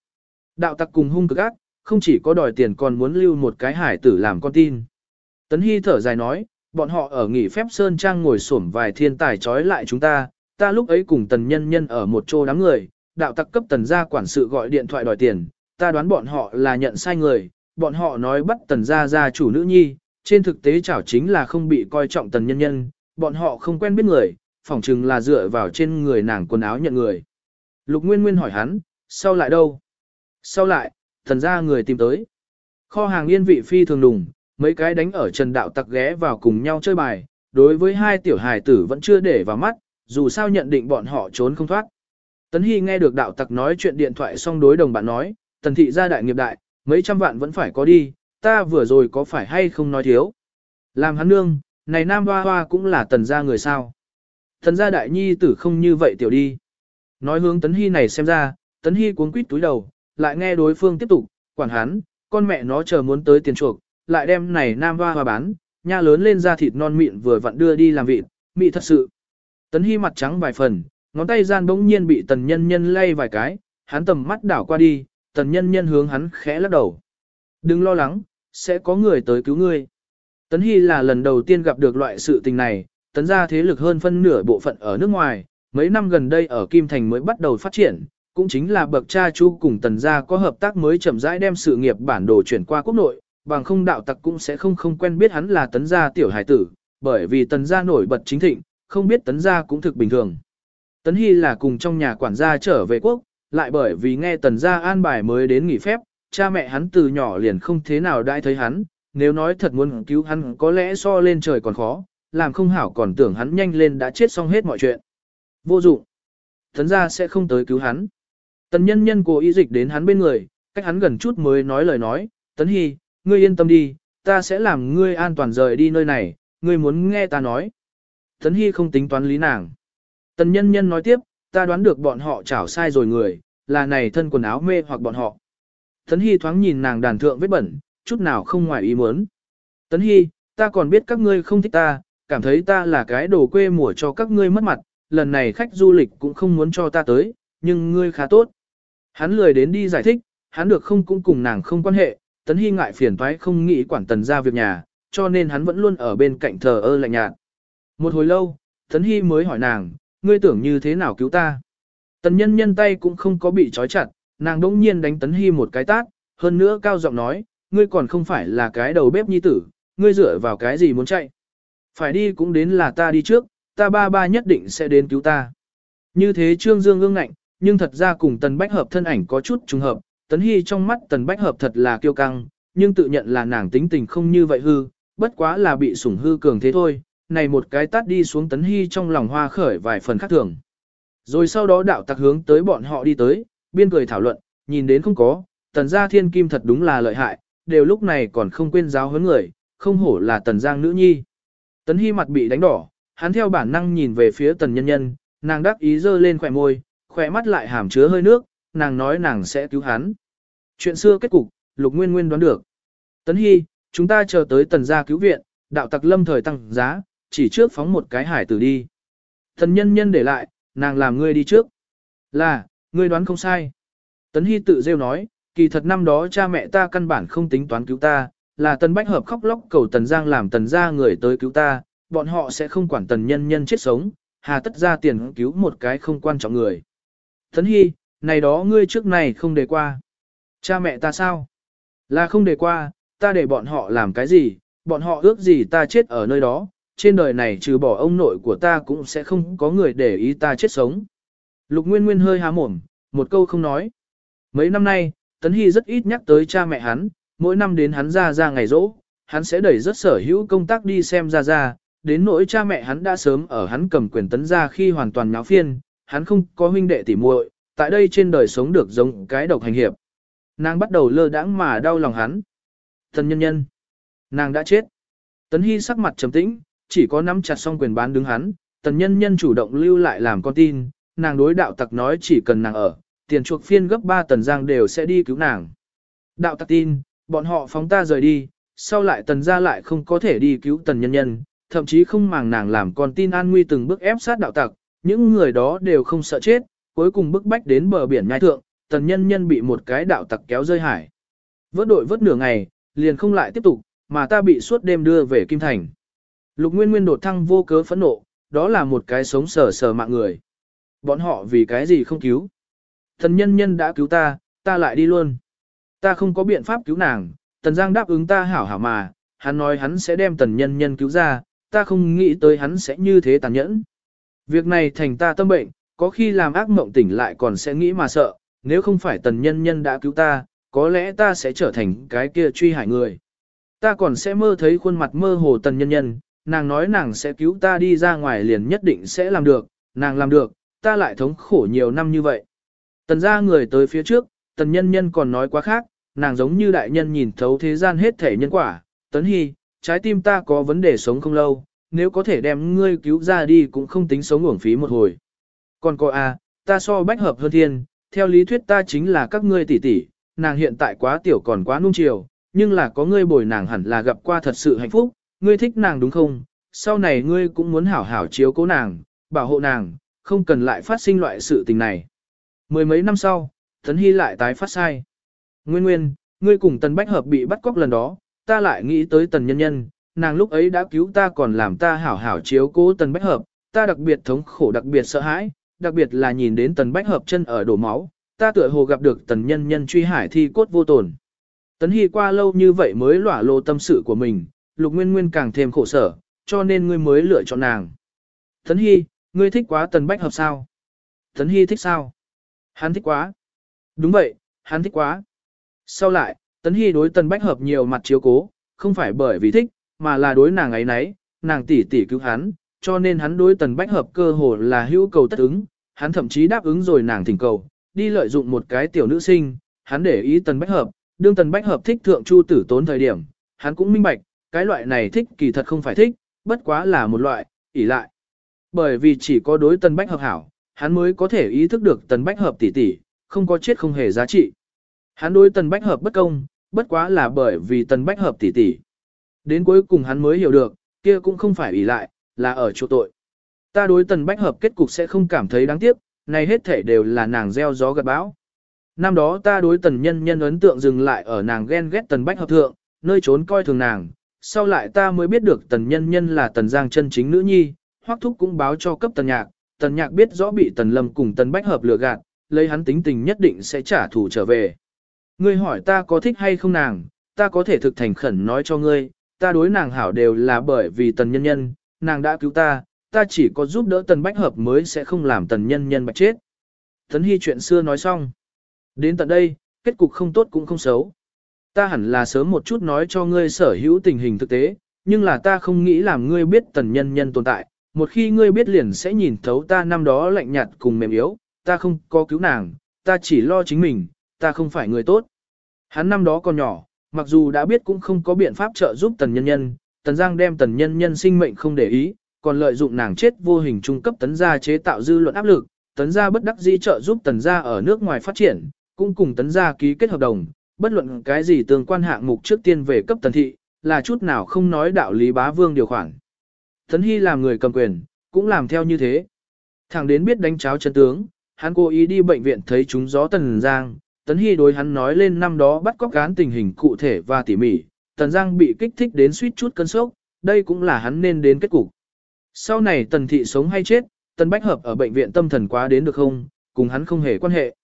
Đạo tặc cùng hung cực ác, không chỉ có đòi tiền còn muốn lưu một cái hải tử làm con tin. Tấn Hy thở dài nói, bọn họ ở nghỉ phép Sơn Trang ngồi xổm vài thiên tài trói lại chúng ta, ta lúc ấy cùng tần nhân nhân ở một chỗ đám người, đạo tặc cấp tần gia quản sự gọi điện thoại đòi tiền, ta đoán bọn họ là nhận sai người, bọn họ nói bắt tần gia gia chủ nữ nhi, trên thực tế chảo chính là không bị coi trọng tần nhân nhân, bọn họ không quen biết người, phỏng chừng là dựa vào trên người nàng quần áo nhận người. Lục Nguyên Nguyên hỏi hắn, sau lại đâu? Sau lại, thần gia người tìm tới. Kho hàng yên vị phi thường đùng, mấy cái đánh ở trần đạo tặc ghé vào cùng nhau chơi bài, đối với hai tiểu hài tử vẫn chưa để vào mắt, dù sao nhận định bọn họ trốn không thoát. Tấn Hy nghe được đạo tặc nói chuyện điện thoại xong đối đồng bạn nói, tần thị gia đại nghiệp đại, mấy trăm vạn vẫn phải có đi, ta vừa rồi có phải hay không nói thiếu. Làm hắn nương, này nam hoa hoa cũng là tần gia người sao. Tần gia đại nhi tử không như vậy tiểu đi. Nói hướng Tấn Hy này xem ra, Tấn Hy cuống quýt túi đầu, lại nghe đối phương tiếp tục, quản hắn, con mẹ nó chờ muốn tới tiền chuộc, lại đem này nam hoa hoa bán, nha lớn lên ra thịt non mịn vừa vặn đưa đi làm vịt, mị thật sự. Tấn Hy mặt trắng vài phần, ngón tay gian bỗng nhiên bị tần nhân nhân lay vài cái, hắn tầm mắt đảo qua đi, tần nhân nhân hướng hắn khẽ lắc đầu. Đừng lo lắng, sẽ có người tới cứu ngươi. Tấn Hy là lần đầu tiên gặp được loại sự tình này, tấn ra thế lực hơn phân nửa bộ phận ở nước ngoài, mấy năm gần đây ở Kim Thành mới bắt đầu phát triển, cũng chính là bậc cha chú cùng tần gia có hợp tác mới chậm rãi đem sự nghiệp bản đồ chuyển qua quốc nội, bằng không đạo tặc cũng sẽ không không quen biết hắn là tấn gia tiểu hải tử, bởi vì tần gia nổi bật chính thịnh, không biết tấn gia cũng thực bình thường. Tấn Hy là cùng trong nhà quản gia trở về quốc, lại bởi vì nghe tần gia an bài mới đến nghỉ phép, cha mẹ hắn từ nhỏ liền không thế nào đãi thấy hắn, nếu nói thật muốn cứu hắn có lẽ so lên trời còn khó, làm không hảo còn tưởng hắn nhanh lên đã chết xong hết mọi chuyện. Vô dụng. Tấn gia sẽ không tới cứu hắn. Tần nhân nhân cố ý dịch đến hắn bên người, cách hắn gần chút mới nói lời nói, Tấn Hy, ngươi yên tâm đi, ta sẽ làm ngươi an toàn rời đi nơi này, ngươi muốn nghe ta nói. Tấn Hy không tính toán lý nàng. Tần nhân nhân nói tiếp, ta đoán được bọn họ chảo sai rồi người, là này thân quần áo mê hoặc bọn họ. Tấn Hy thoáng nhìn nàng đàn thượng vết bẩn, chút nào không ngoài ý muốn. Tấn Hy, ta còn biết các ngươi không thích ta, cảm thấy ta là cái đồ quê mùa cho các ngươi mất mặt, lần này khách du lịch cũng không muốn cho ta tới, nhưng ngươi khá tốt. Hắn lười đến đi giải thích, hắn được không cũng cùng nàng không quan hệ, Tấn Hy ngại phiền toái không nghĩ quản tần ra việc nhà, cho nên hắn vẫn luôn ở bên cạnh thờ ơ lạnh nhạt. Một hồi lâu, Tấn Hy mới hỏi nàng, ngươi tưởng như thế nào cứu ta? Tần nhân nhân tay cũng không có bị trói chặt, nàng đỗng nhiên đánh Tấn Hy một cái tát, hơn nữa cao giọng nói, ngươi còn không phải là cái đầu bếp nhi tử, ngươi dựa vào cái gì muốn chạy? Phải đi cũng đến là ta đi trước, ta ba ba nhất định sẽ đến cứu ta. Như thế Trương Dương ương ngạnh, nhưng thật ra cùng Tần Bách Hợp thân ảnh có chút trùng hợp, Tấn Hy trong mắt Tần Bách Hợp thật là kiêu căng, nhưng tự nhận là nàng tính tình không như vậy hư, bất quá là bị sủng hư cường thế thôi, này một cái tát đi xuống Tấn Hy trong lòng hoa khởi vài phần khác thường. Rồi sau đó đạo tặc hướng tới bọn họ đi tới, biên cười thảo luận, nhìn đến không có, tần gia thiên kim thật đúng là lợi hại, đều lúc này còn không quên giáo huấn người, không hổ là tần giang nữ nhi. Tấn Hy mặt bị đánh đỏ, hắn theo bản năng nhìn về phía tần nhân nhân, nàng đắc ý dơ lên khỏe môi, khỏe mắt lại hàm chứa hơi nước, nàng nói nàng sẽ cứu hắn. Chuyện xưa kết cục, Lục Nguyên Nguyên đoán được. Tấn Hy, chúng ta chờ tới tần gia cứu viện, đạo tặc lâm thời tăng giá, chỉ trước phóng một cái hải tử đi. Thần nhân nhân để lại, nàng làm ngươi đi trước. Là, ngươi đoán không sai. Tấn Hy tự rêu nói, kỳ thật năm đó cha mẹ ta căn bản không tính toán cứu ta, là tần bách hợp khóc lóc cầu tần giang làm tần gia người tới cứu ta, bọn họ sẽ không quản tần nhân nhân chết sống, hà tất ra tiền cứu một cái không quan trọng người. Tấn Hy, này đó ngươi trước này không đề qua. Cha mẹ ta sao? Là không đề qua, ta để bọn họ làm cái gì, bọn họ ước gì ta chết ở nơi đó, trên đời này trừ bỏ ông nội của ta cũng sẽ không có người để ý ta chết sống. Lục Nguyên Nguyên hơi há mồm, một câu không nói. Mấy năm nay, Tấn Hy rất ít nhắc tới cha mẹ hắn, mỗi năm đến hắn ra ra ngày rỗ, hắn sẽ đẩy rất sở hữu công tác đi xem ra ra, đến nỗi cha mẹ hắn đã sớm ở hắn cầm quyền tấn ra khi hoàn toàn nháo phiên, hắn không có huynh đệ tỉ muội, tại đây trên đời sống được giống cái độc hành hiệp. Nàng bắt đầu lơ đãng mà đau lòng hắn. Thần nhân nhân. Nàng đã chết. Tấn Hy sắc mặt trầm tĩnh, chỉ có nắm chặt xong quyền bán đứng hắn, tần nhân nhân chủ động lưu lại làm con tin, nàng đối đạo tặc nói chỉ cần nàng ở, tiền chuộc phiên gấp 3 tần giang đều sẽ đi cứu nàng. Đạo tặc tin, bọn họ phóng ta rời đi, sau lại tần ra lại không có thể đi cứu tần nhân nhân, thậm chí không màng nàng làm con tin an nguy từng bước ép sát đạo tặc, những người đó đều không sợ chết, cuối cùng bức bách đến bờ biển nhai thượng, tần nhân nhân bị một cái đạo tặc kéo rơi hải. Vớt đội vớt nửa ngày, liền không lại tiếp tục, mà ta bị suốt đêm đưa về Kim Thành. Lục Nguyên Nguyên đột thăng vô cớ phẫn nộ, đó là một cái sống sờ sờ mạng người. Bọn họ vì cái gì không cứu? Thần nhân nhân đã cứu ta, ta lại đi luôn. Ta không có biện pháp cứu nàng, Tần Giang đáp ứng ta hảo hảo mà, hắn nói hắn sẽ đem tần nhân nhân cứu ra, ta không nghĩ tới hắn sẽ như thế tàn nhẫn. Việc này thành ta tâm bệnh, có khi làm ác mộng tỉnh lại còn sẽ nghĩ mà sợ, nếu không phải tần nhân nhân đã cứu ta, có lẽ ta sẽ trở thành cái kia truy hại người. Ta còn sẽ mơ thấy khuôn mặt mơ hồ tần nhân nhân, nàng nói nàng sẽ cứu ta đi ra ngoài liền nhất định sẽ làm được, nàng làm được, ta lại thống khổ nhiều năm như vậy. Tần ra người tới phía trước, tần nhân nhân còn nói quá khác, nàng giống như đại nhân nhìn thấu thế gian hết thể nhân quả, tấn hy, trái tim ta có vấn đề sống không lâu, nếu có thể đem ngươi cứu ra đi cũng không tính sống uổng phí một hồi. Còn cô à, ta so bách hợp hơn thiên, theo lý thuyết ta chính là các ngươi tỷ tỷ, nàng hiện tại quá tiểu còn quá nung chiều, nhưng là có ngươi bồi nàng hẳn là gặp qua thật sự hạnh phúc, ngươi thích nàng đúng không? Sau này ngươi cũng muốn hảo hảo chiếu cố nàng, bảo hộ nàng, không cần lại phát sinh loại sự tình này. Mười mấy năm sau, Tấn Hy lại tái phát sai. Nguyên nguyên, ngươi cùng Tần Bách Hợp bị bắt cóc lần đó, ta lại nghĩ tới Tần Nhân Nhân, nàng lúc ấy đã cứu ta còn làm ta hảo hảo chiếu cố Tần Bách Hợp, ta đặc biệt thống khổ đặc biệt sợ hãi, đặc biệt là nhìn đến Tần Bách Hợp chân ở đổ máu, ta tựa hồ gặp được Tần Nhân Nhân truy hải thi cốt vô tổn. Tấn Hy qua lâu như vậy mới lỏa lô tâm sự của mình, Lục Nguyên Nguyên càng thêm khổ sở, cho nên ngươi mới lựa chọn nàng. Tấn Hy, ngươi thích quá Tần Bách Hợp sao? Tấn Hy thích sao? Hắn thích quá. Đúng vậy, hắn thích quá. Sau lại, Tấn Hy đối Tần Bách Hợp nhiều mặt chiếu cố, không phải bởi vì thích, mà là đối nàng ấy nấy, nàng tỷ tỷ cứu hắn, cho nên hắn đối Tần Bách Hợp cơ hồ là hữu cầu tất ứng, hắn thậm chí đáp ứng rồi nàng thỉnh cầu, đi lợi dụng một cái tiểu nữ sinh, hắn để ý Tần Bách Hợp, đương Tần Bách Hợp thích thượng Chu Tử Tốn thời điểm, hắn cũng minh bạch, cái loại này thích kỳ thật không phải thích, bất quá là một loại, ỷ lại. Bởi vì chỉ có đối Tần Bách Hợp hảo, hắn mới có thể ý thức được Tần Bách Hợp tỷ tỷ, không có chết không hề giá trị. Hắn đối Tần Bách Hợp bất công, bất quá là bởi vì Tần Bách Hợp tỷ tỷ. Đến cuối cùng hắn mới hiểu được, kia cũng không phải ỷ lại, là ở chỗ tội. Ta đối Tần Bách Hợp kết cục sẽ không cảm thấy đáng tiếc, này hết thể đều là nàng gieo gió gặt bão. Năm đó ta đối Tần Nhân Nhân ấn tượng dừng lại ở nàng ghen ghét Tần Bách Hợp thượng, nơi trốn coi thường nàng. Sau lại ta mới biết được Tần Nhân Nhân là Tần Giang chân chính nữ nhi, Hoắc Thúc cũng báo cho cấp Tần Nhạc, Tần Nhạc biết rõ bị Tần Lâm cùng Tần Bách Hợp lừa gạt, lấy hắn tính tình nhất định sẽ trả thù trở về. Ngươi hỏi ta có thích hay không nàng, ta có thể thực thành khẩn nói cho ngươi, ta đối nàng hảo đều là bởi vì tần nhân nhân, nàng đã cứu ta, ta chỉ có giúp đỡ tần bách hợp mới sẽ không làm tần nhân nhân bạch chết. Tấn Hy chuyện xưa nói xong. Đến tận đây, kết cục không tốt cũng không xấu. Ta hẳn là sớm một chút nói cho ngươi sở hữu tình hình thực tế, nhưng là ta không nghĩ làm ngươi biết tần nhân nhân tồn tại. Một khi ngươi biết liền sẽ nhìn thấu ta năm đó lạnh nhạt cùng mềm yếu, ta không có cứu nàng, ta chỉ lo chính mình, ta không phải người tốt. Hắn năm đó còn nhỏ, mặc dù đã biết cũng không có biện pháp trợ giúp tần nhân nhân, tần giang đem tần nhân nhân sinh mệnh không để ý, còn lợi dụng nàng chết vô hình trung cấp tấn gia chế tạo dư luận áp lực, tấn gia bất đắc dĩ trợ giúp tần gia ở nước ngoài phát triển, cũng cùng tấn gia ký kết hợp đồng, bất luận cái gì tương quan hạng mục trước tiên về cấp tần thị, là chút nào không nói đạo lý bá vương điều khoản. Tấn Hy làm người cầm quyền, cũng làm theo như thế. Thằng đến biết đánh cháo chân tướng, hắn cố ý đi bệnh viện thấy chúng gió Tần Giang, Tấn Hy đối hắn nói lên năm đó bắt cóc gán tình hình cụ thể và tỉ mỉ, Tần Giang bị kích thích đến suýt chút cơn sốc, đây cũng là hắn nên đến kết cục. Sau này Tần Thị sống hay chết, tần Bách Hợp ở bệnh viện tâm thần quá đến được không, cùng hắn không hề quan hệ.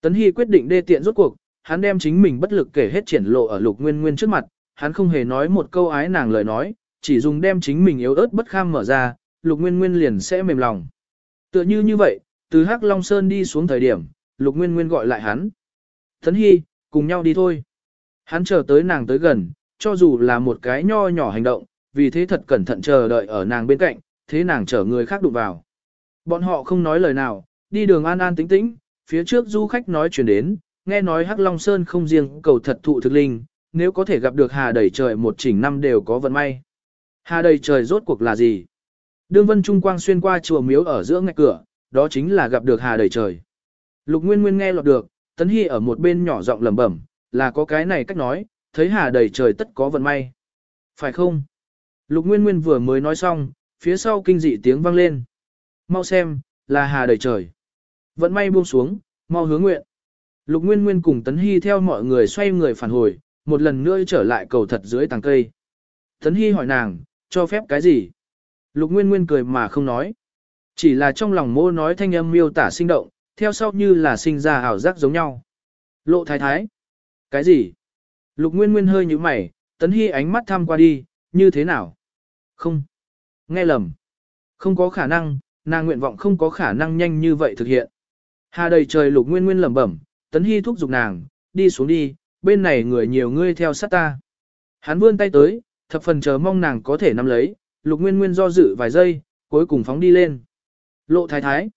Tấn Hy quyết định đê tiện rốt cuộc, hắn đem chính mình bất lực kể hết triển lộ ở Lục Nguyên Nguyên trước mặt, hắn không hề nói một câu ái nàng lời nói, chỉ dùng đem chính mình yếu ớt bất kham mở ra, Lục Nguyên Nguyên liền sẽ mềm lòng. Tựa như như vậy, từ Hắc Long Sơn đi xuống thời điểm, Lục Nguyên Nguyên gọi lại hắn. Thấn Hy, cùng nhau đi thôi. Hắn chờ tới nàng tới gần, cho dù là một cái nho nhỏ hành động, vì thế thật cẩn thận chờ đợi ở nàng bên cạnh, thế nàng chở người khác đụng vào. Bọn họ không nói lời nào, đi đường an an tĩnh tĩnh, phía trước du khách nói chuyện đến, nghe nói Hắc Long Sơn không riêng cầu thật thụ thực linh, nếu có thể gặp được hà đầy trời một chỉnh năm đều có vận may. Hà đầy trời rốt cuộc là gì? Đương vân trung quang xuyên qua chùa miếu ở giữa ngạch cửa, đó chính là gặp được hà đầy trời. Lục Nguyên Nguyên nghe lọt được, Tấn Hy ở một bên nhỏ giọng lẩm bẩm, là có cái này cách nói, thấy hà đầy trời tất có vận may. Phải không? Lục Nguyên Nguyên vừa mới nói xong, phía sau kinh dị tiếng vang lên. Mau xem, là hà đầy trời. Vận may buông xuống, mau hướng nguyện. Lục Nguyên Nguyên cùng Tấn Hy theo mọi người xoay người phản hồi, một lần nữa trở lại cầu thật dưới tàng cây. Tấn Hy hỏi nàng, cho phép cái gì? Lục Nguyên Nguyên cười mà không nói. Chỉ là trong lòng mô nói thanh âm miêu tả sinh động, theo sau như là sinh ra ảo giác giống nhau. Lộ thái thái. Cái gì? Lục Nguyên Nguyên hơi như mày, Tấn Hy ánh mắt thăm qua đi, như thế nào? Không. Nghe lầm. Không có khả năng, nàng nguyện vọng không có khả năng nhanh như vậy thực hiện. Hà đầy trời Lục Nguyên Nguyên lẩm bẩm, Tấn Hy thúc giục nàng, đi xuống đi, bên này người nhiều ngươi theo sát ta. Hắn vươn tay tới, thập phần chờ mong nàng có thể nắm lấy, Lục Nguyên Nguyên do dự vài giây, cuối cùng phóng đi lên. Lộ thái thái.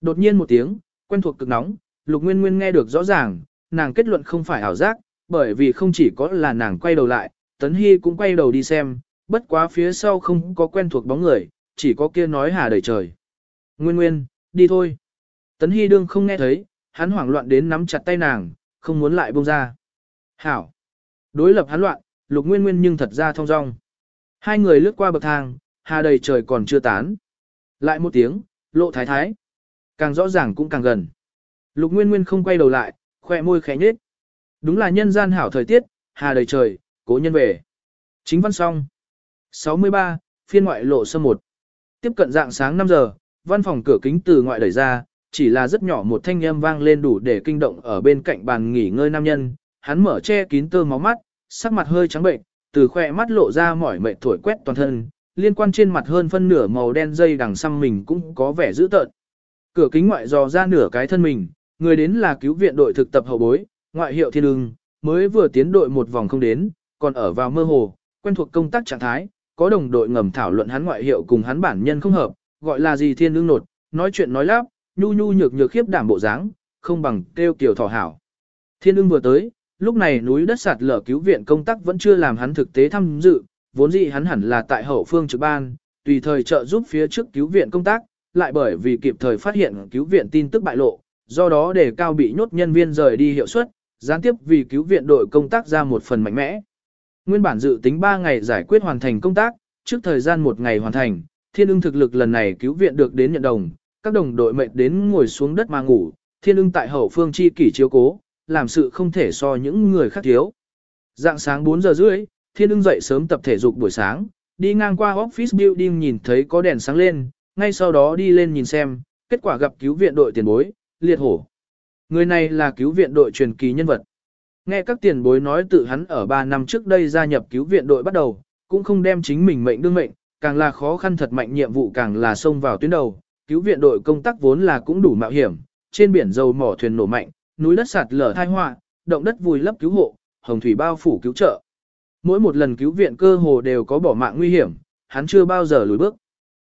Đột nhiên một tiếng, quen thuộc cực nóng, Lục Nguyên Nguyên nghe được rõ ràng, nàng kết luận không phải ảo giác, bởi vì không chỉ có là nàng quay đầu lại, Tấn Hy cũng quay đầu đi xem, bất quá phía sau không có quen thuộc bóng người, chỉ có kia nói hà đầy trời. Nguyên Nguyên, đi thôi. Tấn Hy đương không nghe thấy, hắn hoảng loạn đến nắm chặt tay nàng, không muốn lại buông ra. Hảo. Đối lập hắn loạn, Lục Nguyên Nguyên nhưng thật ra thông dong. Hai người lướt qua bậc thang, hà đầy trời còn chưa tán. Lại một tiếng, lộ thái thái. Càng rõ ràng cũng càng gần. Lục Nguyên Nguyên không quay đầu lại, khoe môi khẽ nhếch. Đúng là nhân gian hảo thời tiết, hà đầy trời, cố nhân về. Chính văn xong. 63, phiên ngoại lộ sơ một. Tiếp cận dạng sáng 5 giờ, văn phòng cửa kính từ ngoại đẩy ra, chỉ là rất nhỏ một thanh âm vang lên đủ để kinh động ở bên cạnh bàn nghỉ ngơi nam nhân, hắn mở che kín tơ máu mắt, sắc mặt hơi trắng bệnh, từ khoe mắt lộ ra mỏi mệt thổi quét toàn thân, liên quan trên mặt hơn phân nửa màu đen dây đằng xăm mình cũng có vẻ dữ tợn. Cửa kính ngoại dò ra nửa cái thân mình, người đến là cứu viện đội thực tập hậu bối, ngoại hiệu thiên ưng, mới vừa tiến đội một vòng không đến, còn ở vào mơ hồ, quen thuộc công tác trạng thái, có đồng đội ngầm thảo luận hắn ngoại hiệu cùng hắn bản nhân không hợp, gọi là gì thiên ưng nột, nói chuyện nói lắp, nhu nhu nhược nhược khiếp đảm bộ dáng, không bằng kêu kiểu thỏ hảo. Thiên ưng vừa tới, lúc này núi đất sạt lở cứu viện công tác vẫn chưa làm hắn thực tế tham dự, vốn dĩ hắn hẳn là tại hậu phương trực ban, tùy thời trợ giúp phía trước cứu viện công tác, lại bởi vì kịp thời phát hiện cứu viện tin tức bại lộ, do đó để cao bị nhốt nhân viên rời đi hiệu suất, gián tiếp vì cứu viện đội công tác ra một phần mạnh mẽ. Nguyên bản dự tính 3 ngày giải quyết hoàn thành công tác, trước thời gian một ngày hoàn thành, thiên ưng thực lực lần này cứu viện được đến nhận đồng, các đồng đội mệt đến ngồi xuống đất mà ngủ, thiên ưng tại hậu phương chi kỷ chiếu cố, làm sự không thể so những người khác thiếu. Dạng sáng 4 giờ rưỡi, thiên ưng dậy sớm tập thể dục buổi sáng, đi ngang qua office building nhìn thấy có đèn sáng lên, ngay sau đó đi lên nhìn xem, kết quả gặp cứu viện đội tiền bối, liệt hổ. Người này là cứu viện đội truyền kỳ nhân vật. Nghe các tiền bối nói tự hắn ở 3 năm trước đây gia nhập cứu viện đội bắt đầu, cũng không đem chính mình mệnh đương mệnh, càng là khó khăn thật mạnh nhiệm vụ càng là xông vào tuyến đầu, cứu viện đội công tác vốn là cũng đủ mạo hiểm, trên biển dầu mỏ thuyền nổ mạnh, núi đất sạt lở tai họa, động đất vùi lấp cứu hộ, hồng thủy bao phủ cứu trợ. Mỗi một lần cứu viện cơ hồ đều có bỏ mạng nguy hiểm, hắn chưa bao giờ lùi bước.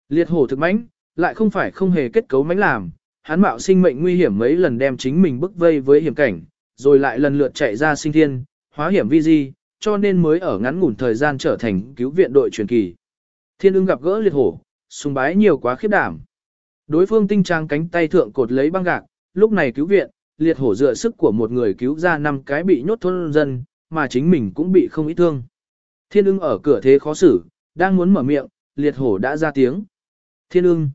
Liệt hổ thực mãnh, lại không phải không hề kết cấu mãnh làm, hắn mạo sinh mệnh nguy hiểm mấy lần đem chính mình bức vây với hiểm cảnh, rồi lại lần lượt chạy ra sinh thiên, hóa hiểm vi di, cho nên mới ở ngắn ngủn thời gian trở thành cứu viện đội truyền kỳ. Thiên ưng gặp gỡ liệt hổ, sùng bái nhiều quá khiếp đảm. Đối phương tinh trang cánh tay thượng cột lấy băng gạc, lúc này cứu viện, liệt hổ dựa sức của một người cứu ra năm cái bị nhốt thôn dân, mà chính mình cũng bị không ít thương. Thiên ưng ở cửa thế khó xử, đang muốn mở miệng, liệt hổ đã ra tiếng. Thiên ưng.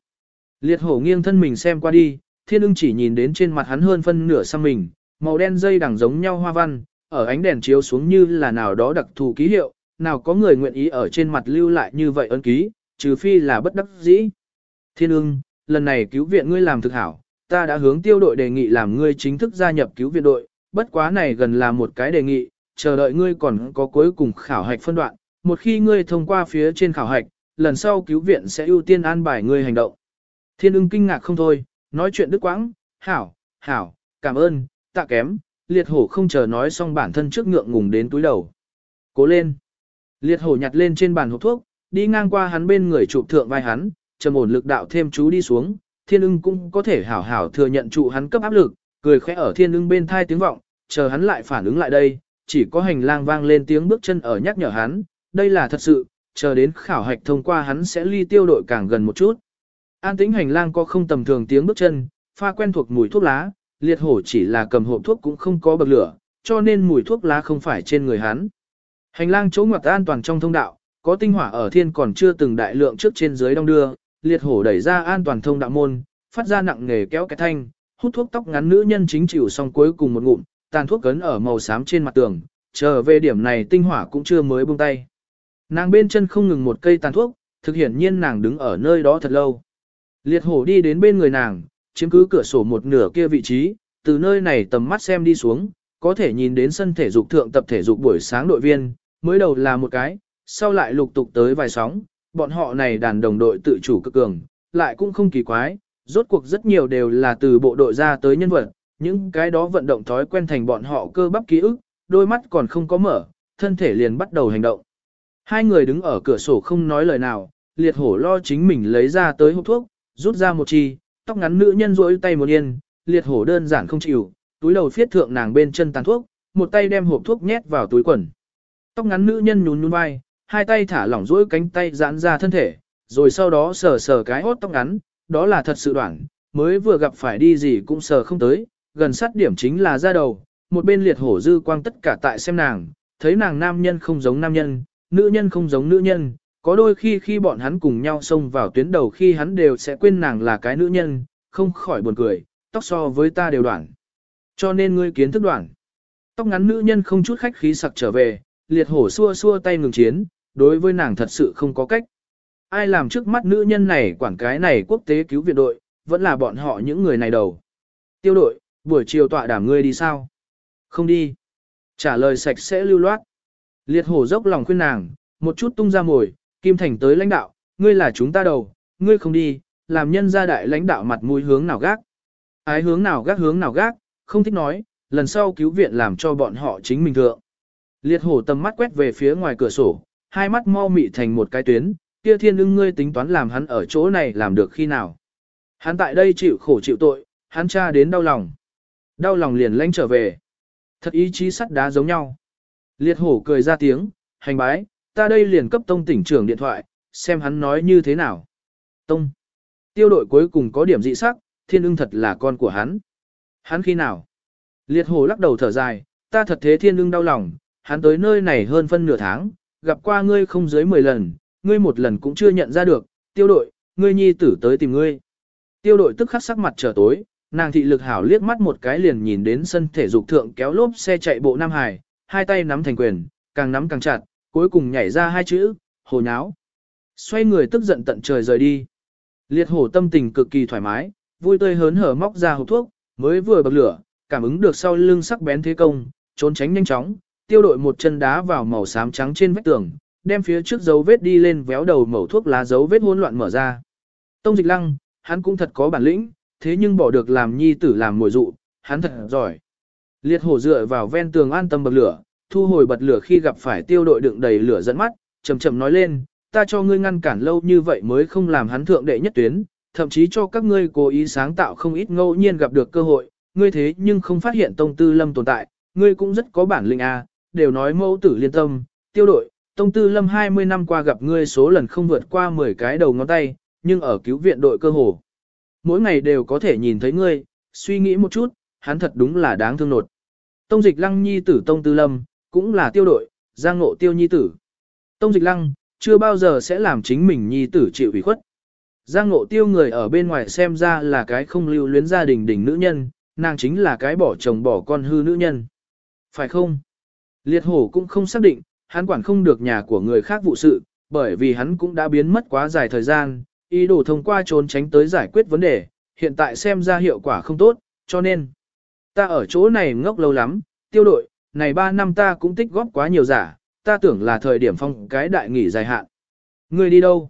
Liệt hổ nghiêng thân mình xem qua đi, thiên ưng chỉ nhìn đến trên mặt hắn hơn phân nửa sang mình, màu đen dây đằng giống nhau hoa văn, ở ánh đèn chiếu xuống như là nào đó đặc thù ký hiệu, nào có người nguyện ý ở trên mặt lưu lại như vậy ấn ký, trừ phi là bất đắc dĩ. Thiên ưng, lần này cứu viện ngươi làm thực hảo, ta đã hướng tiêu đội đề nghị làm ngươi chính thức gia nhập cứu viện đội, bất quá này gần là một cái đề nghị, chờ đợi ngươi còn có cuối cùng khảo hạch phân đoạn, một khi ngươi thông qua phía trên khảo hạch, lần sau cứu viện sẽ ưu tiên an bài ngươi hành động. Thiên ưng kinh ngạc không thôi, nói chuyện đức quãng, hảo, hảo, cảm ơn, tạ kém, liệt hổ không chờ nói xong bản thân trước ngượng ngùng đến túi đầu. Cố lên. Liệt hổ nhặt lên trên bàn hộp thuốc, đi ngang qua hắn bên người chụp thượng vai hắn, trầm ổn lực đạo thêm chú đi xuống, thiên ưng cũng có thể hảo hảo thừa nhận trụ hắn cấp áp lực, cười khẽ ở thiên ưng bên thai tiếng vọng, chờ hắn lại phản ứng lại đây, chỉ có hành lang vang lên tiếng bước chân ở nhắc nhở hắn, đây là thật sự, chờ đến khảo hạch thông qua hắn sẽ ly tiêu đội càng gần một chút. An tĩnh hành lang có không tầm thường tiếng bước chân, pha quen thuộc mùi thuốc lá, liệt hổ chỉ là cầm hộp thuốc cũng không có bậc lửa, cho nên mùi thuốc lá không phải trên người hắn. Hành lang chỗ ngoặt an toàn trong thông đạo, có tinh hỏa ở thiên còn chưa từng đại lượng trước trên dưới đông đưa, liệt hổ đẩy ra an toàn thông đạo môn, phát ra nặng nghề kéo cái thanh, hút thuốc tóc ngắn nữ nhân chính chịu xong cuối cùng một ngụm, tàn thuốc cấn ở màu xám trên mặt tường, chờ về điểm này tinh hỏa cũng chưa mới buông tay. Nàng bên chân không ngừng một cây tàn thuốc, thực hiện nhiên nàng đứng ở nơi đó thật lâu. Liệt hổ đi đến bên người nàng, chiếm cứ cửa sổ một nửa kia vị trí, từ nơi này tầm mắt xem đi xuống, có thể nhìn đến sân thể dục thượng tập thể dục buổi sáng đội viên, mới đầu là một cái, sau lại lục tục tới vài sóng, bọn họ này đàn đồng đội tự chủ cực cường, lại cũng không kỳ quái, rốt cuộc rất nhiều đều là từ bộ đội ra tới nhân vật, những cái đó vận động thói quen thành bọn họ cơ bắp ký ức, đôi mắt còn không có mở, thân thể liền bắt đầu hành động. Hai người đứng ở cửa sổ không nói lời nào, liệt hổ lo chính mình lấy ra tới hộp thuốc, rút ra một chi, tóc ngắn nữ nhân rỗi tay một yên, liệt hổ đơn giản không chịu, túi đầu phiết thượng nàng bên chân tàn thuốc, một tay đem hộp thuốc nhét vào túi quần. Tóc ngắn nữ nhân nhún nhún vai, hai tay thả lỏng duỗi cánh tay giãn ra thân thể, rồi sau đó sờ sờ cái hốt tóc ngắn, đó là thật sự đoạn, mới vừa gặp phải đi gì cũng sờ không tới, gần sát điểm chính là ra đầu, một bên liệt hổ dư quang tất cả tại xem nàng, thấy nàng nam nhân không giống nam nhân, nữ nhân không giống nữ nhân, có đôi khi khi bọn hắn cùng nhau xông vào tuyến đầu khi hắn đều sẽ quên nàng là cái nữ nhân, không khỏi buồn cười, tóc so với ta đều đoạn. Cho nên ngươi kiến thức đoạn. Tóc ngắn nữ nhân không chút khách khí sặc trở về, liệt hổ xua xua tay ngừng chiến, đối với nàng thật sự không có cách. Ai làm trước mắt nữ nhân này quản cái này quốc tế cứu viện đội, vẫn là bọn họ những người này đầu. Tiêu đội, buổi chiều tọa đảm ngươi đi sao? Không đi. Trả lời sạch sẽ lưu loát. Liệt hổ dốc lòng khuyên nàng, một chút tung ra mồi, Kim Thành tới lãnh đạo, ngươi là chúng ta đầu, ngươi không đi, làm nhân gia đại lãnh đạo mặt mũi hướng nào gác. Ái hướng nào gác hướng nào gác, không thích nói, lần sau cứu viện làm cho bọn họ chính mình thượng. Liệt hổ tầm mắt quét về phía ngoài cửa sổ, hai mắt mau mị thành một cái tuyến, kia thiên ưng ngươi tính toán làm hắn ở chỗ này làm được khi nào. Hắn tại đây chịu khổ chịu tội, hắn cha đến đau lòng. Đau lòng liền lanh trở về. Thật ý chí sắt đá giống nhau. Liệt hổ cười ra tiếng, hành bái, ta đây liền cấp tông tỉnh trưởng điện thoại, xem hắn nói như thế nào. Tông. Tiêu đội cuối cùng có điểm dị sắc, thiên ưng thật là con của hắn. Hắn khi nào? Liệt hổ lắc đầu thở dài, ta thật thế thiên ưng đau lòng, hắn tới nơi này hơn phân nửa tháng, gặp qua ngươi không dưới 10 lần, ngươi một lần cũng chưa nhận ra được, tiêu đội, ngươi nhi tử tới tìm ngươi. Tiêu đội tức khắc sắc mặt trở tối, nàng thị lực hảo liếc mắt một cái liền nhìn đến sân thể dục thượng kéo lốp xe chạy bộ Nam Hải, hai tay nắm thành quyền, càng nắm càng chặt, cuối cùng nhảy ra hai chữ, hồ nháo. Xoay người tức giận tận trời rời đi. Liệt hổ tâm tình cực kỳ thoải mái, vui tươi hớn hở móc ra hộp thuốc, mới vừa bật lửa, cảm ứng được sau lưng sắc bén thế công, trốn tránh nhanh chóng, tiêu đội một chân đá vào màu xám trắng trên vách tường, đem phía trước dấu vết đi lên véo đầu mẩu thuốc lá dấu vết hỗn loạn mở ra. Tông dịch lăng, hắn cũng thật có bản lĩnh, thế nhưng bỏ được làm nhi tử làm mồi dụ, hắn thật giỏi. Liệt hổ dựa vào ven tường an tâm bật lửa, thu hồi bật lửa khi gặp phải tiêu đội đựng đầy lửa dẫn mắt, chậm chậm nói lên, ta cho ngươi ngăn cản lâu như vậy mới không làm hắn thượng đệ nhất tuyến, thậm chí cho các ngươi cố ý sáng tạo không ít ngẫu nhiên gặp được cơ hội, ngươi thế nhưng không phát hiện tông tư lâm tồn tại, ngươi cũng rất có bản lĩnh a, à, đều nói mẫu tử liên tâm, tiêu đội, tông tư lâm 20 năm qua gặp ngươi số lần không vượt qua 10 cái đầu ngón tay, nhưng ở cứu viện đội cơ hồ. Mỗi ngày đều có thể nhìn thấy ngươi, suy nghĩ một chút, hắn thật đúng là đáng thương nột. Tông dịch lăng nhi tử tông tư lâm, cũng là tiêu đội, giang ngộ tiêu nhi tử. Tông dịch lăng, chưa bao giờ sẽ làm chính mình nhi tử chịu ủy khuất. Giang ngộ tiêu người ở bên ngoài xem ra là cái không lưu luyến gia đình đỉnh nữ nhân, nàng chính là cái bỏ chồng bỏ con hư nữ nhân. Phải không? Liệt hổ cũng không xác định, hắn quản không được nhà của người khác vụ sự, bởi vì hắn cũng đã biến mất quá dài thời gian, ý đồ thông qua trốn tránh tới giải quyết vấn đề, hiện tại xem ra hiệu quả không tốt, cho nên ta ở chỗ này ngốc lâu lắm, tiêu đội, này 3 năm ta cũng tích góp quá nhiều giả, ta tưởng là thời điểm phong cái đại nghỉ dài hạn. Ngươi đi đâu?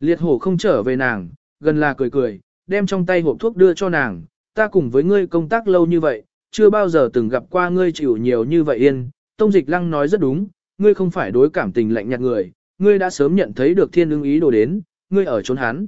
Liệt hổ không trở về nàng, gần là cười cười, đem trong tay hộp thuốc đưa cho nàng, ta cùng với ngươi công tác lâu như vậy, chưa bao giờ từng gặp qua ngươi chịu nhiều như vậy yên. Tông dịch lăng nói rất đúng, ngươi không phải đối cảm tình lạnh nhạt người, ngươi đã sớm nhận thấy được thiên ưng ý đồ đến, ngươi ở trốn hắn.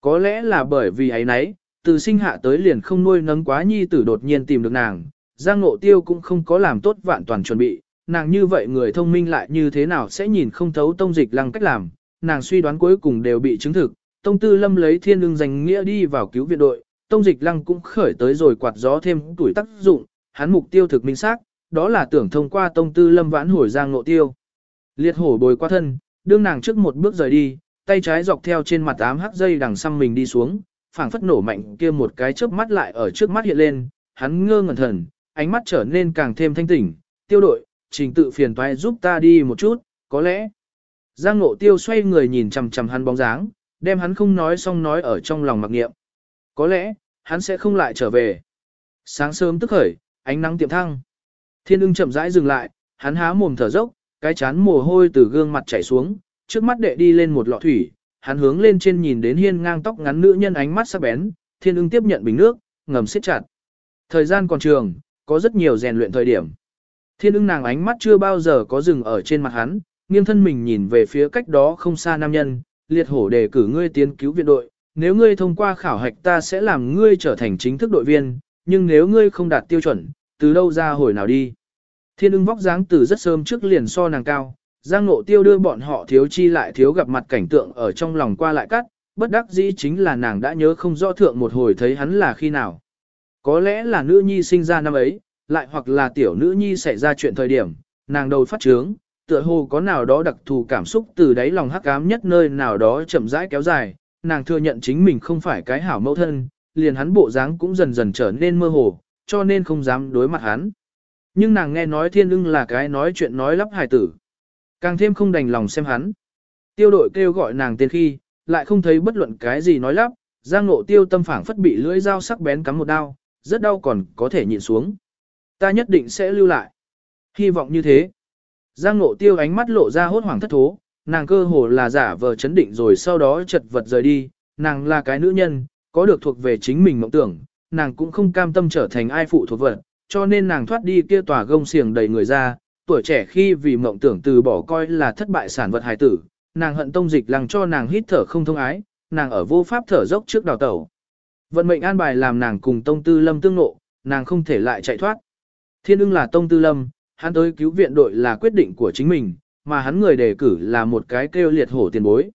Có lẽ là bởi vì ấy nấy, từ sinh hạ tới liền không nuôi nấng quá nhi tử đột nhiên tìm được nàng, Giang Ngộ Tiêu cũng không có làm tốt vạn toàn chuẩn bị, nàng như vậy người thông minh lại như thế nào sẽ nhìn không thấu tông dịch lăng cách làm, nàng suy đoán cuối cùng đều bị chứng thực, tông tư lâm lấy thiên ưng danh nghĩa đi vào cứu viện đội, tông dịch lăng cũng khởi tới rồi quạt gió thêm tuổi tác dụng, hắn mục tiêu thực minh xác, đó là tưởng thông qua tông tư lâm vãn hồi Giang Ngộ Tiêu. Liệt hổ bồi qua thân, đương nàng trước một bước rời đi, tay trái dọc theo trên mặt ám hắc dây đằng xăm mình đi xuống, phảng phất nổ mạnh kia một cái chớp mắt lại ở trước mắt hiện lên, hắn ngơ ngẩn thần, ánh mắt trở nên càng thêm thanh tỉnh, tiêu đội, trình tự phiền toái giúp ta đi một chút, có lẽ. Giang Ngộ Tiêu xoay người nhìn chằm chằm hắn bóng dáng, đem hắn không nói xong nói ở trong lòng mặc niệm. Có lẽ, hắn sẽ không lại trở về. Sáng sớm tức khởi, ánh nắng tiệm thăng. Thiên ưng chậm rãi dừng lại, hắn há mồm thở dốc, cái chán mồ hôi từ gương mặt chảy xuống, trước mắt đệ đi lên một lọ thủy, hắn hướng lên trên nhìn đến hiên ngang tóc ngắn nữ nhân ánh mắt sắc bén, thiên ưng tiếp nhận bình nước, ngầm siết chặt. Thời gian còn trường, có rất nhiều rèn luyện thời điểm. Thiên ưng nàng ánh mắt chưa bao giờ có dừng ở trên mặt hắn, nghiêng thân mình nhìn về phía cách đó không xa nam nhân, liệt hổ đề cử ngươi tiến cứu viện đội, nếu ngươi thông qua khảo hạch ta sẽ làm ngươi trở thành chính thức đội viên, nhưng nếu ngươi không đạt tiêu chuẩn, từ đâu ra hồi nào đi. Thiên ưng vóc dáng từ rất sớm trước liền so nàng cao, Giang Ngộ Tiêu đưa bọn họ thiếu chi lại thiếu gặp mặt cảnh tượng ở trong lòng qua lại cắt, bất đắc dĩ chính là nàng đã nhớ không rõ thượng một hồi thấy hắn là khi nào. Có lẽ là nữ nhi sinh ra năm ấy, lại hoặc là tiểu nữ nhi xảy ra chuyện thời điểm, nàng đầu phát trướng, tựa hồ có nào đó đặc thù cảm xúc từ đáy lòng hắc ám nhất nơi nào đó chậm rãi kéo dài, nàng thừa nhận chính mình không phải cái hảo mẫu thân, liền hắn bộ dáng cũng dần dần trở nên mơ hồ, cho nên không dám đối mặt hắn. Nhưng nàng nghe nói thiên ưng là cái nói chuyện nói lắp hài tử. Càng thêm không đành lòng xem hắn. Tiêu đội kêu gọi nàng tên khi, lại không thấy bất luận cái gì nói lắp, giang ngộ tiêu tâm phảng phất bị lưỡi dao sắc bén cắm một đao, rất đau còn có thể nhịn xuống. Ta nhất định sẽ lưu lại. Hy vọng như thế. Giang ngộ tiêu ánh mắt lộ ra hốt hoảng thất thố, nàng cơ hồ là giả vờ chấn định rồi sau đó chật vật rời đi, nàng là cái nữ nhân, có được thuộc về chính mình mộng tưởng, nàng cũng không cam tâm trở thành ai phụ thuộc vật, cho nên nàng thoát đi kia tòa gông xiềng đầy người ra, tuổi trẻ khi vì mộng tưởng từ bỏ coi là thất bại sản vật hài tử, nàng hận tông dịch lăng cho nàng hít thở không thông ái, nàng ở vô pháp thở dốc trước đào tẩu. Vận mệnh an bài làm nàng cùng tông tư lâm tương nộ, nàng không thể lại chạy thoát. Thiên ưng là tông tư lâm, hắn tới cứu viện đội là quyết định của chính mình, mà hắn người đề cử là một cái kêu liệt hổ tiền bối.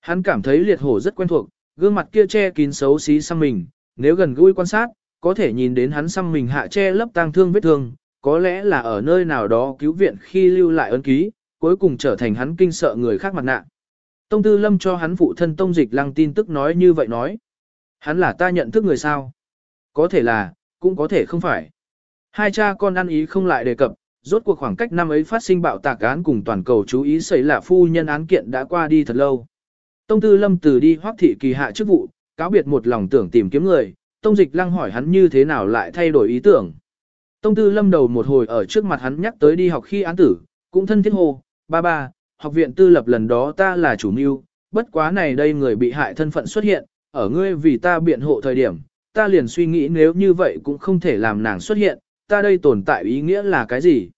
Hắn cảm thấy liệt hổ rất quen thuộc, gương mặt kia che kín xấu xí sang mình, nếu gần gũi quan sát, có thể nhìn đến hắn xăm mình hạ che lấp tang thương vết thương, có lẽ là ở nơi nào đó cứu viện khi lưu lại ấn ký, cuối cùng trở thành hắn kinh sợ người khác mặt nạ. Tông Tư Lâm cho hắn phụ thân Tông Dịch Lăng tin tức nói như vậy nói. Hắn là ta nhận thức người sao? Có thể là, cũng có thể không phải. Hai cha con ăn ý không lại đề cập, rốt cuộc khoảng cách năm ấy phát sinh bạo tạc án cùng toàn cầu chú ý xảy là phu nhân án kiện đã qua đi thật lâu. Tông Tư Lâm từ đi hoác thị kỳ hạ chức vụ, cáo biệt một lòng tưởng tìm kiếm người, Tông Dịch Lăng hỏi hắn như thế nào lại thay đổi ý tưởng. Tông Tư Lâm đầu một hồi ở trước mặt hắn nhắc tới đi học khi án tử, cũng thân thiết hồ ba ba, học viện tư lập lần đó ta là chủ mưu, bất quá này đây người bị hại thân phận xuất hiện, ở ngươi vì ta biện hộ thời điểm, ta liền suy nghĩ nếu như vậy cũng không thể làm nàng xuất hiện, ta đây tồn tại ý nghĩa là cái gì?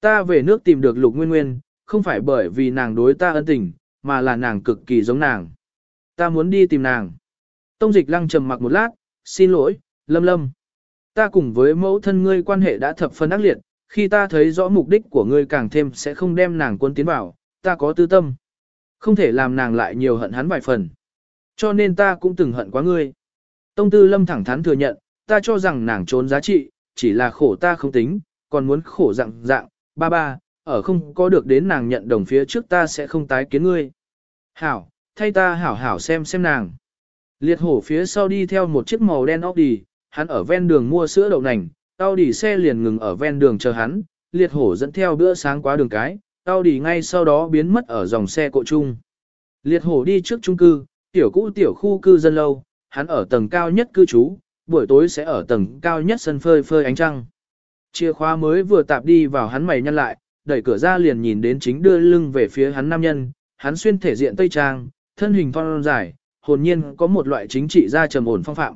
Ta về nước tìm được lục nguyên nguyên, không phải bởi vì nàng đối ta ân tình, mà là nàng cực kỳ giống nàng. Ta muốn đi tìm nàng. Tông dịch lăng trầm mặc một lát, xin lỗi, lâm lâm. Ta cùng với mẫu thân ngươi quan hệ đã thập phân ác liệt, khi ta thấy rõ mục đích của ngươi càng thêm sẽ không đem nàng quân tiến vào, ta có tư tâm. Không thể làm nàng lại nhiều hận hắn vài phần. Cho nên ta cũng từng hận quá ngươi. Tông tư lâm thẳng thắn thừa nhận, ta cho rằng nàng trốn giá trị, chỉ là khổ ta không tính, còn muốn khổ dạng dạng, ba ba, ở không có được đến nàng nhận đồng phía trước ta sẽ không tái kiến ngươi. Hảo, thay ta hảo hảo xem xem nàng. Liệt hổ phía sau đi theo một chiếc màu đen Audi, hắn ở ven đường mua sữa đậu nành, Audi xe liền ngừng ở ven đường chờ hắn, liệt hổ dẫn theo bữa sáng qua đường cái, Audi ngay sau đó biến mất ở dòng xe cộ chung. Liệt hổ đi trước trung cư, tiểu cũ tiểu khu cư dân lâu, hắn ở tầng cao nhất cư trú, buổi tối sẽ ở tầng cao nhất sân phơi phơi ánh trăng. Chìa khóa mới vừa tạp đi vào hắn mày nhăn lại, đẩy cửa ra liền nhìn đến chính đưa lưng về phía hắn nam nhân, hắn xuyên thể diện tây trang, thân hình thon dài, hồn nhiên có một loại chính trị gia trầm ổn phong phạm.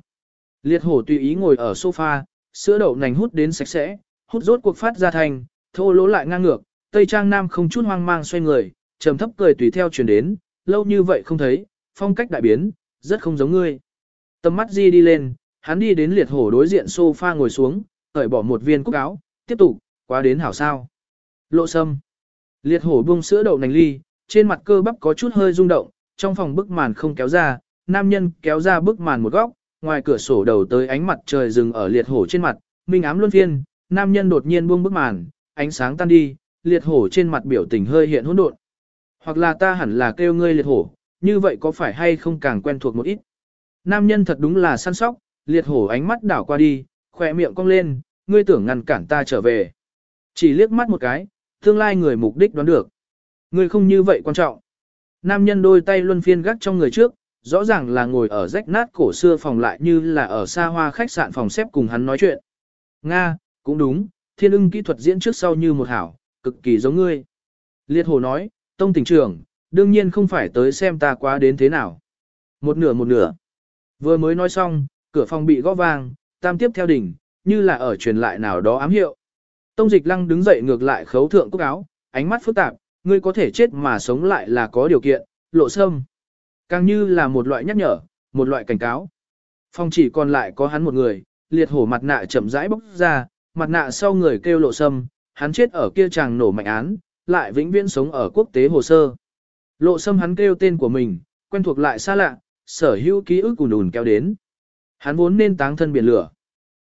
Liệt hổ tùy ý ngồi ở sofa, sữa đậu nành hút đến sạch sẽ, hút rốt cuộc phát ra thành, thô lỗ lại ngang ngược, tây trang nam không chút hoang mang xoay người, trầm thấp cười tùy theo truyền đến, lâu như vậy không thấy, phong cách đại biến, rất không giống ngươi. Tầm mắt di đi lên, hắn đi đến liệt hổ đối diện sofa ngồi xuống, cởi bỏ một viên cúc áo, tiếp tục, quá đến hảo sao. Lộ sâm. Liệt hổ buông sữa đậu nành ly, trên mặt cơ bắp có chút hơi rung động, trong phòng bức màn không kéo ra, nam nhân kéo ra bức màn một góc, ngoài cửa sổ đầu tới ánh mặt trời dừng ở liệt hổ trên mặt, minh ám luân phiên, nam nhân đột nhiên buông bức màn, ánh sáng tan đi, liệt hổ trên mặt biểu tình hơi hiện hỗn độn. Hoặc là ta hẳn là kêu ngươi liệt hổ, như vậy có phải hay không càng quen thuộc một ít. Nam nhân thật đúng là săn sóc, liệt hổ ánh mắt đảo qua đi, khỏe miệng cong lên, ngươi tưởng ngăn cản ta trở về. Chỉ liếc mắt một cái, tương lai người mục đích đoán được. Ngươi không như vậy quan trọng. Nam nhân đôi tay luân phiên gác trong người trước, rõ ràng là ngồi ở rách nát cổ xưa phòng lại như là ở xa hoa khách sạn phòng xếp cùng hắn nói chuyện. Nga, cũng đúng, thiên ưng kỹ thuật diễn trước sau như một hảo, cực kỳ giống ngươi. Liệt hồ nói, tông tỉnh trưởng, đương nhiên không phải tới xem ta quá đến thế nào. Một nửa một nửa. Vừa mới nói xong, cửa phòng bị gõ vang, tam tiếp theo đỉnh, như là ở truyền lại nào đó ám hiệu. Tông dịch lăng đứng dậy ngược lại khấu thượng cúc áo, ánh mắt phức tạp, ngươi có thể chết mà sống lại là có điều kiện, lộ sâm. Càng như là một loại nhắc nhở, một loại cảnh cáo. Phong chỉ còn lại có hắn một người, liệt hổ mặt nạ chậm rãi bốc ra, mặt nạ sau người kêu lộ sâm, hắn chết ở kia chàng nổ mạnh án, lại vĩnh viễn sống ở quốc tế hồ sơ. Lộ sâm hắn kêu tên của mình, quen thuộc lại xa lạ, sở hữu ký ức ùn ùn kéo đến. Hắn vốn nên táng thân biển lửa.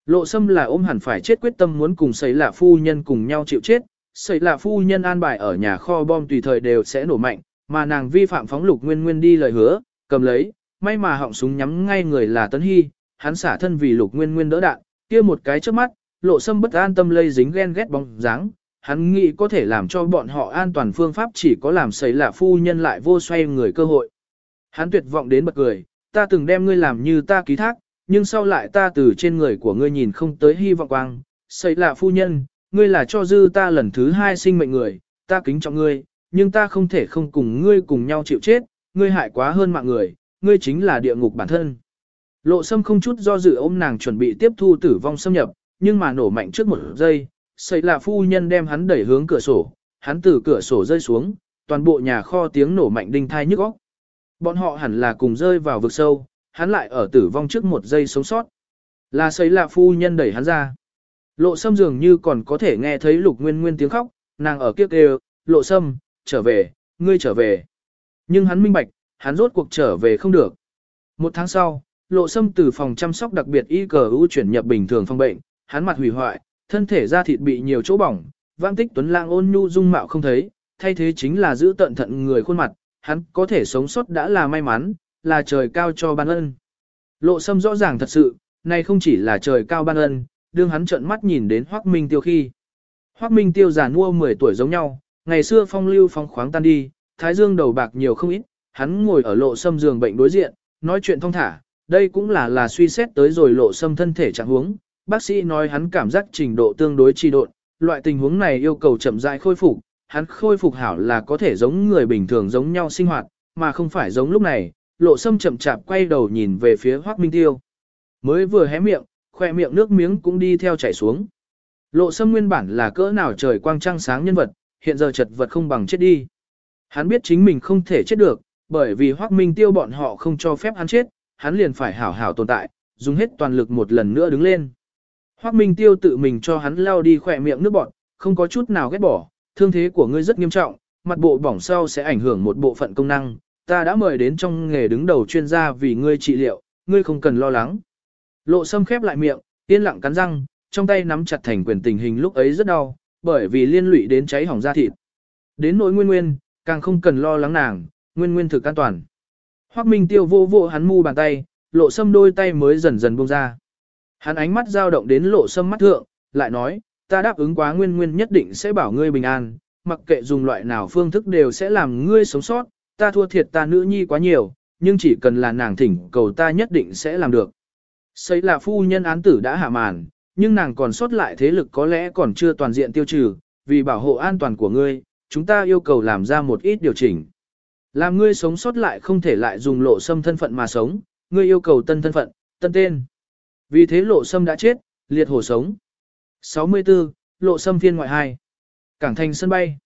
Lộ sâm là ôm hẳn phải chết quyết tâm muốn cùng sấy lạ phu nhân cùng nhau chịu chết, xảy là phu nhân an bài ở nhà kho bom tùy thời đều sẽ nổ mạnh, mà nàng vi phạm phóng lục nguyên nguyên đi lời hứa, cầm lấy, may mà họng súng nhắm ngay người là Tấn Hy, hắn xả thân vì lục nguyên nguyên đỡ đạn, kia một cái trước mắt, lộ sâm bất an tâm lây dính ghen ghét bóng dáng, hắn nghĩ có thể làm cho bọn họ an toàn phương pháp chỉ có làm xảy là phu nhân lại vô xoay người cơ hội. Hắn tuyệt vọng đến bật cười, ta từng đem ngươi làm như ta ký thác, nhưng sau lại ta từ trên người của ngươi nhìn không tới hy vọng quang. xảy là phu nhân, ngươi là cho dư ta lần thứ hai sinh mệnh người, ta kính trọng ngươi, nhưng ta không thể không cùng ngươi cùng nhau chịu chết, ngươi hại quá hơn mạng người, ngươi chính là địa ngục bản thân. Lộ sâm không chút do dự ôm nàng chuẩn bị tiếp thu tử vong xâm nhập, nhưng mà nổ mạnh trước một giây, xây là phu nhân đem hắn đẩy hướng cửa sổ, hắn từ cửa sổ rơi xuống, toàn bộ nhà kho tiếng nổ mạnh đinh thai nhức óc. Bọn họ hẳn là cùng rơi vào vực sâu, hắn lại ở tử vong trước một giây sống sót. Là xây là phu nhân đẩy hắn ra. Lộ sâm dường như còn có thể nghe thấy lục nguyên nguyên tiếng khóc, nàng ở kia kêu, lộ sâm, trở về, ngươi trở về. Nhưng hắn minh bạch, hắn rốt cuộc trở về không được. Một tháng sau, lộ sâm từ phòng chăm sóc đặc biệt y cờ ưu chuyển nhập bình thường phòng bệnh, hắn mặt hủy hoại, thân thể da thịt bị nhiều chỗ bỏng, vang tích tuấn lang ôn nhu dung mạo không thấy, thay thế chính là giữ tận thận người khuôn mặt, hắn có thể sống sót đã là may mắn, là trời cao cho ban ân. Lộ sâm rõ ràng thật sự, này không chỉ là trời cao ban ân, đương hắn trợn mắt nhìn đến Hoắc Minh Tiêu khi. Hoắc Minh Tiêu già nua 10 tuổi giống nhau, ngày xưa phong lưu phong khoáng tan đi, thái dương đầu bạc nhiều không ít, hắn ngồi ở lộ sâm giường bệnh đối diện, nói chuyện thông thả, đây cũng là là suy xét tới rồi lộ sâm thân thể trạng huống. Bác sĩ nói hắn cảm giác trình độ tương đối trì độn, loại tình huống này yêu cầu chậm rãi khôi phục, hắn khôi phục hảo là có thể giống người bình thường giống nhau sinh hoạt, mà không phải giống lúc này, lộ sâm chậm chạp quay đầu nhìn về phía Hoắc Minh Tiêu. Mới vừa hé miệng, khoe miệng nước miếng cũng đi theo chảy xuống. Lộ sâm nguyên bản là cỡ nào trời quang trăng sáng nhân vật, hiện giờ chật vật không bằng chết đi. Hắn biết chính mình không thể chết được, bởi vì Hoắc Minh Tiêu bọn họ không cho phép hắn chết, hắn liền phải hảo hảo tồn tại, dùng hết toàn lực một lần nữa đứng lên. Hoắc Minh Tiêu tự mình cho hắn lao đi khỏe miệng nước bọn không có chút nào ghét bỏ, thương thế của ngươi rất nghiêm trọng, mặt bộ bỏng sau sẽ ảnh hưởng một bộ phận công năng, ta đã mời đến trong nghề đứng đầu chuyên gia vì ngươi trị liệu, ngươi không cần lo lắng. Lộ Sâm khép lại miệng, yên lặng cắn răng, trong tay nắm chặt thành quyền tình hình lúc ấy rất đau, bởi vì liên lụy đến cháy hỏng da thịt. Đến nỗi nguyên nguyên, càng không cần lo lắng nàng, nguyên nguyên thực an toàn. Hoắc Minh Tiêu vô vô hắn mu bàn tay, lộ sâm đôi tay mới dần dần buông ra. Hắn ánh mắt dao động đến lộ sâm mắt thượng, lại nói, ta đáp ứng quá nguyên nguyên nhất định sẽ bảo ngươi bình an, mặc kệ dùng loại nào phương thức đều sẽ làm ngươi sống sót, ta thua thiệt ta nữ nhi quá nhiều, nhưng chỉ cần là nàng thỉnh cầu ta nhất định sẽ làm được. Xây là phu nhân án tử đã hạ màn, nhưng nàng còn sót lại thế lực có lẽ còn chưa toàn diện tiêu trừ, vì bảo hộ an toàn của ngươi, chúng ta yêu cầu làm ra một ít điều chỉnh. Làm ngươi sống sót lại không thể lại dùng lộ xâm thân phận mà sống, ngươi yêu cầu tân thân phận, tân tên. Vì thế lộ xâm đã chết, liệt hổ sống. 64, lộ xâm phiên ngoại 2. Cảng thành sân bay.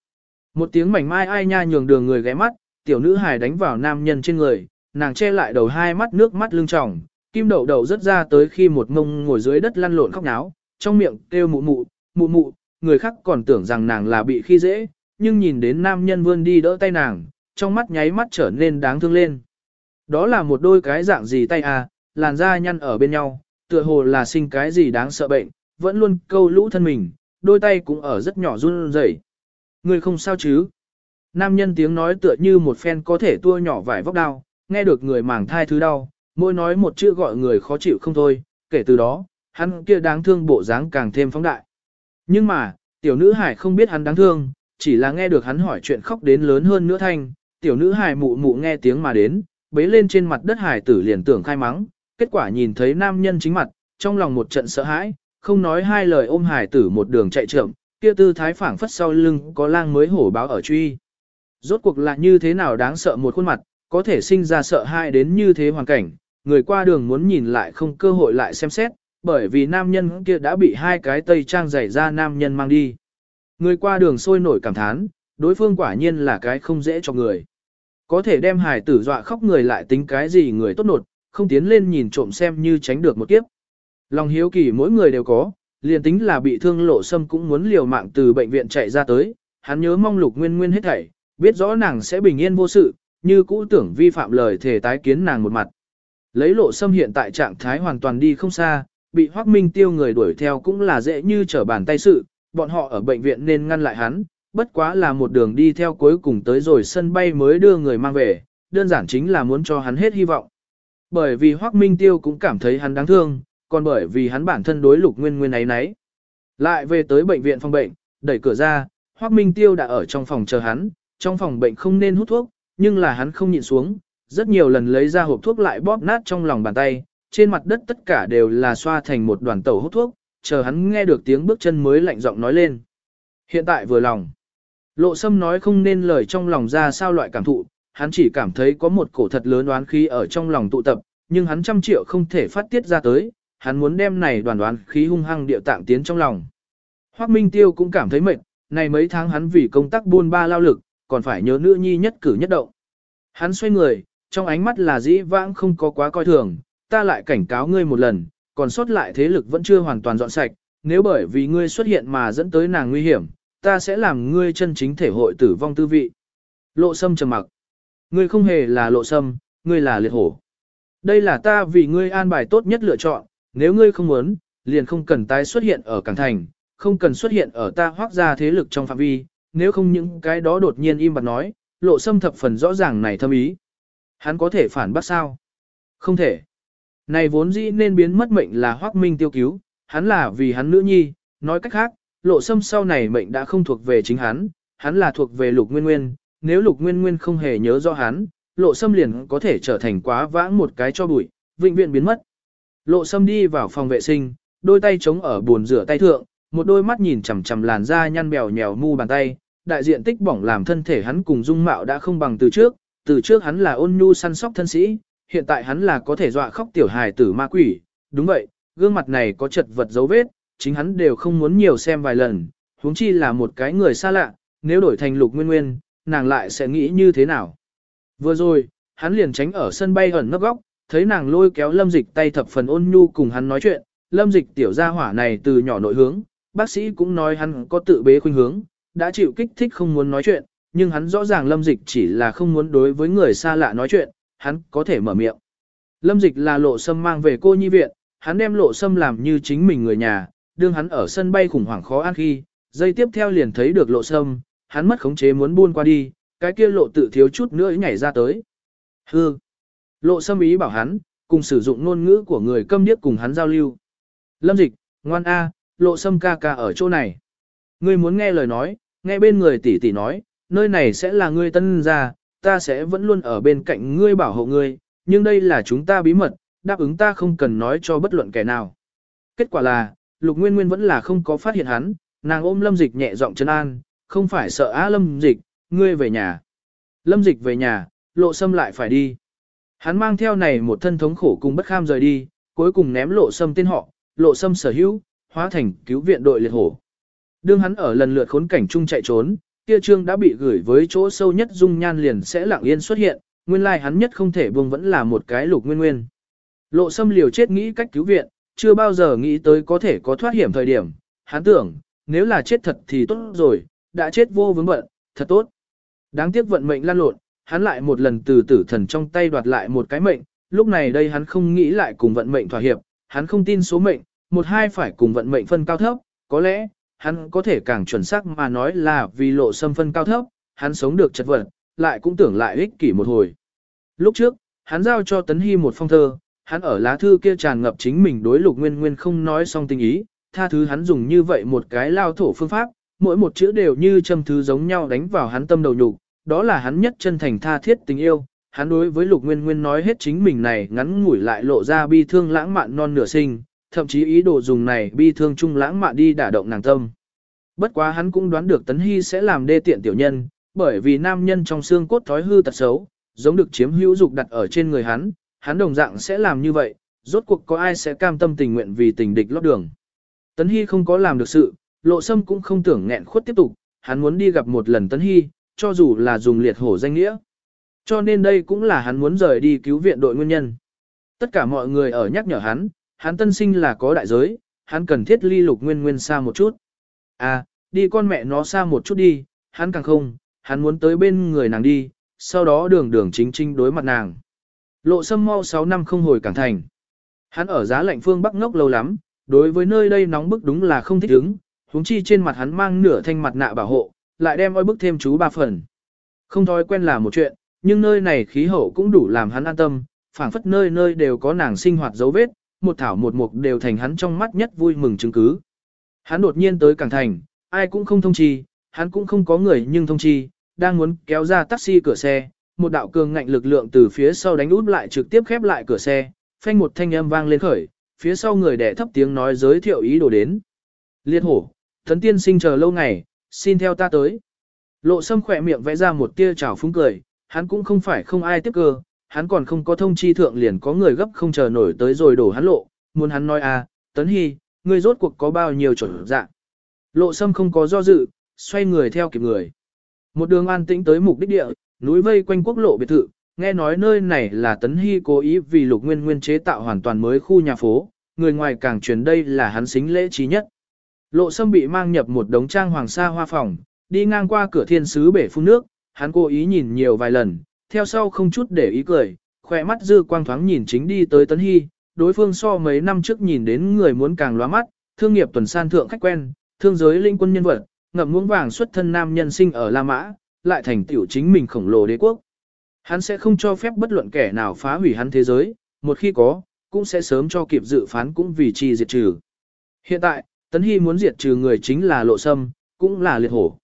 Một tiếng mảnh mai ai nha nhường đường người ghé mắt, tiểu nữ hài đánh vào nam nhân trên người, nàng che lại đầu hai mắt nước mắt lưng tròng, kim đậu đầu rất ra tới khi một ngông ngồi dưới đất lăn lộn khóc náo, trong miệng kêu mụ mụ, mụ mụ, người khác còn tưởng rằng nàng là bị khi dễ, nhưng nhìn đến nam nhân vươn đi đỡ tay nàng, trong mắt nháy mắt trở nên đáng thương lên. Đó là một đôi cái dạng gì tay à, làn da nhăn ở bên nhau, tựa hồ là sinh cái gì đáng sợ bệnh, vẫn luôn câu lũ thân mình, đôi tay cũng ở rất nhỏ run rẩy. Người không sao chứ? Nam nhân tiếng nói tựa như một phen có thể tua nhỏ vải vóc đau, nghe được người màng thai thứ đau, mỗi nói một chữ gọi người khó chịu không thôi, kể từ đó, hắn kia đáng thương bộ dáng càng thêm phóng đại. Nhưng mà, tiểu nữ hải không biết hắn đáng thương, chỉ là nghe được hắn hỏi chuyện khóc đến lớn hơn nữa thanh, tiểu nữ hải mụ mụ nghe tiếng mà đến, bế lên trên mặt đất hải tử liền tưởng khai mắng, kết quả nhìn thấy nam nhân chính mặt, trong lòng một trận sợ hãi, không nói hai lời ôm hải tử một đường chạy trượm, kia tư thái phảng phất sau lưng có lang mới hổ báo ở truy. Rốt cuộc là như thế nào đáng sợ một khuôn mặt, có thể sinh ra sợ hãi đến như thế hoàn cảnh, người qua đường muốn nhìn lại không cơ hội lại xem xét, bởi vì nam nhân kia đã bị hai cái tây trang giày ra nam nhân mang đi. Người qua đường sôi nổi cảm thán, đối phương quả nhiên là cái không dễ cho người. Có thể đem hài tử dọa khóc người lại tính cái gì người tốt nột, không tiến lên nhìn trộm xem như tránh được một kiếp. Lòng hiếu kỳ mỗi người đều có, liền tính là bị thương lộ sâm cũng muốn liều mạng từ bệnh viện chạy ra tới, hắn nhớ mong lục nguyên nguyên hết thảy, biết rõ nàng sẽ bình yên vô sự, như cũ tưởng vi phạm lời thể tái kiến nàng một mặt. Lấy lộ xâm hiện tại trạng thái hoàn toàn đi không xa, bị hoác minh tiêu người đuổi theo cũng là dễ như trở bàn tay sự, bọn họ ở bệnh viện nên ngăn lại hắn, bất quá là một đường đi theo cuối cùng tới rồi sân bay mới đưa người mang về, đơn giản chính là muốn cho hắn hết hy vọng. Bởi vì hoác minh tiêu cũng cảm thấy hắn đáng thương, còn bởi vì hắn bản thân đối lục nguyên nguyên ấy nấy. Lại về tới bệnh viện phòng bệnh, đẩy cửa ra, hoác minh tiêu đã ở trong phòng chờ hắn, trong phòng bệnh không nên hút thuốc, nhưng là hắn không nhịn xuống, rất nhiều lần lấy ra hộp thuốc lại bóp nát trong lòng bàn tay, trên mặt đất tất cả đều là xoa thành một đoàn tẩu hút thuốc, chờ hắn nghe được tiếng bước chân mới lạnh giọng nói lên. Hiện tại vừa lòng. Lộ sâm nói không nên lời trong lòng ra sao loại cảm thụ, hắn chỉ cảm thấy có một cổ thật lớn đoán khí ở trong lòng tụ tập, nhưng hắn trăm triệu không thể phát tiết ra tới, hắn muốn đem này đoàn đoán khí hung hăng điệu tạng tiến trong lòng. Hoác Minh Tiêu cũng cảm thấy mệt, này mấy tháng hắn vì công tác buôn ba lao lực, còn phải nhớ nữ nhi nhất cử nhất động. Hắn xoay người, trong ánh mắt là dĩ vãng không có quá coi thường, ta lại cảnh cáo ngươi một lần, còn sót lại thế lực vẫn chưa hoàn toàn dọn sạch, nếu bởi vì ngươi xuất hiện mà dẫn tới nàng nguy hiểm, ta sẽ làm ngươi chân chính thể hội tử vong tư vị. Lộ sâm trầm mặc. Ngươi không hề là lộ sâm, ngươi là liệt hổ. Đây là ta vì ngươi an bài tốt nhất lựa chọn, nếu ngươi không muốn, liền không cần tái xuất hiện ở Cảng Thành, không cần xuất hiện ở ta hoác ra thế lực trong phạm vi, nếu không những cái đó đột nhiên im bặt nói, lộ sâm thập phần rõ ràng này thâm ý. Hắn có thể phản bác sao? Không thể. Này vốn dĩ nên biến mất mệnh là hoác minh tiêu cứu, hắn là vì hắn nữ nhi, nói cách khác, lộ sâm sau này mệnh đã không thuộc về chính hắn, hắn là thuộc về lục nguyên nguyên, nếu lục nguyên nguyên không hề nhớ do hắn, lộ sâm liền có thể trở thành quá vãng một cái cho bụi, vĩnh viễn biến mất. Lộ sâm đi vào phòng vệ sinh, đôi tay chống ở buồn rửa tay thượng, một đôi mắt nhìn chằm chằm làn da nhăn bèo nhèo mu bàn tay, đại diện tích bỏng làm thân thể hắn cùng dung mạo đã không bằng từ trước, từ trước hắn là ôn nhu săn sóc thân sĩ, hiện tại hắn là có thể dọa khóc tiểu hài tử ma quỷ, đúng vậy, gương mặt này có chật vật dấu vết, chính hắn đều không muốn nhiều xem vài lần, huống chi là một cái người xa lạ, nếu đổi thành lục nguyên nguyên, nàng lại sẽ nghĩ như thế nào. Vừa rồi, hắn liền tránh ở sân bay ẩn nấp góc, thấy nàng lôi kéo lâm dịch tay thập phần ôn nhu cùng hắn nói chuyện, lâm dịch tiểu gia hỏa này từ nhỏ nội hướng, bác sĩ cũng nói hắn có tự bế khuynh hướng, đã chịu kích thích không muốn nói chuyện, nhưng hắn rõ ràng lâm dịch chỉ là không muốn đối với người xa lạ nói chuyện, hắn có thể mở miệng. Lâm dịch là lộ sâm mang về cô nhi viện, hắn đem lộ sâm làm như chính mình người nhà, đương hắn ở sân bay khủng hoảng khó ăn khi, dây tiếp theo liền thấy được lộ sâm, hắn mất khống chế muốn buôn qua đi, cái kia lộ tự thiếu chút nữa nhảy ra tới. Hư! Lộ sâm ý bảo hắn, cùng sử dụng ngôn ngữ của người câm điếc cùng hắn giao lưu. Lâm dịch, ngoan A, lộ sâm ca ca ở chỗ này. Ngươi muốn nghe lời nói, nghe bên người tỷ tỷ nói, nơi này sẽ là ngươi tân gia, ta sẽ vẫn luôn ở bên cạnh ngươi bảo hộ ngươi, nhưng đây là chúng ta bí mật, đáp ứng ta không cần nói cho bất luận kẻ nào. Kết quả là, Lục Nguyên Nguyên vẫn là không có phát hiện hắn, nàng ôm Lâm Dịch nhẹ giọng chân an, không phải sợ á Lâm Dịch, ngươi về nhà. Lâm Dịch về nhà, lộ sâm lại phải đi. Hắn mang theo này một thân thống khổ cùng bất kham rời đi, cuối cùng ném lộ sâm tên họ, lộ sâm sở hữu, hóa thành cứu viện đội liệt hổ. Đương hắn ở lần lượt khốn cảnh chung chạy trốn, kia trương đã bị gửi với chỗ sâu nhất dung nhan liền sẽ lặng yên xuất hiện, nguyên lai hắn nhất không thể buông vẫn là một cái lục nguyên nguyên. Lộ sâm liều chết nghĩ cách cứu viện, chưa bao giờ nghĩ tới có thể có thoát hiểm thời điểm, hắn tưởng, nếu là chết thật thì tốt rồi, đã chết vô vướng bận, thật tốt. Đáng tiếc vận mệnh lan lộn, hắn lại một lần từ tử thần trong tay đoạt lại một cái mệnh, lúc này đây hắn không nghĩ lại cùng vận mệnh thỏa hiệp, hắn không tin số mệnh, một hai phải cùng vận mệnh phân cao thấp, có lẽ, hắn có thể càng chuẩn xác mà nói là vì lộ xâm phân cao thấp, hắn sống được chật vật, lại cũng tưởng lại ích kỷ một hồi. Lúc trước, hắn giao cho Tấn Hy một phong thơ, hắn ở lá thư kia tràn ngập chính mình đối lục nguyên nguyên không nói xong tình ý, tha thứ hắn dùng như vậy một cái lao thổ phương pháp, mỗi một chữ đều như châm thứ giống nhau đánh vào hắn tâm đầu nhục, đó là hắn nhất chân thành tha thiết tình yêu. Hắn đối với Lục Nguyên Nguyên nói hết chính mình này ngắn ngủi lại lộ ra bi thương lãng mạn non nửa sinh, thậm chí ý đồ dùng này bi thương chung lãng mạn đi đả động nàng tâm. Bất quá hắn cũng đoán được Tấn Hy sẽ làm đê tiện tiểu nhân, bởi vì nam nhân trong xương cốt thói hư tật xấu, giống được chiếm hữu dục đặt ở trên người hắn, hắn đồng dạng sẽ làm như vậy, rốt cuộc có ai sẽ cam tâm tình nguyện vì tình địch lót đường. Tấn Hy không có làm được sự, lộ sâm cũng không tưởng nghẹn khuất tiếp tục, hắn muốn đi gặp một lần Tấn Hy, cho dù là dùng liệt hổ danh nghĩa. Cho nên đây cũng là hắn muốn rời đi cứu viện đội nguyên nhân. Tất cả mọi người ở nhắc nhở hắn, hắn tân sinh là có đại giới, hắn cần thiết ly lục nguyên nguyên xa một chút. À, đi con mẹ nó xa một chút đi, hắn càng không, hắn muốn tới bên người nàng đi, sau đó đường đường chính chính đối mặt nàng. Lộ sâm mau 6 năm không hồi cảng thành. Hắn ở giá lạnh phương Bắc ngốc lâu lắm, đối với nơi đây nóng bức đúng là không thích ứng, huống chi trên mặt hắn mang nửa thanh mặt nạ bảo hộ, lại đem oi bức thêm chú ba phần. Không thói quen là một chuyện, nhưng nơi này khí hậu cũng đủ làm hắn an tâm, phảng phất nơi nơi đều có nàng sinh hoạt dấu vết, một thảo một mục đều thành hắn trong mắt nhất vui mừng chứng cứ. Hắn đột nhiên tới cảng thành, ai cũng không thông chi, hắn cũng không có người nhưng thông chi, đang muốn kéo ra taxi cửa xe, một đạo cường ngạnh lực lượng từ phía sau đánh út lại trực tiếp khép lại cửa xe, phanh một thanh âm vang lên khởi, phía sau người đẻ thấp tiếng nói giới thiệu ý đồ đến. Liệt hổ, thần tiên sinh chờ lâu ngày, xin theo ta tới. Lộ sâm khỏe miệng vẽ ra một tia trào phúng cười, hắn cũng không phải không ai tiếp cơ, hắn còn không có thông chi thượng liền có người gấp không chờ nổi tới rồi đổ hắn lộ, muốn hắn nói à, tấn hy, ngươi rốt cuộc có bao nhiêu chuẩn dạng. Lộ sâm không có do dự, xoay người theo kịp người. Một đường an tĩnh tới mục đích địa, núi vây quanh quốc lộ biệt thự, nghe nói nơi này là tấn hy cố ý vì lục nguyên nguyên chế tạo hoàn toàn mới khu nhà phố, người ngoài càng truyền đây là hắn xính lễ trí nhất. Lộ sâm bị mang nhập một đống trang hoàng sa hoa phòng, đi ngang qua cửa thiên sứ bể phun nước, hắn cố ý nhìn nhiều vài lần, theo sau không chút để ý cười, khỏe mắt dư quang thoáng nhìn chính đi tới Tấn Hy, đối phương so mấy năm trước nhìn đến người muốn càng lóa mắt, thương nghiệp tuần san thượng khách quen, thương giới linh quân nhân vật, ngậm muống vàng xuất thân nam nhân sinh ở La Mã, lại thành tiểu chính mình khổng lồ đế quốc. Hắn sẽ không cho phép bất luận kẻ nào phá hủy hắn thế giới, một khi có, cũng sẽ sớm cho kịp dự phán cũng vì chi diệt trừ. Hiện tại, Tấn Hy muốn diệt trừ người chính là lộ sâm, cũng là liệt hổ.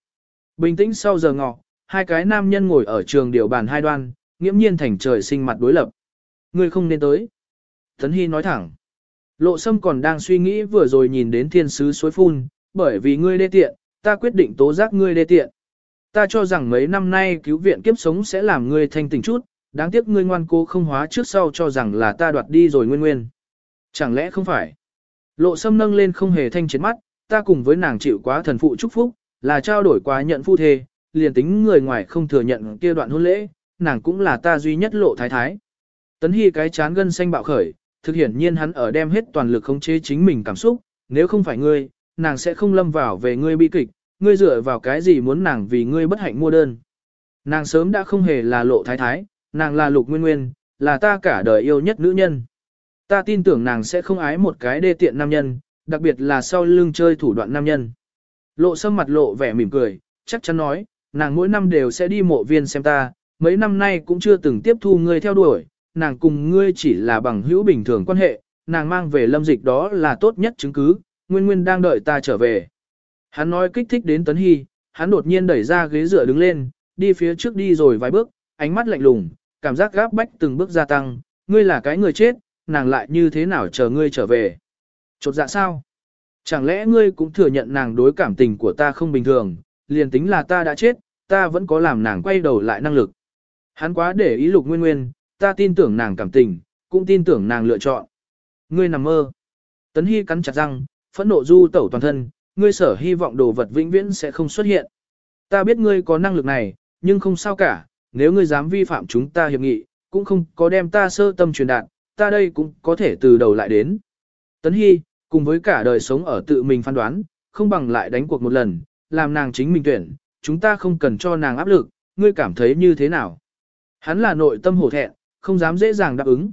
Bình tĩnh sau giờ ngọ, hai cái nam nhân ngồi ở trường điều bàn hai đoan, nghiễm nhiên thành trời sinh mặt đối lập. ngươi không nên tới. Tấn Hy nói thẳng. Lộ sâm còn đang suy nghĩ vừa rồi nhìn đến thiên sứ suối phun, bởi vì ngươi đê tiện, ta quyết định tố giác ngươi đê tiện. Ta cho rằng mấy năm nay cứu viện kiếp sống sẽ làm ngươi thanh tỉnh chút, đáng tiếc ngươi ngoan cố không hóa trước sau cho rằng là ta đoạt đi rồi nguyên nguyên. Chẳng lẽ không phải? Lộ sâm nâng lên không hề thanh chiến mắt, ta cùng với nàng chịu quá thần phụ chúc phúc, là trao đổi quá nhận phu thề, liền tính người ngoài không thừa nhận kia đoạn hôn lễ, nàng cũng là ta duy nhất lộ thái thái. Tấn Hy cái chán gân xanh bạo khởi, thực hiển nhiên hắn ở đem hết toàn lực khống chế chính mình cảm xúc, nếu không phải ngươi, nàng sẽ không lâm vào về ngươi bi kịch, ngươi dựa vào cái gì muốn nàng vì ngươi bất hạnh mua đơn. Nàng sớm đã không hề là lộ thái thái, nàng là lục nguyên nguyên, là ta cả đời yêu nhất nữ nhân. Ta tin tưởng nàng sẽ không ái một cái đê tiện nam nhân, đặc biệt là sau lưng chơi thủ đoạn nam nhân. Lộ sâm mặt lộ vẻ mỉm cười, chắc chắn nói, nàng mỗi năm đều sẽ đi mộ viên xem ta, mấy năm nay cũng chưa từng tiếp thu ngươi theo đuổi, nàng cùng ngươi chỉ là bằng hữu bình thường quan hệ, nàng mang về lâm dịch đó là tốt nhất chứng cứ, nguyên nguyên đang đợi ta trở về. Hắn nói kích thích đến Tấn Hy, hắn đột nhiên đẩy ra ghế dựa đứng lên, đi phía trước đi rồi vài bước, ánh mắt lạnh lùng, cảm giác gáp bách từng bước gia tăng, Ngươi là cái người chết, nàng lại như thế nào chờ ngươi trở về? Chột dạ sao? Chẳng lẽ ngươi cũng thừa nhận nàng đối cảm tình của ta không bình thường, liền tính là ta đã chết, ta vẫn có làm nàng quay đầu lại năng lực. Hắn quá để ý lục nguyên nguyên, ta tin tưởng nàng cảm tình, cũng tin tưởng nàng lựa chọn. Ngươi nằm mơ. Tấn Hy cắn chặt răng, phẫn nộ du tẩu toàn thân, ngươi sở hy vọng đồ vật vĩnh viễn sẽ không xuất hiện. Ta biết ngươi có năng lực này, nhưng không sao cả, nếu ngươi dám vi phạm chúng ta hiệp nghị, cũng không có đem ta sơ tâm truyền đạt, ta đây cũng có thể từ đầu lại đến. Tấn Hy, cùng với cả đời sống ở tự mình phán đoán, không bằng lại đánh cuộc một lần, làm nàng chính mình tuyển, chúng ta không cần cho nàng áp lực, ngươi cảm thấy như thế nào? Hắn là nội tâm hổ thẹn, không dám dễ dàng đáp ứng.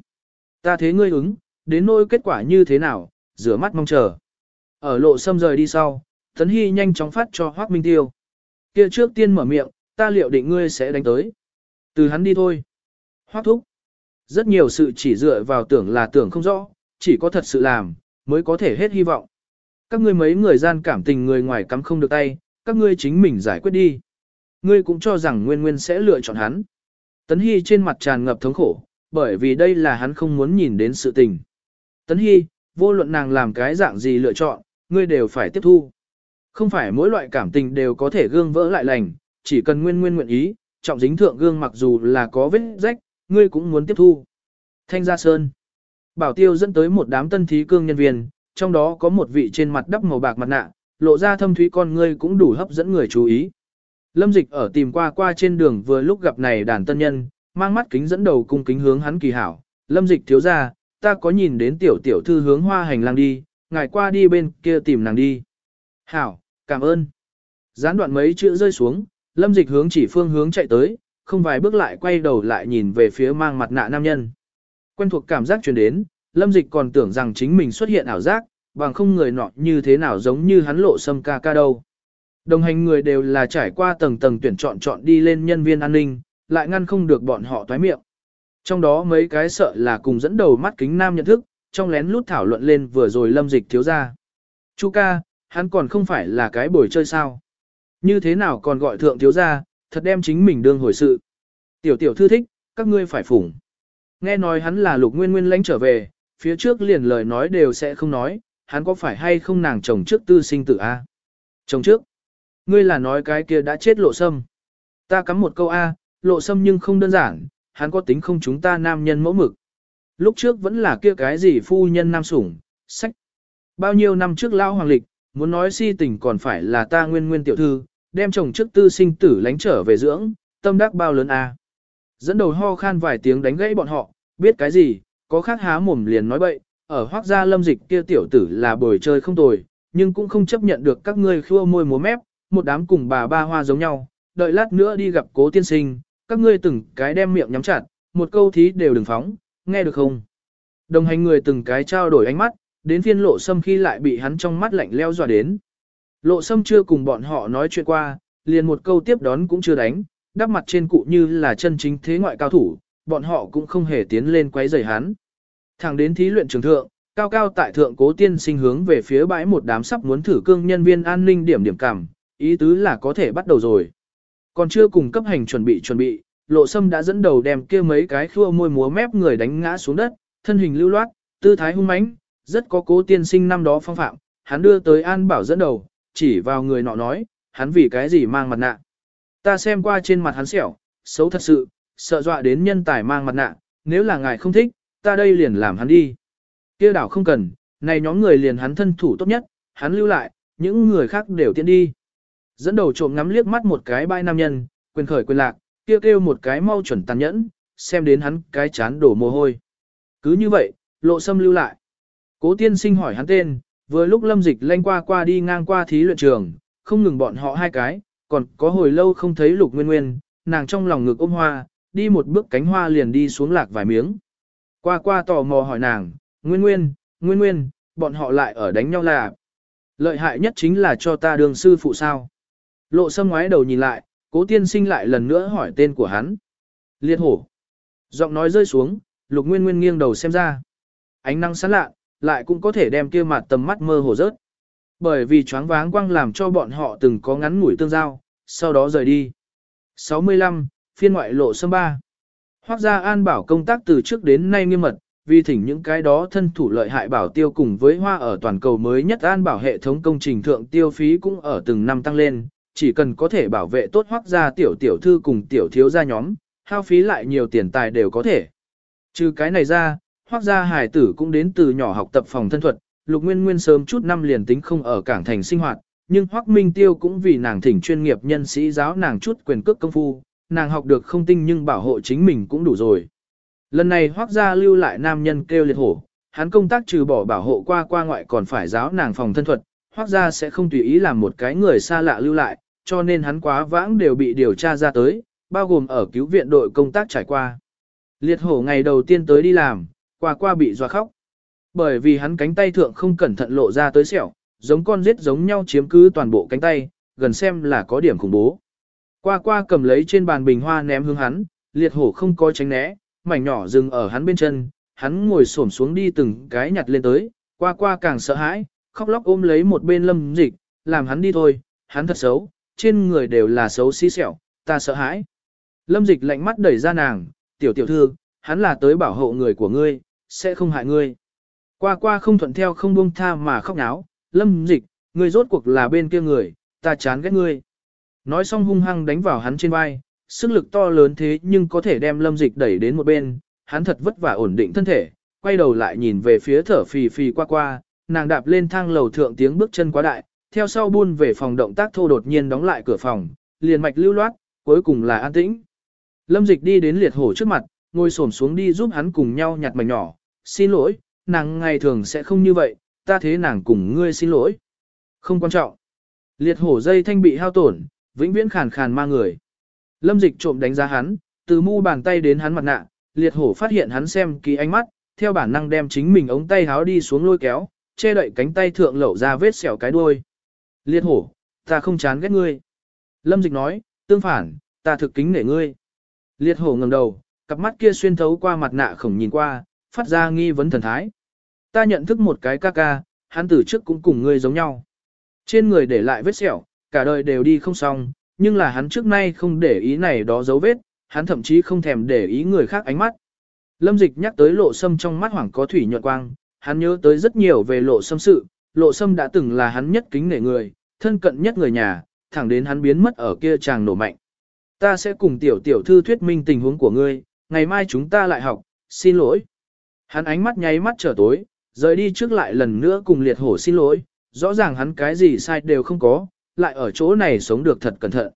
Ta thế ngươi ứng, đến nỗi kết quả như thế nào, rửa mắt mong chờ. Ở lộ xâm rời đi sau, Tấn Hy nhanh chóng phát cho Hoác Minh Tiêu. Kia trước tiên mở miệng, ta liệu định ngươi sẽ đánh tới. Từ hắn đi thôi. Hoác thúc. Rất nhiều sự chỉ dựa vào tưởng là tưởng không rõ, chỉ có thật sự làm, mới có thể hết hy vọng. Các ngươi mấy người gian cảm tình người ngoài cắm không được tay, các ngươi chính mình giải quyết đi. Ngươi cũng cho rằng Nguyên Nguyên sẽ lựa chọn hắn. Tấn Hy trên mặt tràn ngập thống khổ, bởi vì đây là hắn không muốn nhìn đến sự tình. Tấn Hy, vô luận nàng làm cái dạng gì lựa chọn, ngươi đều phải tiếp thu. Không phải mỗi loại cảm tình đều có thể gương vỡ lại lành, chỉ cần nguyên nguyên nguyện ý, trọng dính thượng gương mặc dù là có vết rách, ngươi cũng muốn tiếp thu. Thanh Gia Sơn Bảo Tiêu dẫn tới một đám tân thí cương nhân viên, trong đó có một vị trên mặt đắp màu bạc mặt nạ, lộ ra thâm thúy con ngươi cũng đủ hấp dẫn người chú ý. Lâm Dịch ở tìm qua qua trên đường vừa lúc gặp này đàn tân nhân, mang mắt kính dẫn đầu cung kính hướng hắn kỳ hảo. Lâm Dịch thiếu ra, ta có nhìn đến tiểu tiểu thư hướng hoa hành lang đi, ngài qua đi bên kia tìm nàng đi. Hảo, cảm ơn. Gián đoạn mấy chữ rơi xuống, Lâm Dịch hướng chỉ phương hướng chạy tới, không vài bước lại quay đầu lại nhìn về phía mang mặt nạ nam nhân. Quen thuộc cảm giác truyền đến, Lâm Dịch còn tưởng rằng chính mình xuất hiện ảo giác, bằng không người nọ như thế nào giống như hắn lộ sâm ca ca đâu. Đồng hành người đều là trải qua tầng tầng tuyển chọn chọn đi lên nhân viên an ninh, lại ngăn không được bọn họ toái miệng. Trong đó mấy cái sợ là cùng dẫn đầu mắt kính nam nhận thức, trong lén lút thảo luận lên vừa rồi lâm dịch thiếu ra. Chu ca, hắn còn không phải là cái buổi chơi sao. Như thế nào còn gọi thượng thiếu ra, thật đem chính mình đương hồi sự. Tiểu tiểu thư thích, các ngươi phải phủng. Nghe nói hắn là lục nguyên nguyên lãnh trở về, phía trước liền lời nói đều sẽ không nói, hắn có phải hay không nàng chồng trước tư sinh tử A. Chồng trước, ngươi là nói cái kia đã chết lộ sâm. Ta cắm một câu A, lộ sâm nhưng không đơn giản, hắn có tính không chúng ta nam nhân mẫu mực. Lúc trước vẫn là kia cái gì phu nhân nam sủng, sách. Bao nhiêu năm trước lao hoàng lịch, muốn nói si tình còn phải là ta nguyên nguyên tiểu thư, đem chồng trước tư sinh tử lánh trở về dưỡng, tâm đắc bao lớn a. Dẫn đầu ho khan vài tiếng đánh gãy bọn họ, biết cái gì, có khác há mồm liền nói bậy, ở hoác gia lâm dịch kia tiểu tử là bồi chơi không tồi, nhưng cũng không chấp nhận được các ngươi khua môi múa mép, một đám cùng bà ba hoa giống nhau, đợi lát nữa đi gặp cố tiên sinh, các ngươi từng cái đem miệng nhắm chặt, một câu thí đều đừng phóng, nghe được không? Đồng hành người từng cái trao đổi ánh mắt, đến phiên lộ sâm khi lại bị hắn trong mắt lạnh leo dọa đến. Lộ sâm chưa cùng bọn họ nói chuyện qua, liền một câu tiếp đón cũng chưa đánh, đắp mặt trên cụ như là chân chính thế ngoại cao thủ, bọn họ cũng không hề tiến lên quấy rầy hắn. Thẳng đến thí luyện trường thượng, cao cao tại thượng cố tiên sinh hướng về phía bãi một đám sắp muốn thử cương nhân viên an ninh điểm điểm cảm, ý tứ là có thể bắt đầu rồi. Còn chưa cùng cấp hành chuẩn bị chuẩn bị, lộ sâm đã dẫn đầu đem kia mấy cái khua môi múa mép người đánh ngã xuống đất, thân hình lưu loát, tư thái hung mãnh, rất có cố tiên sinh năm đó phong phạm, hắn đưa tới an bảo dẫn đầu, chỉ vào người nọ nói, hắn vì cái gì mang mặt nạ. Ta xem qua trên mặt hắn sẹo, xấu thật sự, sợ dọa đến nhân tài mang mặt nạ, nếu là ngài không thích, ta đây liền làm hắn đi. Kia đảo không cần, này nhóm người liền hắn thân thủ tốt nhất, hắn lưu lại, những người khác đều tiến đi. Dẫn đầu trộm ngắm liếc mắt một cái bãi nam nhân, quyền khởi quyền lạc, kia kêu, kêu một cái mau chuẩn tàn nhẫn, xem đến hắn cái chán đổ mồ hôi. Cứ như vậy, lộ xâm lưu lại. Cố tiên sinh hỏi hắn tên, vừa lúc lâm dịch lanh qua qua đi ngang qua thí luyện trường, không ngừng bọn họ hai cái, còn có hồi lâu không thấy lục nguyên nguyên, nàng trong lòng ngực ôm hoa, đi một bước cánh hoa liền đi xuống lạc vài miếng. Qua qua tò mò hỏi nàng, nguyên nguyên, nguyên nguyên, bọn họ lại ở đánh nhau là. Lợi hại nhất chính là cho ta đường sư phụ sao. Lộ sâm ngoái đầu nhìn lại, cố tiên sinh lại lần nữa hỏi tên của hắn. Liệt hổ. Giọng nói rơi xuống, lục nguyên nguyên nghiêng đầu xem ra. Ánh năng sáng lạ, lại cũng có thể đem kia mặt tầm mắt mơ hồ rớt. Bởi vì choáng váng quang làm cho bọn họ từng có ngắn ngủi tương giao, sau đó rời đi. 65, phiên ngoại lộ sâm ba. Hoác gia an bảo công tác từ trước đến nay nghiêm mật, vì thỉnh những cái đó thân thủ lợi hại bảo tiêu cùng với hoa ở toàn cầu mới nhất an bảo hệ thống công trình thượng tiêu phí cũng ở từng năm tăng lên, chỉ cần có thể bảo vệ tốt hoác gia tiểu tiểu thư cùng tiểu thiếu gia nhóm, hao phí lại nhiều tiền tài đều có thể. Trừ cái này ra, hoác gia hải tử cũng đến từ nhỏ học tập phòng thân thuật, lục nguyên nguyên sớm chút năm liền tính không ở cảng thành sinh hoạt, nhưng hoác minh tiêu cũng vì nàng thỉnh chuyên nghiệp nhân sĩ giáo nàng chút quyền cước công phu, nàng học được không tinh nhưng bảo hộ chính mình cũng đủ rồi. Lần này hoác gia lưu lại nam nhân kêu liệt hổ, hắn công tác trừ bỏ bảo hộ qua qua ngoại còn phải giáo nàng phòng thân thuật, hoác gia sẽ không tùy ý làm một cái người xa lạ lưu lại, cho nên hắn quá vãng đều bị điều tra ra tới, bao gồm ở cứu viện đội công tác trải qua. Liệt hổ ngày đầu tiên tới đi làm, qua qua bị doa khóc. Bởi vì hắn cánh tay thượng không cẩn thận lộ ra tới sẹo, giống con giết giống nhau chiếm cứ toàn bộ cánh tay, gần xem là có điểm khủng bố. Qua qua cầm lấy trên bàn bình hoa ném hướng hắn, liệt hổ không có tránh né, mảnh nhỏ dừng ở hắn bên chân, hắn ngồi xổm xuống đi từng cái nhặt lên tới, qua qua càng sợ hãi, khóc lóc ôm lấy một bên lâm dịch, làm hắn đi thôi, hắn thật xấu, trên người đều là xấu xí xẻo, ta sợ hãi. Lâm dịch lạnh mắt đẩy ra nàng, tiểu tiểu thư, hắn là tới bảo hộ người của ngươi, sẽ không hại ngươi. Qua qua không thuận theo không buông tha mà khóc náo, lâm dịch, ngươi rốt cuộc là bên kia người, ta chán ghét ngươi. Nói xong hung hăng đánh vào hắn trên vai, sức lực to lớn thế nhưng có thể đem lâm dịch đẩy đến một bên, hắn thật vất vả ổn định thân thể, quay đầu lại nhìn về phía thở phì phì qua qua, nàng đạp lên thang lầu thượng tiếng bước chân quá đại, theo sau buôn về phòng động tác thô đột nhiên đóng lại cửa phòng, liền mạch lưu loát, cuối cùng là an tĩnh. Lâm dịch đi đến liệt hổ trước mặt, ngồi xổm xuống đi giúp hắn cùng nhau nhặt mảnh nhỏ, xin lỗi, nàng ngày thường sẽ không như vậy, ta thế nàng cùng ngươi xin lỗi. Không quan trọng. Liệt hổ dây thanh bị hao tổn, vĩnh viễn khàn khàn ma người. Lâm dịch trộm đánh giá hắn, từ mu bàn tay đến hắn mặt nạ, liệt hổ phát hiện hắn xem kỳ ánh mắt, theo bản năng đem chính mình ống tay háo đi xuống lôi kéo, che đậy cánh tay thượng lẩu ra vết sẹo cái đuôi. Liệt hổ, ta không chán ghét ngươi. Lâm dịch nói, tương phản, ta thực kính nể ngươi. Liệt hổ ngẩng đầu, cặp mắt kia xuyên thấu qua mặt nạ khổng nhìn qua, phát ra nghi vấn thần thái. Ta nhận thức một cái ca ca, hắn từ trước cũng cùng ngươi giống nhau. Trên người để lại vết sẹo, cả đời đều đi không xong, nhưng là hắn trước nay không để ý này đó dấu vết, hắn thậm chí không thèm để ý người khác ánh mắt. Lâm dịch nhắc tới lộ sâm trong mắt hoảng có thủy nhuận quang, hắn nhớ tới rất nhiều về lộ sâm sự, lộ sâm đã từng là hắn nhất kính nể người, thân cận nhất người nhà, thẳng đến hắn biến mất ở kia chàng nổ mạnh. Ta sẽ cùng tiểu tiểu thư thuyết minh tình huống của ngươi, ngày mai chúng ta lại học, xin lỗi. Hắn ánh mắt nháy mắt trở tối, rời đi trước lại lần nữa cùng liệt hổ xin lỗi, rõ ràng hắn cái gì sai đều không có, lại ở chỗ này sống được thật cẩn thận.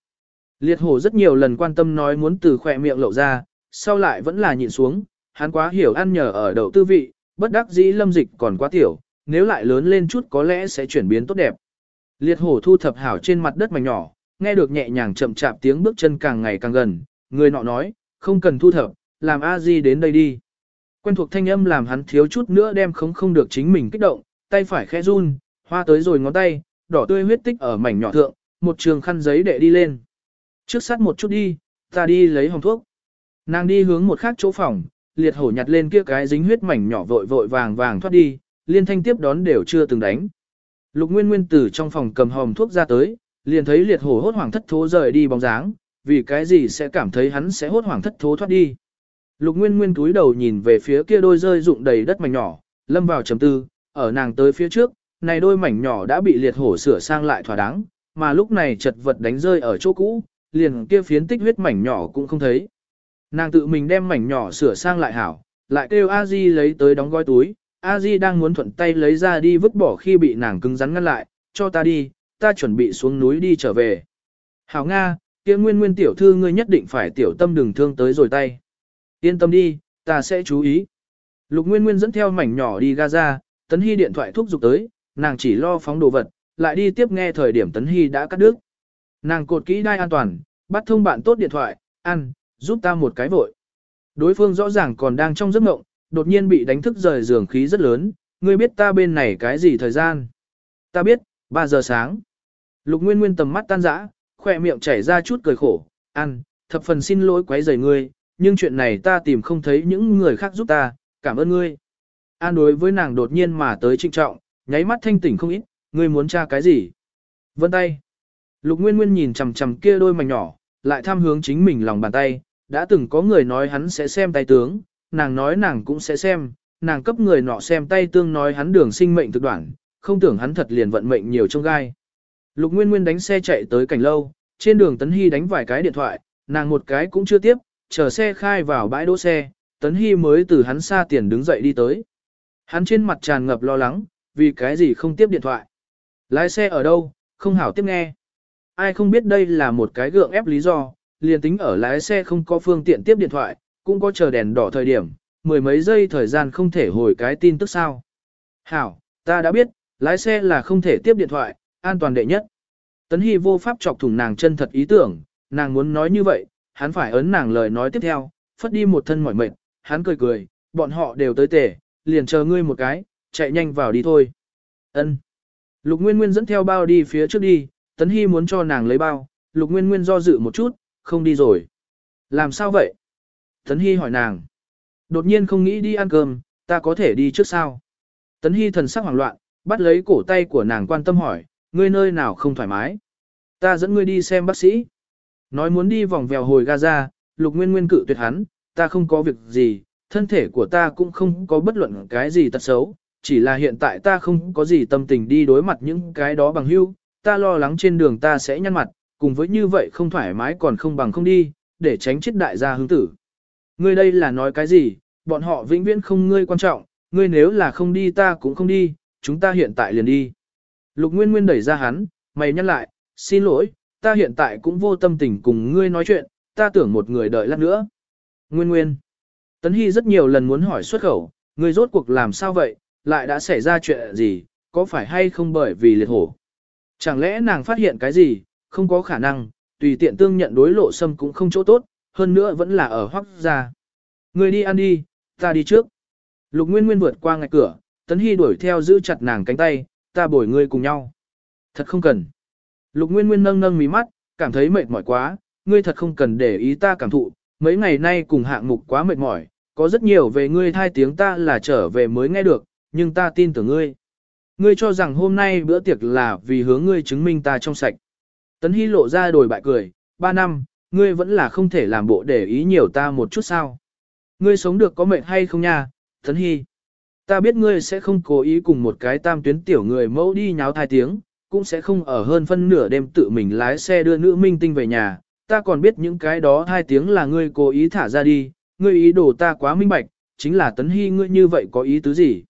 Liệt hổ rất nhiều lần quan tâm nói muốn từ khỏe miệng lộ ra, sau lại vẫn là nhịn xuống, hắn quá hiểu ăn nhờ ở đậu tư vị, bất đắc dĩ lâm dịch còn quá tiểu, nếu lại lớn lên chút có lẽ sẽ chuyển biến tốt đẹp. Liệt hổ thu thập hảo trên mặt đất mảnh nhỏ, nghe được nhẹ nhàng chậm chạp tiếng bước chân càng ngày càng gần, người nọ nói, không cần thu thập, làm a di đến đây đi. Quen thuộc thanh âm làm hắn thiếu chút nữa đem không không được chính mình kích động, tay phải khẽ run, hoa tới rồi ngón tay, đỏ tươi huyết tích ở mảnh nhỏ thượng, một trường khăn giấy để đi lên. Trước sát một chút đi, ta đi lấy hồng thuốc. Nàng đi hướng một khác chỗ phòng, liệt hổ nhặt lên kia cái dính huyết mảnh nhỏ vội vội vàng vàng thoát đi, liên thanh tiếp đón đều chưa từng đánh. Lục Nguyên Nguyên từ trong phòng cầm hồng thuốc ra tới, liền thấy liệt hổ hốt hoảng thất thố rời đi bóng dáng, vì cái gì sẽ cảm thấy hắn sẽ hốt hoảng thất thố thoát đi. Lục Nguyên Nguyên túi đầu nhìn về phía kia đôi rơi rụng đầy đất mảnh nhỏ, lâm vào trầm tư, ở nàng tới phía trước, này đôi mảnh nhỏ đã bị liệt hổ sửa sang lại thỏa đáng, mà lúc này chật vật đánh rơi ở chỗ cũ, liền kia phiến tích huyết mảnh nhỏ cũng không thấy. Nàng tự mình đem mảnh nhỏ sửa sang lại hảo, lại kêu A Di lấy tới đóng gói túi, A Di đang muốn thuận tay lấy ra đi vứt bỏ khi bị nàng cứng rắn ngăn lại, cho ta đi, ta chuẩn bị xuống núi đi trở về. Hảo Nga, kia nguyên nguyên tiểu thư ngươi nhất định phải tiểu tâm đừng thương tới rồi tay. Yên tâm đi, ta sẽ chú ý. Lục Nguyên Nguyên dẫn theo mảnh nhỏ đi Gaza, Tấn Hy điện thoại thúc giục tới, nàng chỉ lo phóng đồ vật, lại đi tiếp nghe thời điểm Tấn Hy đã cắt đứt. Nàng cột kỹ đai an toàn, bắt thông bạn tốt điện thoại, ăn, giúp ta một cái vội. Đối phương rõ ràng còn đang trong giấc mộng, đột nhiên bị đánh thức rời giường khí rất lớn, ngươi biết ta bên này cái gì thời gian. Ta biết, 3 giờ sáng. Lục Nguyên Nguyên tầm mắt tan rã, khỏe miệng chảy ra chút cười khổ, ăn, thập phần xin lỗi quấy rầy ngươi, nhưng chuyện này ta tìm không thấy những người khác giúp ta, cảm ơn ngươi. An đối với nàng đột nhiên mà tới trịnh trọng, nháy mắt thanh tỉnh không ít, ngươi muốn tra cái gì? Vân tay. Lục Nguyên Nguyên nhìn chằm chằm kia đôi mảnh nhỏ, lại tham hướng chính mình lòng bàn tay, đã từng có người nói hắn sẽ xem tay tướng, nàng nói nàng cũng sẽ xem, nàng cấp người nọ xem tay tương nói hắn đường sinh mệnh thực đoạn, không tưởng hắn thật liền vận mệnh nhiều trong gai. Lục Nguyên Nguyên đánh xe chạy tới cảnh lâu, trên đường Tấn Hy đánh vài cái điện thoại, nàng một cái cũng chưa tiếp, chờ xe khai vào bãi đỗ xe, Tấn Hy mới từ hắn xa tiền đứng dậy đi tới. Hắn trên mặt tràn ngập lo lắng, vì cái gì không tiếp điện thoại. Lái xe ở đâu, không hảo tiếp nghe. Ai không biết đây là một cái gượng ép lý do, liền tính ở lái xe không có phương tiện tiếp điện thoại, cũng có chờ đèn đỏ thời điểm, mười mấy giây thời gian không thể hồi cái tin tức sao. Hảo, ta đã biết, lái xe là không thể tiếp điện thoại, an toàn đệ nhất. Tấn Hy vô pháp chọc thủng nàng chân thật ý tưởng, nàng muốn nói như vậy, hắn phải ấn nàng lời nói tiếp theo, phất đi một thân mỏi mệt, hắn cười cười, bọn họ đều tới tể, liền chờ ngươi một cái, chạy nhanh vào đi thôi. Ân. Lục Nguyên Nguyên dẫn theo bao đi phía trước đi, Tấn Hy muốn cho nàng lấy bao, Lục Nguyên Nguyên do dự một chút, không đi rồi. Làm sao vậy? Tấn Hy hỏi nàng. Đột nhiên không nghĩ đi ăn cơm, ta có thể đi trước sao? Tấn Hy thần sắc hoảng loạn, bắt lấy cổ tay của nàng quan tâm hỏi, ngươi nơi nào không thoải mái? Ta dẫn ngươi đi xem bác sĩ. Nói muốn đi vòng vèo hồi Gaza, Lục Nguyên Nguyên cự tuyệt hắn, ta không có việc gì, thân thể của ta cũng không có bất luận cái gì tật xấu, chỉ là hiện tại ta không có gì tâm tình đi đối mặt những cái đó bằng hữu, ta lo lắng trên đường ta sẽ nhăn mặt, cùng với như vậy không thoải mái còn không bằng không đi, để tránh chết đại gia hứng tử. Ngươi đây là nói cái gì, bọn họ vĩnh viễn không ngươi quan trọng, ngươi nếu là không đi ta cũng không đi, chúng ta hiện tại liền đi. Lục Nguyên Nguyên đẩy ra hắn, mày nhăn lại, xin lỗi, ta hiện tại cũng vô tâm tình cùng ngươi nói chuyện, ta tưởng một người đợi lát nữa. Nguyên Nguyên. Tấn Hy rất nhiều lần muốn hỏi xuất khẩu, ngươi rốt cuộc làm sao vậy, lại đã xảy ra chuyện gì, có phải hay không bởi vì liệt hổ. Chẳng lẽ nàng phát hiện cái gì, không có khả năng, tùy tiện tương nhận đối lộ xâm cũng không chỗ tốt, hơn nữa vẫn là ở hoác gia. Ngươi đi ăn đi, ta đi trước. Lục Nguyên Nguyên vượt qua ngạch cửa, Tấn Hy đuổi theo giữ chặt nàng cánh tay, ta bồi ngươi cùng nhau. Thật không cần. Lục Nguyên Nguyên nâng nâng mí mắt, cảm thấy mệt mỏi quá, ngươi thật không cần để ý ta cảm thụ, mấy ngày nay cùng hạng mục quá mệt mỏi, có rất nhiều về ngươi thai tiếng ta là trở về mới nghe được, nhưng ta tin tưởng ngươi. Ngươi cho rằng hôm nay bữa tiệc là vì hướng ngươi chứng minh ta trong sạch. Tấn Hy lộ ra đổi bại cười, ba năm, ngươi vẫn là không thể làm bộ để ý nhiều ta một chút sao. Ngươi sống được có mệnh hay không nha, Tấn Hy. Ta biết ngươi sẽ không cố ý cùng một cái tam tuyến tiểu người mẫu đi nháo thai tiếng, cũng sẽ không ở hơn phân nửa đêm tự mình lái xe đưa nữ minh tinh về nhà. Ta còn biết những cái đó hai tiếng là ngươi cố ý thả ra đi, ngươi ý đồ ta quá minh bạch, chính là Tấn Hy ngươi như vậy có ý tứ gì.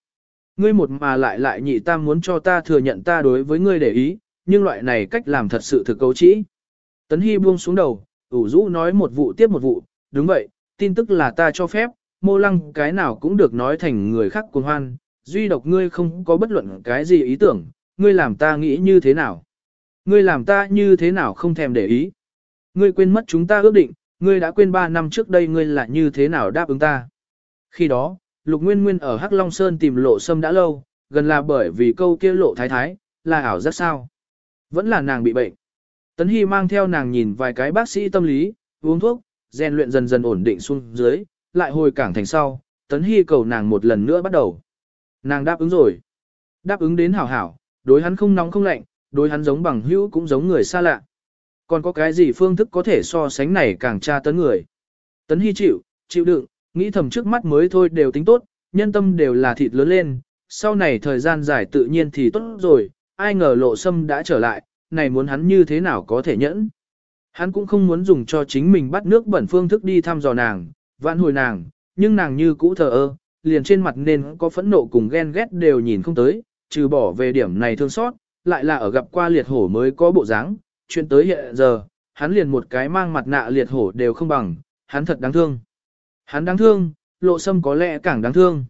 Ngươi một mà lại lại nhị ta muốn cho ta thừa nhận ta đối với ngươi để ý, nhưng loại này cách làm thật sự thực cấu trĩ. Tấn Hy buông xuống đầu, ủ rũ nói một vụ tiếp một vụ, đúng vậy, tin tức là ta cho phép, mô lăng cái nào cũng được nói thành người khác cuồng hoan, duy độc ngươi không có bất luận cái gì ý tưởng, ngươi làm ta nghĩ như thế nào. Ngươi làm ta như thế nào không thèm để ý. Ngươi quên mất chúng ta ước định, ngươi đã quên 3 năm trước đây ngươi là như thế nào đáp ứng ta. Khi đó, Lục Nguyên Nguyên ở Hắc Long Sơn tìm lộ sâm đã lâu, gần là bởi vì câu kia lộ thái thái, là ảo rất sao. Vẫn là nàng bị bệnh. Tấn Hy mang theo nàng nhìn vài cái bác sĩ tâm lý, uống thuốc, rèn luyện dần dần ổn định xuống dưới, lại hồi cảng thành sau, Tấn Hy cầu nàng một lần nữa bắt đầu. Nàng đáp ứng rồi. Đáp ứng đến hảo hảo, đối hắn không nóng không lạnh, đối hắn giống bằng hữu cũng giống người xa lạ. Còn có cái gì phương thức có thể so sánh này càng tra tấn người. Tấn Hy chịu, chịu đựng, nghĩ thầm trước mắt mới thôi đều tính tốt, nhân tâm đều là thịt lớn lên, sau này thời gian dài tự nhiên thì tốt rồi, ai ngờ lộ sâm đã trở lại, này muốn hắn như thế nào có thể nhẫn. Hắn cũng không muốn dùng cho chính mình bắt nước bẩn phương thức đi thăm dò nàng, vãn hồi nàng, nhưng nàng như cũ thờ ơ, liền trên mặt nên có phẫn nộ cùng ghen ghét đều nhìn không tới, trừ bỏ về điểm này thương xót, lại là ở gặp qua liệt hổ mới có bộ dáng, chuyện tới hiện giờ, hắn liền một cái mang mặt nạ liệt hổ đều không bằng, hắn thật đáng thương. Hắn đáng thương, lộ sâm có lẽ càng đáng thương.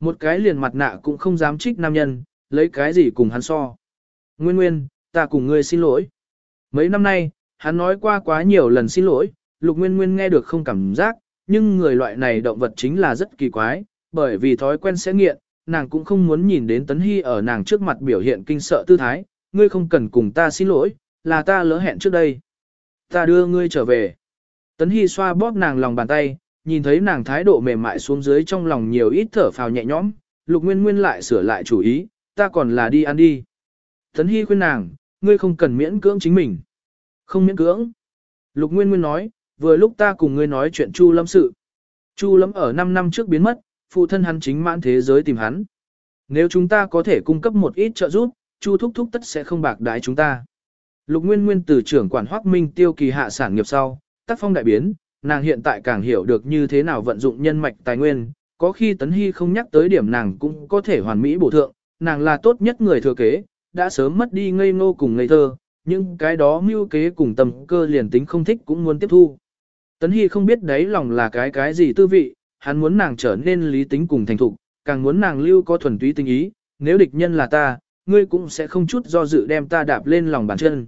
Một cái liền mặt nạ cũng không dám trích nam nhân, lấy cái gì cùng hắn so. Nguyên nguyên, ta cùng ngươi xin lỗi. Mấy năm nay, hắn nói qua quá nhiều lần xin lỗi, lục nguyên nguyên nghe được không cảm giác, nhưng người loại này động vật chính là rất kỳ quái, bởi vì thói quen sẽ nghiện, nàng cũng không muốn nhìn đến Tấn Hy ở nàng trước mặt biểu hiện kinh sợ tư thái, ngươi không cần cùng ta xin lỗi, là ta lỡ hẹn trước đây. Ta đưa ngươi trở về. Tấn Hy xoa bóp nàng lòng bàn tay, nhìn thấy nàng thái độ mềm mại xuống dưới trong lòng nhiều ít thở phào nhẹ nhõm, Lục Nguyên Nguyên lại sửa lại chủ ý, ta còn là đi ăn đi. Tấn Hy khuyên nàng, ngươi không cần miễn cưỡng chính mình. Không miễn cưỡng. Lục Nguyên Nguyên nói, vừa lúc ta cùng ngươi nói chuyện Chu Lâm sự. Chu Lâm ở 5 năm trước biến mất, phụ thân hắn chính mãn thế giới tìm hắn. Nếu chúng ta có thể cung cấp một ít trợ giúp, Chu Thúc Thúc tất sẽ không bạc đái chúng ta. Lục Nguyên Nguyên từ trưởng quản Hoắc Minh tiêu kỳ hạ sản nghiệp sau, tác phong đại biến, nàng hiện tại càng hiểu được như thế nào vận dụng nhân mạch tài nguyên, có khi Tấn Hy không nhắc tới điểm nàng cũng có thể hoàn mỹ bổ thượng, nàng là tốt nhất người thừa kế, đã sớm mất đi ngây ngô cùng ngây thơ, nhưng cái đó mưu kế cùng tầm cơ liền tính không thích cũng muốn tiếp thu. Tấn Hy không biết đấy lòng là cái cái gì tư vị, hắn muốn nàng trở nên lý tính cùng thành thục, càng muốn nàng lưu có thuần túy tình ý, nếu địch nhân là ta, ngươi cũng sẽ không chút do dự đem ta đạp lên lòng bàn chân.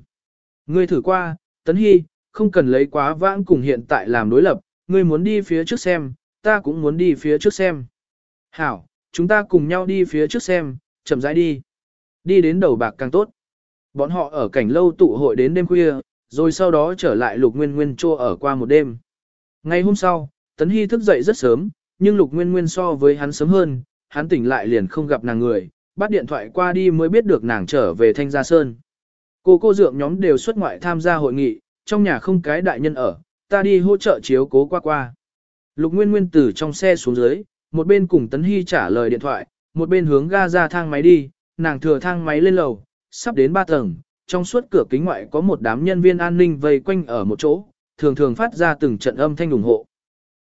Ngươi thử qua, Tấn Hy, không cần lấy quá vãng cùng hiện tại làm đối lập, ngươi muốn đi phía trước xem, ta cũng muốn đi phía trước xem. Hảo, chúng ta cùng nhau đi phía trước xem, chậm rãi đi. Đi đến đầu bạc càng tốt. Bọn họ ở cảnh lâu tụ hội đến đêm khuya, rồi sau đó trở lại Lục Nguyên Nguyên chô ở qua một đêm. Ngày hôm sau, Tấn Hy thức dậy rất sớm, nhưng Lục Nguyên Nguyên so với hắn sớm hơn, hắn tỉnh lại liền không gặp nàng người, bắt điện thoại qua đi mới biết được nàng trở về Thanh Gia Sơn. Cô cô dượng nhóm đều xuất ngoại tham gia hội nghị, trong nhà không cái đại nhân ở, ta đi hỗ trợ chiếu cố qua qua. Lục Nguyên Nguyên từ trong xe xuống dưới, một bên cùng Tấn Hy trả lời điện thoại, một bên hướng ga ra thang máy đi, nàng thừa thang máy lên lầu, sắp đến ba tầng, trong suốt cửa kính ngoại có một đám nhân viên an ninh vây quanh ở một chỗ, thường thường phát ra từng trận âm thanh ủng hộ.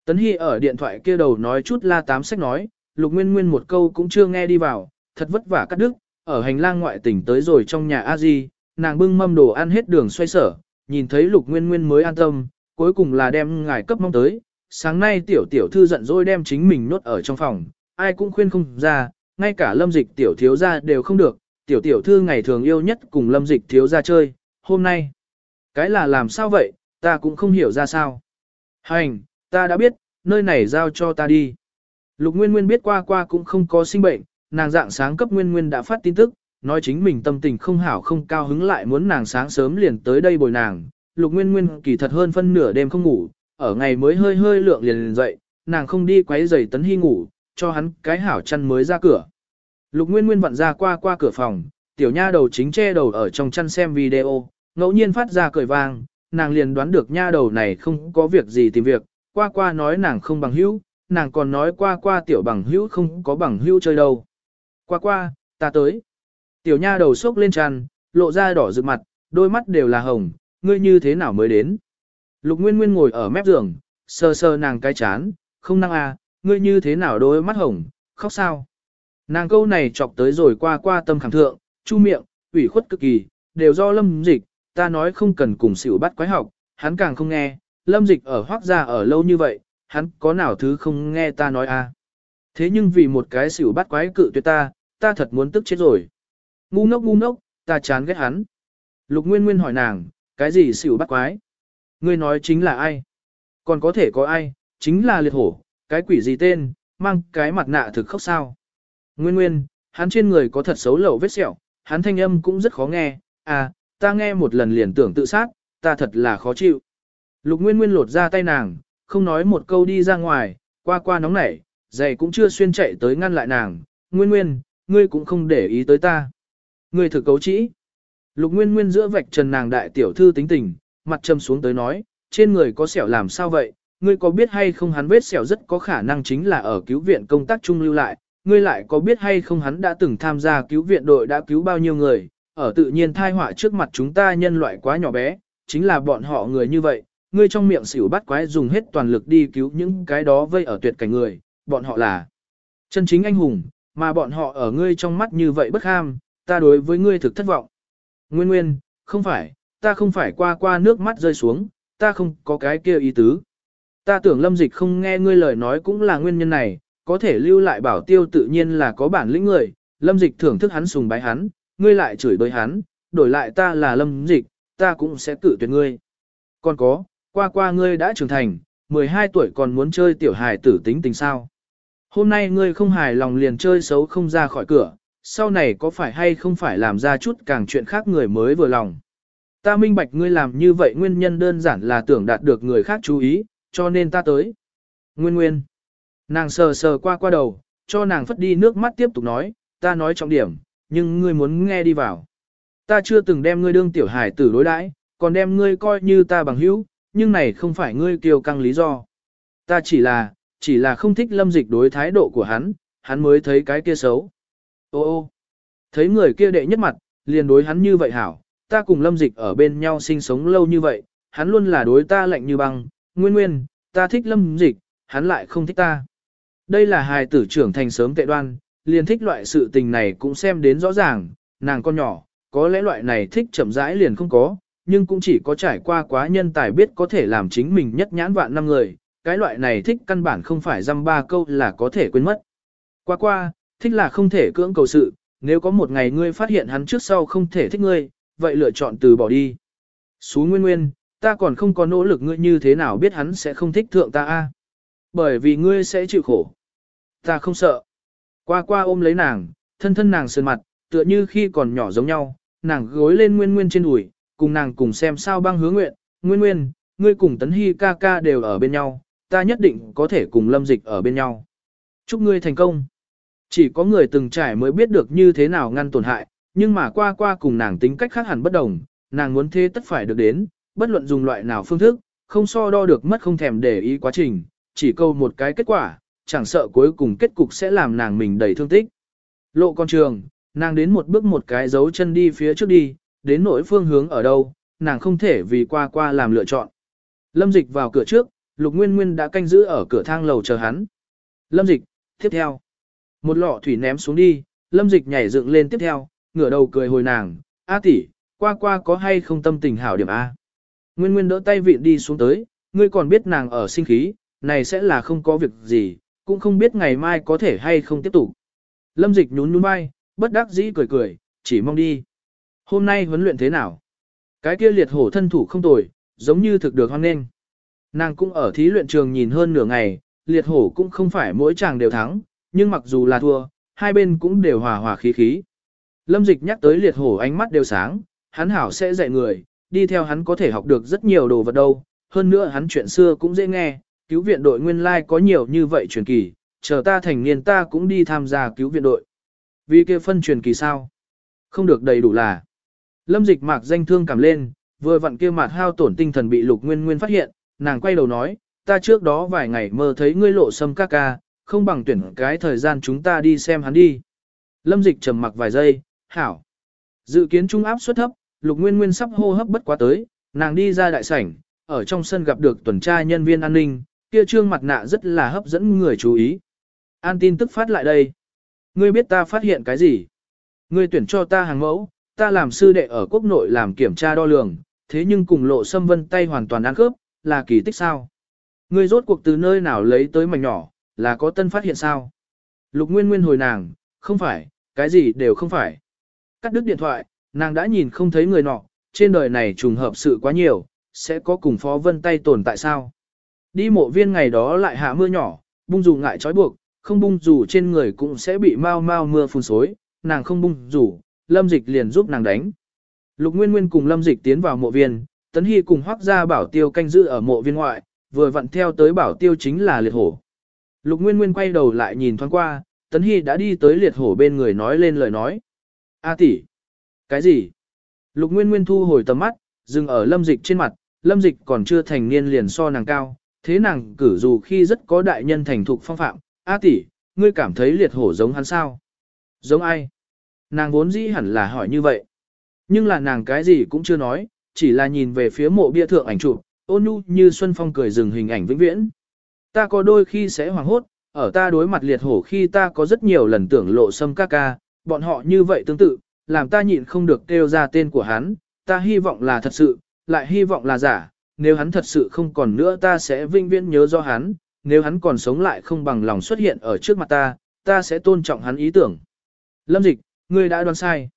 Tấn Hy ở điện thoại kia đầu nói chút la tám sách nói, Lục Nguyên Nguyên một câu cũng chưa nghe đi vào, thật vất vả cắt đứt, ở hành lang ngoại tỉnh tới rồi trong nhà a di nàng bưng mâm đồ ăn hết đường xoay sở, nhìn thấy Lục Nguyên Nguyên mới an tâm, cuối cùng là đem ngài cấp mong tới. Sáng nay tiểu tiểu thư giận dỗi đem chính mình nốt ở trong phòng, ai cũng khuyên không ra, ngay cả lâm dịch tiểu thiếu ra đều không được, tiểu tiểu thư ngày thường yêu nhất cùng lâm dịch thiếu ra chơi, hôm nay. Cái là làm sao vậy, ta cũng không hiểu ra sao. Hành, ta đã biết, nơi này giao cho ta đi. Lục Nguyên Nguyên biết qua qua cũng không có sinh bệnh, nàng dạng sáng cấp Nguyên Nguyên đã phát tin tức, nói chính mình tâm tình không hảo không cao hứng lại muốn nàng sáng sớm liền tới đây bồi nàng. Lục Nguyên Nguyên kỳ thật hơn phân nửa đêm không ngủ, ở ngày mới hơi hơi lượng liền liền dậy, nàng không đi quấy giày tấn hy ngủ, cho hắn cái hảo chăn mới ra cửa. Lục Nguyên Nguyên vặn ra qua qua cửa phòng, tiểu nha đầu chính che đầu ở trong chăn xem video, ngẫu nhiên phát ra cười vang, nàng liền đoán được nha đầu này không có việc gì tìm việc, qua qua nói nàng không bằng hữu, nàng còn nói qua qua tiểu bằng hữu không có bằng hữu chơi đâu. Qua qua, ta tới. Tiểu nha đầu sốc lên tràn, lộ ra đỏ rực mặt, đôi mắt đều là hồng, ngươi như thế nào mới đến. Lục Nguyên Nguyên ngồi ở mép giường, sờ sờ nàng cái chán, không năng à, ngươi như thế nào đôi mắt hồng, khóc sao. Nàng câu này chọc tới rồi qua qua tâm khảm thượng, chu miệng, ủy khuất cực kỳ, đều do lâm dịch, ta nói không cần cùng xỉu bắt quái học, hắn càng không nghe, lâm dịch ở hoác gia ở lâu như vậy, hắn có nào thứ không nghe ta nói à. Thế nhưng vì một cái xỉu bắt quái cự tuyệt ta, ta thật muốn tức chết rồi. Ngu ngốc ngu ngốc, ta chán ghét hắn. Lục Nguyên Nguyên hỏi nàng, cái gì xỉu bắt quái? Ngươi nói chính là ai? Còn có thể có ai? Chính là liệt hổ, cái quỷ gì tên, mang cái mặt nạ thực khóc sao? Nguyên Nguyên, hắn trên người có thật xấu lậu vết sẹo, hắn thanh âm cũng rất khó nghe, à, ta nghe một lần liền tưởng tự sát, ta thật là khó chịu. Lục Nguyên Nguyên lột ra tay nàng, không nói một câu đi ra ngoài, qua qua nóng nảy, giày cũng chưa xuyên chạy tới ngăn lại nàng, Nguyên Nguyên, ngươi cũng không để ý tới ta. Ngươi thử cấu trĩ. Lục Nguyên Nguyên giữa vạch trần nàng đại tiểu thư tính tình, mặt châm xuống tới nói, trên người có sẹo làm sao vậy, ngươi có biết hay không hắn vết sẹo rất có khả năng chính là ở cứu viện công tác trung lưu lại, ngươi lại có biết hay không hắn đã từng tham gia cứu viện đội đã cứu bao nhiêu người, ở tự nhiên thai họa trước mặt chúng ta nhân loại quá nhỏ bé, chính là bọn họ người như vậy, ngươi trong miệng xỉu bắt quái dùng hết toàn lực đi cứu những cái đó vây ở tuyệt cảnh người, bọn họ là chân chính anh hùng, mà bọn họ ở ngươi trong mắt như vậy bất ham, ta đối với ngươi thực thất vọng. Nguyên nguyên, không phải, ta không phải qua qua nước mắt rơi xuống, ta không có cái kia ý tứ. Ta tưởng lâm dịch không nghe ngươi lời nói cũng là nguyên nhân này, có thể lưu lại bảo tiêu tự nhiên là có bản lĩnh người, lâm dịch thưởng thức hắn sùng bái hắn, ngươi lại chửi bới hắn, đổi lại ta là lâm dịch, ta cũng sẽ tự tuyệt ngươi. Còn có, qua qua ngươi đã trưởng thành, 12 tuổi còn muốn chơi tiểu hài tử tính tình sao. Hôm nay ngươi không hài lòng liền chơi xấu không ra khỏi cửa, sau này có phải hay không phải làm ra chút càng chuyện khác người mới vừa lòng. Ta minh bạch ngươi làm như vậy nguyên nhân đơn giản là tưởng đạt được người khác chú ý, cho nên ta tới. Nguyên nguyên. Nàng sờ sờ qua qua đầu, cho nàng phất đi nước mắt tiếp tục nói, ta nói trọng điểm, nhưng ngươi muốn nghe đi vào. Ta chưa từng đem ngươi đương tiểu hải tử đối đãi, còn đem ngươi coi như ta bằng hữu, nhưng này không phải ngươi kiêu căng lý do. Ta chỉ là, chỉ là không thích lâm dịch đối thái độ của hắn, hắn mới thấy cái kia xấu. Ô ô, thấy người kia đệ nhất mặt, liền đối hắn như vậy hảo, ta cùng lâm dịch ở bên nhau sinh sống lâu như vậy, hắn luôn là đối ta lạnh như băng, nguyên nguyên, ta thích lâm dịch, hắn lại không thích ta. Đây là hài tử trưởng thành sớm tệ đoan, liền thích loại sự tình này cũng xem đến rõ ràng, nàng con nhỏ, có lẽ loại này thích chậm rãi liền không có, nhưng cũng chỉ có trải qua quá nhân tài biết có thể làm chính mình nhất nhãn vạn năm người, cái loại này thích căn bản không phải dăm ba câu là có thể quên mất. Qua qua, thích là không thể cưỡng cầu sự, nếu có một ngày ngươi phát hiện hắn trước sau không thể thích ngươi, vậy lựa chọn từ bỏ đi. Xú nguyên nguyên, ta còn không có nỗ lực ngươi như thế nào biết hắn sẽ không thích thượng ta a? Bởi vì ngươi sẽ chịu khổ. Ta không sợ. Qua qua ôm lấy nàng, thân thân nàng sơn mặt, tựa như khi còn nhỏ giống nhau, nàng gối lên nguyên nguyên trên đùi, cùng nàng cùng xem sao băng hứa nguyện, nguyên nguyên, ngươi cùng tấn hy ca ca đều ở bên nhau, ta nhất định có thể cùng lâm dịch ở bên nhau. Chúc ngươi thành công. Chỉ có người từng trải mới biết được như thế nào ngăn tổn hại, nhưng mà qua qua cùng nàng tính cách khác hẳn bất đồng, nàng muốn thế tất phải được đến, bất luận dùng loại nào phương thức, không so đo được mất không thèm để ý quá trình, chỉ câu một cái kết quả, chẳng sợ cuối cùng kết cục sẽ làm nàng mình đầy thương tích. Lộ con trường, nàng đến một bước một cái dấu chân đi phía trước đi, đến nỗi phương hướng ở đâu, nàng không thể vì qua qua làm lựa chọn. Lâm dịch vào cửa trước, Lục Nguyên Nguyên đã canh giữ ở cửa thang lầu chờ hắn. Lâm dịch, tiếp theo. Một lọ thủy ném xuống đi, Lâm dịch nhảy dựng lên tiếp theo, ngửa đầu cười hồi nàng, A tỷ, qua qua có hay không tâm tình hảo điểm A. Nguyên Nguyên đỡ tay vịn đi xuống tới, ngươi còn biết nàng ở sinh khí, này sẽ là không có việc gì, cũng không biết ngày mai có thể hay không tiếp tục. Lâm dịch nhún nhún vai, bất đắc dĩ cười cười, chỉ mong đi. Hôm nay huấn luyện thế nào? Cái kia liệt hổ thân thủ không tồi, giống như thực được hoan nghênh. Nàng cũng ở thí luyện trường nhìn hơn nửa ngày, liệt hổ cũng không phải mỗi chàng đều thắng, nhưng mặc dù là thua, hai bên cũng đều hòa hòa khí khí. Lâm dịch nhắc tới liệt hổ ánh mắt đều sáng, hắn hảo sẽ dạy người, đi theo hắn có thể học được rất nhiều đồ vật đâu, hơn nữa hắn chuyện xưa cũng dễ nghe, cứu viện đội nguyên lai có nhiều như vậy truyền kỳ, chờ ta thành niên ta cũng đi tham gia cứu viện đội. Vì kia phân truyền kỳ sao? Không được đầy đủ là. Lâm dịch mạc danh thương cảm lên, vừa vặn kia mạt hao tổn tinh thần bị lục nguyên nguyên phát hiện, nàng quay đầu nói, ta trước đó vài ngày mơ thấy ngươi lộ sâm ca ca, không bằng tuyển cái thời gian chúng ta đi xem hắn đi. Lâm dịch trầm mặc vài giây, hảo. Dự kiến trung áp suất thấp, lục nguyên nguyên sắp hô hấp bất quá tới, nàng đi ra đại sảnh, ở trong sân gặp được tuần tra nhân viên an ninh, kia trương mặt nạ rất là hấp dẫn người chú ý. An tin tức phát lại đây. Ngươi biết ta phát hiện cái gì? Ngươi tuyển cho ta hàng mẫu, ta làm sư đệ ở quốc nội làm kiểm tra đo lường, thế nhưng cùng lộ xâm vân tay hoàn toàn ăn khớp, là kỳ tích sao? Ngươi rốt cuộc từ nơi nào lấy tới mảnh nhỏ, là có tân phát hiện sao? Lục Nguyên Nguyên hồi nàng, không phải, cái gì đều không phải. Cắt đứt điện thoại, nàng đã nhìn không thấy người nọ, trên đời này trùng hợp sự quá nhiều, sẽ có cùng phó vân tay tồn tại sao? Đi mộ viên ngày đó lại hạ mưa nhỏ, bung dù ngại trói buộc, không bung dù trên người cũng sẽ bị mau mau mưa phun xối, nàng không bung dù, lâm dịch liền giúp nàng đánh. Lục Nguyên Nguyên cùng lâm dịch tiến vào mộ viên, Tấn Hy cùng hoác gia bảo tiêu canh giữ ở mộ viên ngoại, vừa vặn theo tới bảo tiêu chính là liệt hổ. Lục Nguyên Nguyên quay đầu lại nhìn thoáng qua, Tấn Hy đã đi tới liệt hổ bên người nói lên lời nói. A tỷ, Cái gì? Lục Nguyên Nguyên thu hồi tầm mắt, dừng ở lâm dịch trên mặt, lâm dịch còn chưa thành niên liền so nàng cao, thế nàng cử dù khi rất có đại nhân thành thục phong phạm, A tỷ, ngươi cảm thấy liệt hổ giống hắn sao? Giống ai? Nàng vốn dĩ hẳn là hỏi như vậy. Nhưng là nàng cái gì cũng chưa nói, chỉ là nhìn về phía mộ bia thượng ảnh chụp, ôn nhu như Xuân Phong cười dừng hình ảnh vĩnh viễn. Ta có đôi khi sẽ hoảng hốt, ở ta đối mặt liệt hổ khi ta có rất nhiều lần tưởng lộ sâm ca ca, bọn họ như vậy tương tự, làm ta nhịn không được kêu ra tên của hắn, ta hy vọng là thật sự, lại hy vọng là giả, nếu hắn thật sự không còn nữa ta sẽ vinh viễn nhớ do hắn, nếu hắn còn sống lại không bằng lòng xuất hiện ở trước mặt ta, ta sẽ tôn trọng hắn ý tưởng. Lâm dịch, ngươi đã đoán sai.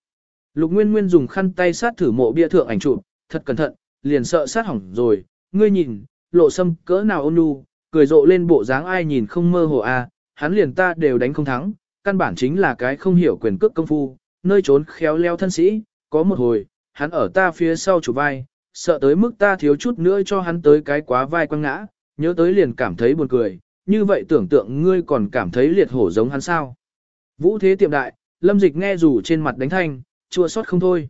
Lục Nguyên Nguyên dùng khăn tay sát thử mộ bia thượng ảnh chụp, thật cẩn thận, liền sợ sát hỏng rồi. Ngươi nhìn, lộ sâm cỡ nào ôn nhu, cười rộ lên bộ dáng ai nhìn không mơ hồ a, à, hắn liền ta đều đánh không thắng, căn bản chính là cái không hiểu quyền cước công phu, nơi trốn khéo leo thân sĩ, có một hồi, hắn ở ta phía sau chủ vai, sợ tới mức ta thiếu chút nữa cho hắn tới cái quá vai quăng ngã, nhớ tới liền cảm thấy buồn cười, như vậy tưởng tượng ngươi còn cảm thấy liệt hổ giống hắn sao. Vũ thế tiệm đại, lâm dịch nghe rủ trên mặt đánh thanh, chua sót không thôi.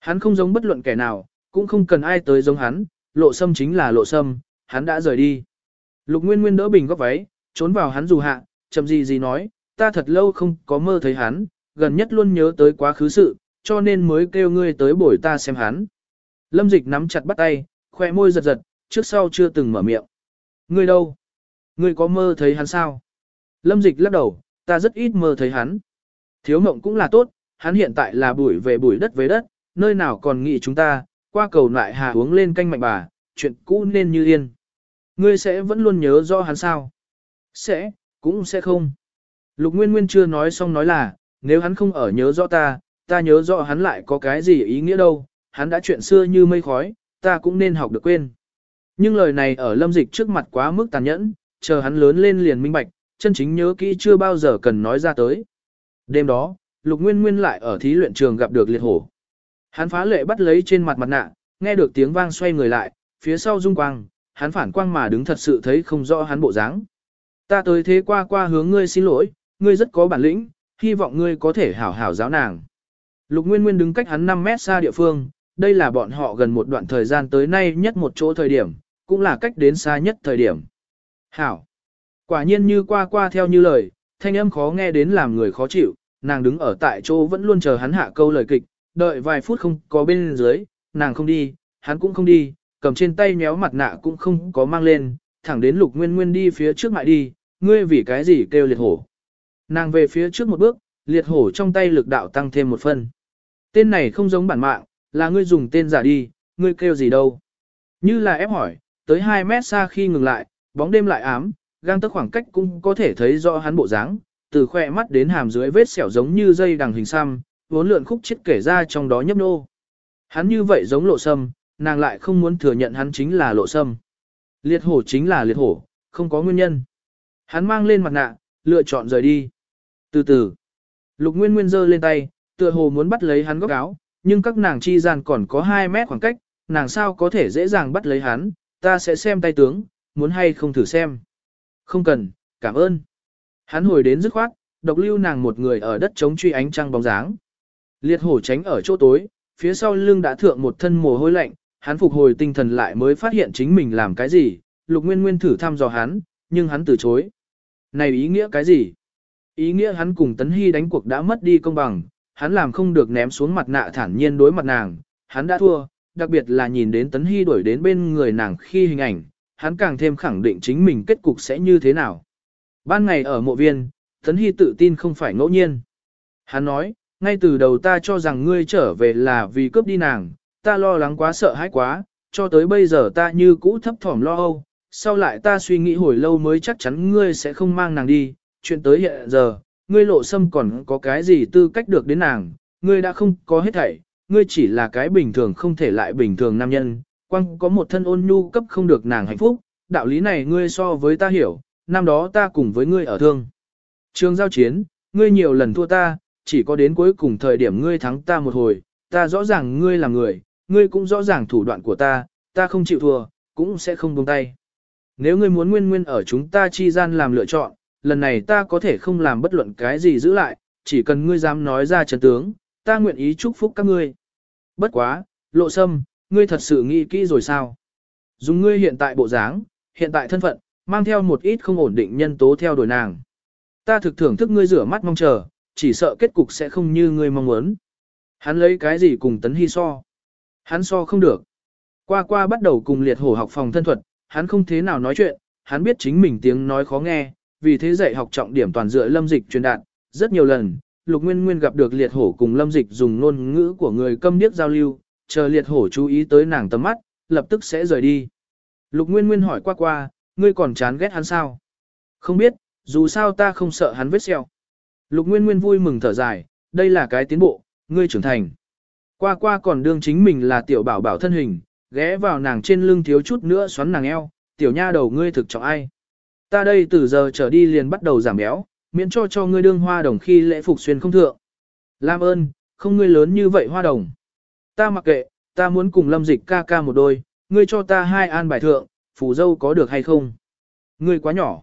Hắn không giống bất luận kẻ nào, cũng không cần ai tới giống hắn, lộ sâm chính là lộ sâm, hắn đã rời đi. Lục Nguyên Nguyên đỡ bình góc váy, trốn vào hắn dù hạ, chậm gì gì nói, ta thật lâu không có mơ thấy hắn, gần nhất luôn nhớ tới quá khứ sự, cho nên mới kêu ngươi tới bổi ta xem hắn. Lâm dịch nắm chặt bắt tay, khoe môi giật giật, trước sau chưa từng mở miệng. Ngươi đâu? Ngươi có mơ thấy hắn sao? Lâm dịch lắc đầu, ta rất ít mơ thấy hắn. Thiếu mộng cũng là tốt, hắn hiện tại là bụi về bụi đất về đất, nơi nào còn nghĩ chúng ta, qua cầu lại hà uống lên canh mạnh bà, chuyện cũ nên như yên. Ngươi sẽ vẫn luôn nhớ rõ hắn sao? Sẽ, cũng sẽ không. Lục Nguyên Nguyên chưa nói xong nói là, nếu hắn không ở nhớ rõ ta, ta nhớ rõ hắn lại có cái gì ý nghĩa đâu, hắn đã chuyện xưa như mây khói, ta cũng nên học được quên. Nhưng lời này ở lâm dịch trước mặt quá mức tàn nhẫn, chờ hắn lớn lên liền minh bạch, chân chính nhớ kỹ chưa bao giờ cần nói ra tới. Đêm đó, Lục Nguyên Nguyên lại ở thí luyện trường gặp được liệt hổ. Hắn phá lệ bắt lấy trên mặt mặt nạ, nghe được tiếng vang xoay người lại, phía sau dung quang, hắn phản quang mà đứng thật sự thấy không rõ hắn bộ dáng. Ta tới thế qua qua hướng ngươi xin lỗi, ngươi rất có bản lĩnh, hy vọng ngươi có thể hảo hảo giáo nàng. Lục Nguyên Nguyên đứng cách hắn 5 mét xa địa phương, đây là bọn họ gần một đoạn thời gian tới nay nhất một chỗ thời điểm, cũng là cách đến xa nhất thời điểm. Hảo. Quả nhiên như qua qua theo như lời, thanh âm khó nghe đến làm người khó chịu, nàng đứng ở tại chỗ vẫn luôn chờ hắn hạ câu lời kịch, đợi vài phút không có bên dưới, nàng không đi, hắn cũng không đi, cầm trên tay méo mặt nạ cũng không có mang lên, thẳng đến lục nguyên nguyên đi phía trước mại đi, ngươi vì cái gì kêu liệt hổ. Nàng về phía trước một bước, liệt hổ trong tay lực đạo tăng thêm một phân. Tên này không giống bản mạng, là ngươi dùng tên giả đi, ngươi kêu gì đâu. Như là ép hỏi, tới 2 mét xa khi ngừng lại, bóng đêm lại ám, gang tức khoảng cách cũng có thể thấy rõ hắn bộ dáng, từ khỏe mắt đến hàm dưới vết sẹo giống như dây đằng hình xăm, vốn lượn khúc chết kể ra trong đó nhấp nô. Hắn như vậy giống lộ sâm, nàng lại không muốn thừa nhận hắn chính là lộ sâm. Liệt hổ chính là liệt hổ, không có nguyên nhân. Hắn mang lên mặt nạ, lựa chọn rời đi. Từ từ, lục nguyên nguyên giơ lên tay, tựa hồ muốn bắt lấy hắn góc áo, nhưng các nàng chi gian còn có 2 mét khoảng cách, nàng sao có thể dễ dàng bắt lấy hắn, ta sẽ xem tay tướng, muốn hay không thử xem. Không cần, cảm ơn. Hắn hồi đến dứt khoát, độc lưu nàng một người ở đất chống truy ánh trăng bóng dáng. Liệt hổ tránh ở chỗ tối, phía sau lưng đã thượng một thân mồ hôi lạnh, hắn phục hồi tinh thần lại mới phát hiện chính mình làm cái gì, lục nguyên nguyên thử thăm dò hắn, nhưng hắn từ chối. Này ý nghĩa cái gì? Ý nghĩa hắn cùng Tấn Hy đánh cuộc đã mất đi công bằng, hắn làm không được ném xuống mặt nạ thản nhiên đối mặt nàng, hắn đã thua, đặc biệt là nhìn đến Tấn Hy đuổi đến bên người nàng khi hình ảnh, hắn càng thêm khẳng định chính mình kết cục sẽ như thế nào. Ban ngày ở mộ viên, Tấn Hy tự tin không phải ngẫu nhiên. Hắn nói, ngay từ đầu ta cho rằng ngươi trở về là vì cướp đi nàng, ta lo lắng quá sợ hãi quá, cho tới bây giờ ta như cũ thấp thỏm lo âu, sau lại ta suy nghĩ hồi lâu mới chắc chắn ngươi sẽ không mang nàng đi, chuyện tới hiện giờ, ngươi lộ sâm còn có cái gì tư cách được đến nàng, ngươi đã không có hết thảy, ngươi chỉ là cái bình thường không thể lại bình thường nam nhân, quăng có một thân ôn nhu cấp không được nàng hạnh phúc, đạo lý này ngươi so với ta hiểu, năm đó ta cùng với ngươi ở thương. Trường giao chiến, ngươi nhiều lần thua ta, chỉ có đến cuối cùng thời điểm ngươi thắng ta một hồi, ta rõ ràng ngươi là người, ngươi cũng rõ ràng thủ đoạn của ta, ta không chịu thua, cũng sẽ không buông tay. Nếu ngươi muốn nguyên nguyên ở chúng ta chi gian làm lựa chọn, lần này ta có thể không làm bất luận cái gì giữ lại, chỉ cần ngươi dám nói ra chân tướng, ta nguyện ý chúc phúc các ngươi. Bất quá, lộ sâm, ngươi thật sự nghĩ kỹ rồi sao? Dùng ngươi hiện tại bộ dáng, hiện tại thân phận, mang theo một ít không ổn định nhân tố theo đuổi nàng. Ta thực thưởng thức ngươi rửa mắt mong chờ, chỉ sợ kết cục sẽ không như ngươi mong muốn. Hắn lấy cái gì cùng tấn hy so? Hắn so không được. Qua qua bắt đầu cùng liệt hổ học phòng thân thuật, hắn không thế nào nói chuyện, hắn biết chính mình tiếng nói khó nghe, vì thế dạy học trọng điểm toàn dựa lâm dịch truyền đạt, rất nhiều lần, Lục Nguyên Nguyên gặp được liệt hổ cùng lâm dịch dùng ngôn ngữ của người câm điếc giao lưu, chờ liệt hổ chú ý tới nàng tầm mắt, lập tức sẽ rời đi. Lục Nguyên Nguyên hỏi qua qua, ngươi còn chán ghét hắn sao? Không biết, dù sao ta không sợ hắn vết sẹo. Lục Nguyên Nguyên vui mừng thở dài, đây là cái tiến bộ, ngươi trưởng thành. Qua qua còn đương chính mình là tiểu bảo bảo thân hình, ghé vào nàng trên lưng thiếu chút nữa xoắn nàng eo, tiểu nha đầu ngươi thực trọng ai. Ta đây từ giờ trở đi liền bắt đầu giảm béo, miễn cho cho ngươi đương hoa đồng khi lễ phục xuyên không thượng. Làm ơn, không ngươi lớn như vậy hoa đồng. Ta mặc kệ, ta muốn cùng lâm dịch ca ca một đôi, ngươi cho ta hai an bài thượng, phù dâu có được hay không? Ngươi quá nhỏ.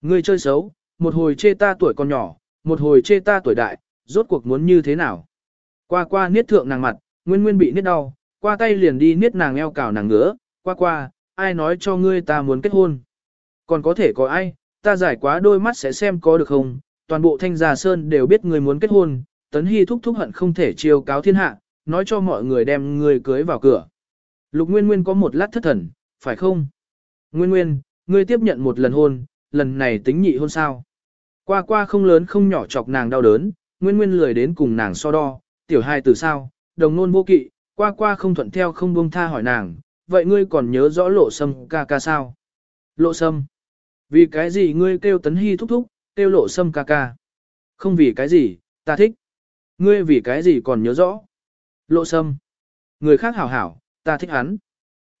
Ngươi chơi xấu, một hồi chê ta tuổi còn nhỏ, một hồi chê ta tuổi đại, rốt cuộc muốn như thế nào? Qua qua niết thượng nàng mặt, nguyên nguyên bị niết đau, qua tay liền đi niết nàng eo cào nàng ngứa, qua qua, ai nói cho ngươi ta muốn kết hôn. Còn có thể có ai, ta giải quá đôi mắt sẽ xem có được không, toàn bộ thanh gia sơn đều biết ngươi muốn kết hôn, tấn hy thúc thúc hận không thể chiêu cáo thiên hạ, nói cho mọi người đem ngươi cưới vào cửa. Lục Nguyên Nguyên có một lát thất thần, phải không? Nguyên Nguyên, ngươi tiếp nhận một lần hôn, lần này tính nhị hôn sao? Qua qua không lớn không nhỏ chọc nàng đau đớn, Nguyên Nguyên lười đến cùng nàng so đo, tiểu hai từ sao, đồng nôn vô kỵ, qua qua không thuận theo không buông tha hỏi nàng, vậy ngươi còn nhớ rõ lộ sâm ca ca sao? Lộ sâm? Vì cái gì ngươi kêu tấn hy thúc thúc, kêu lộ sâm ca ca? Không vì cái gì, ta thích. Ngươi vì cái gì còn nhớ rõ? Lộ sâm. Người khác hảo hảo, ta thích hắn.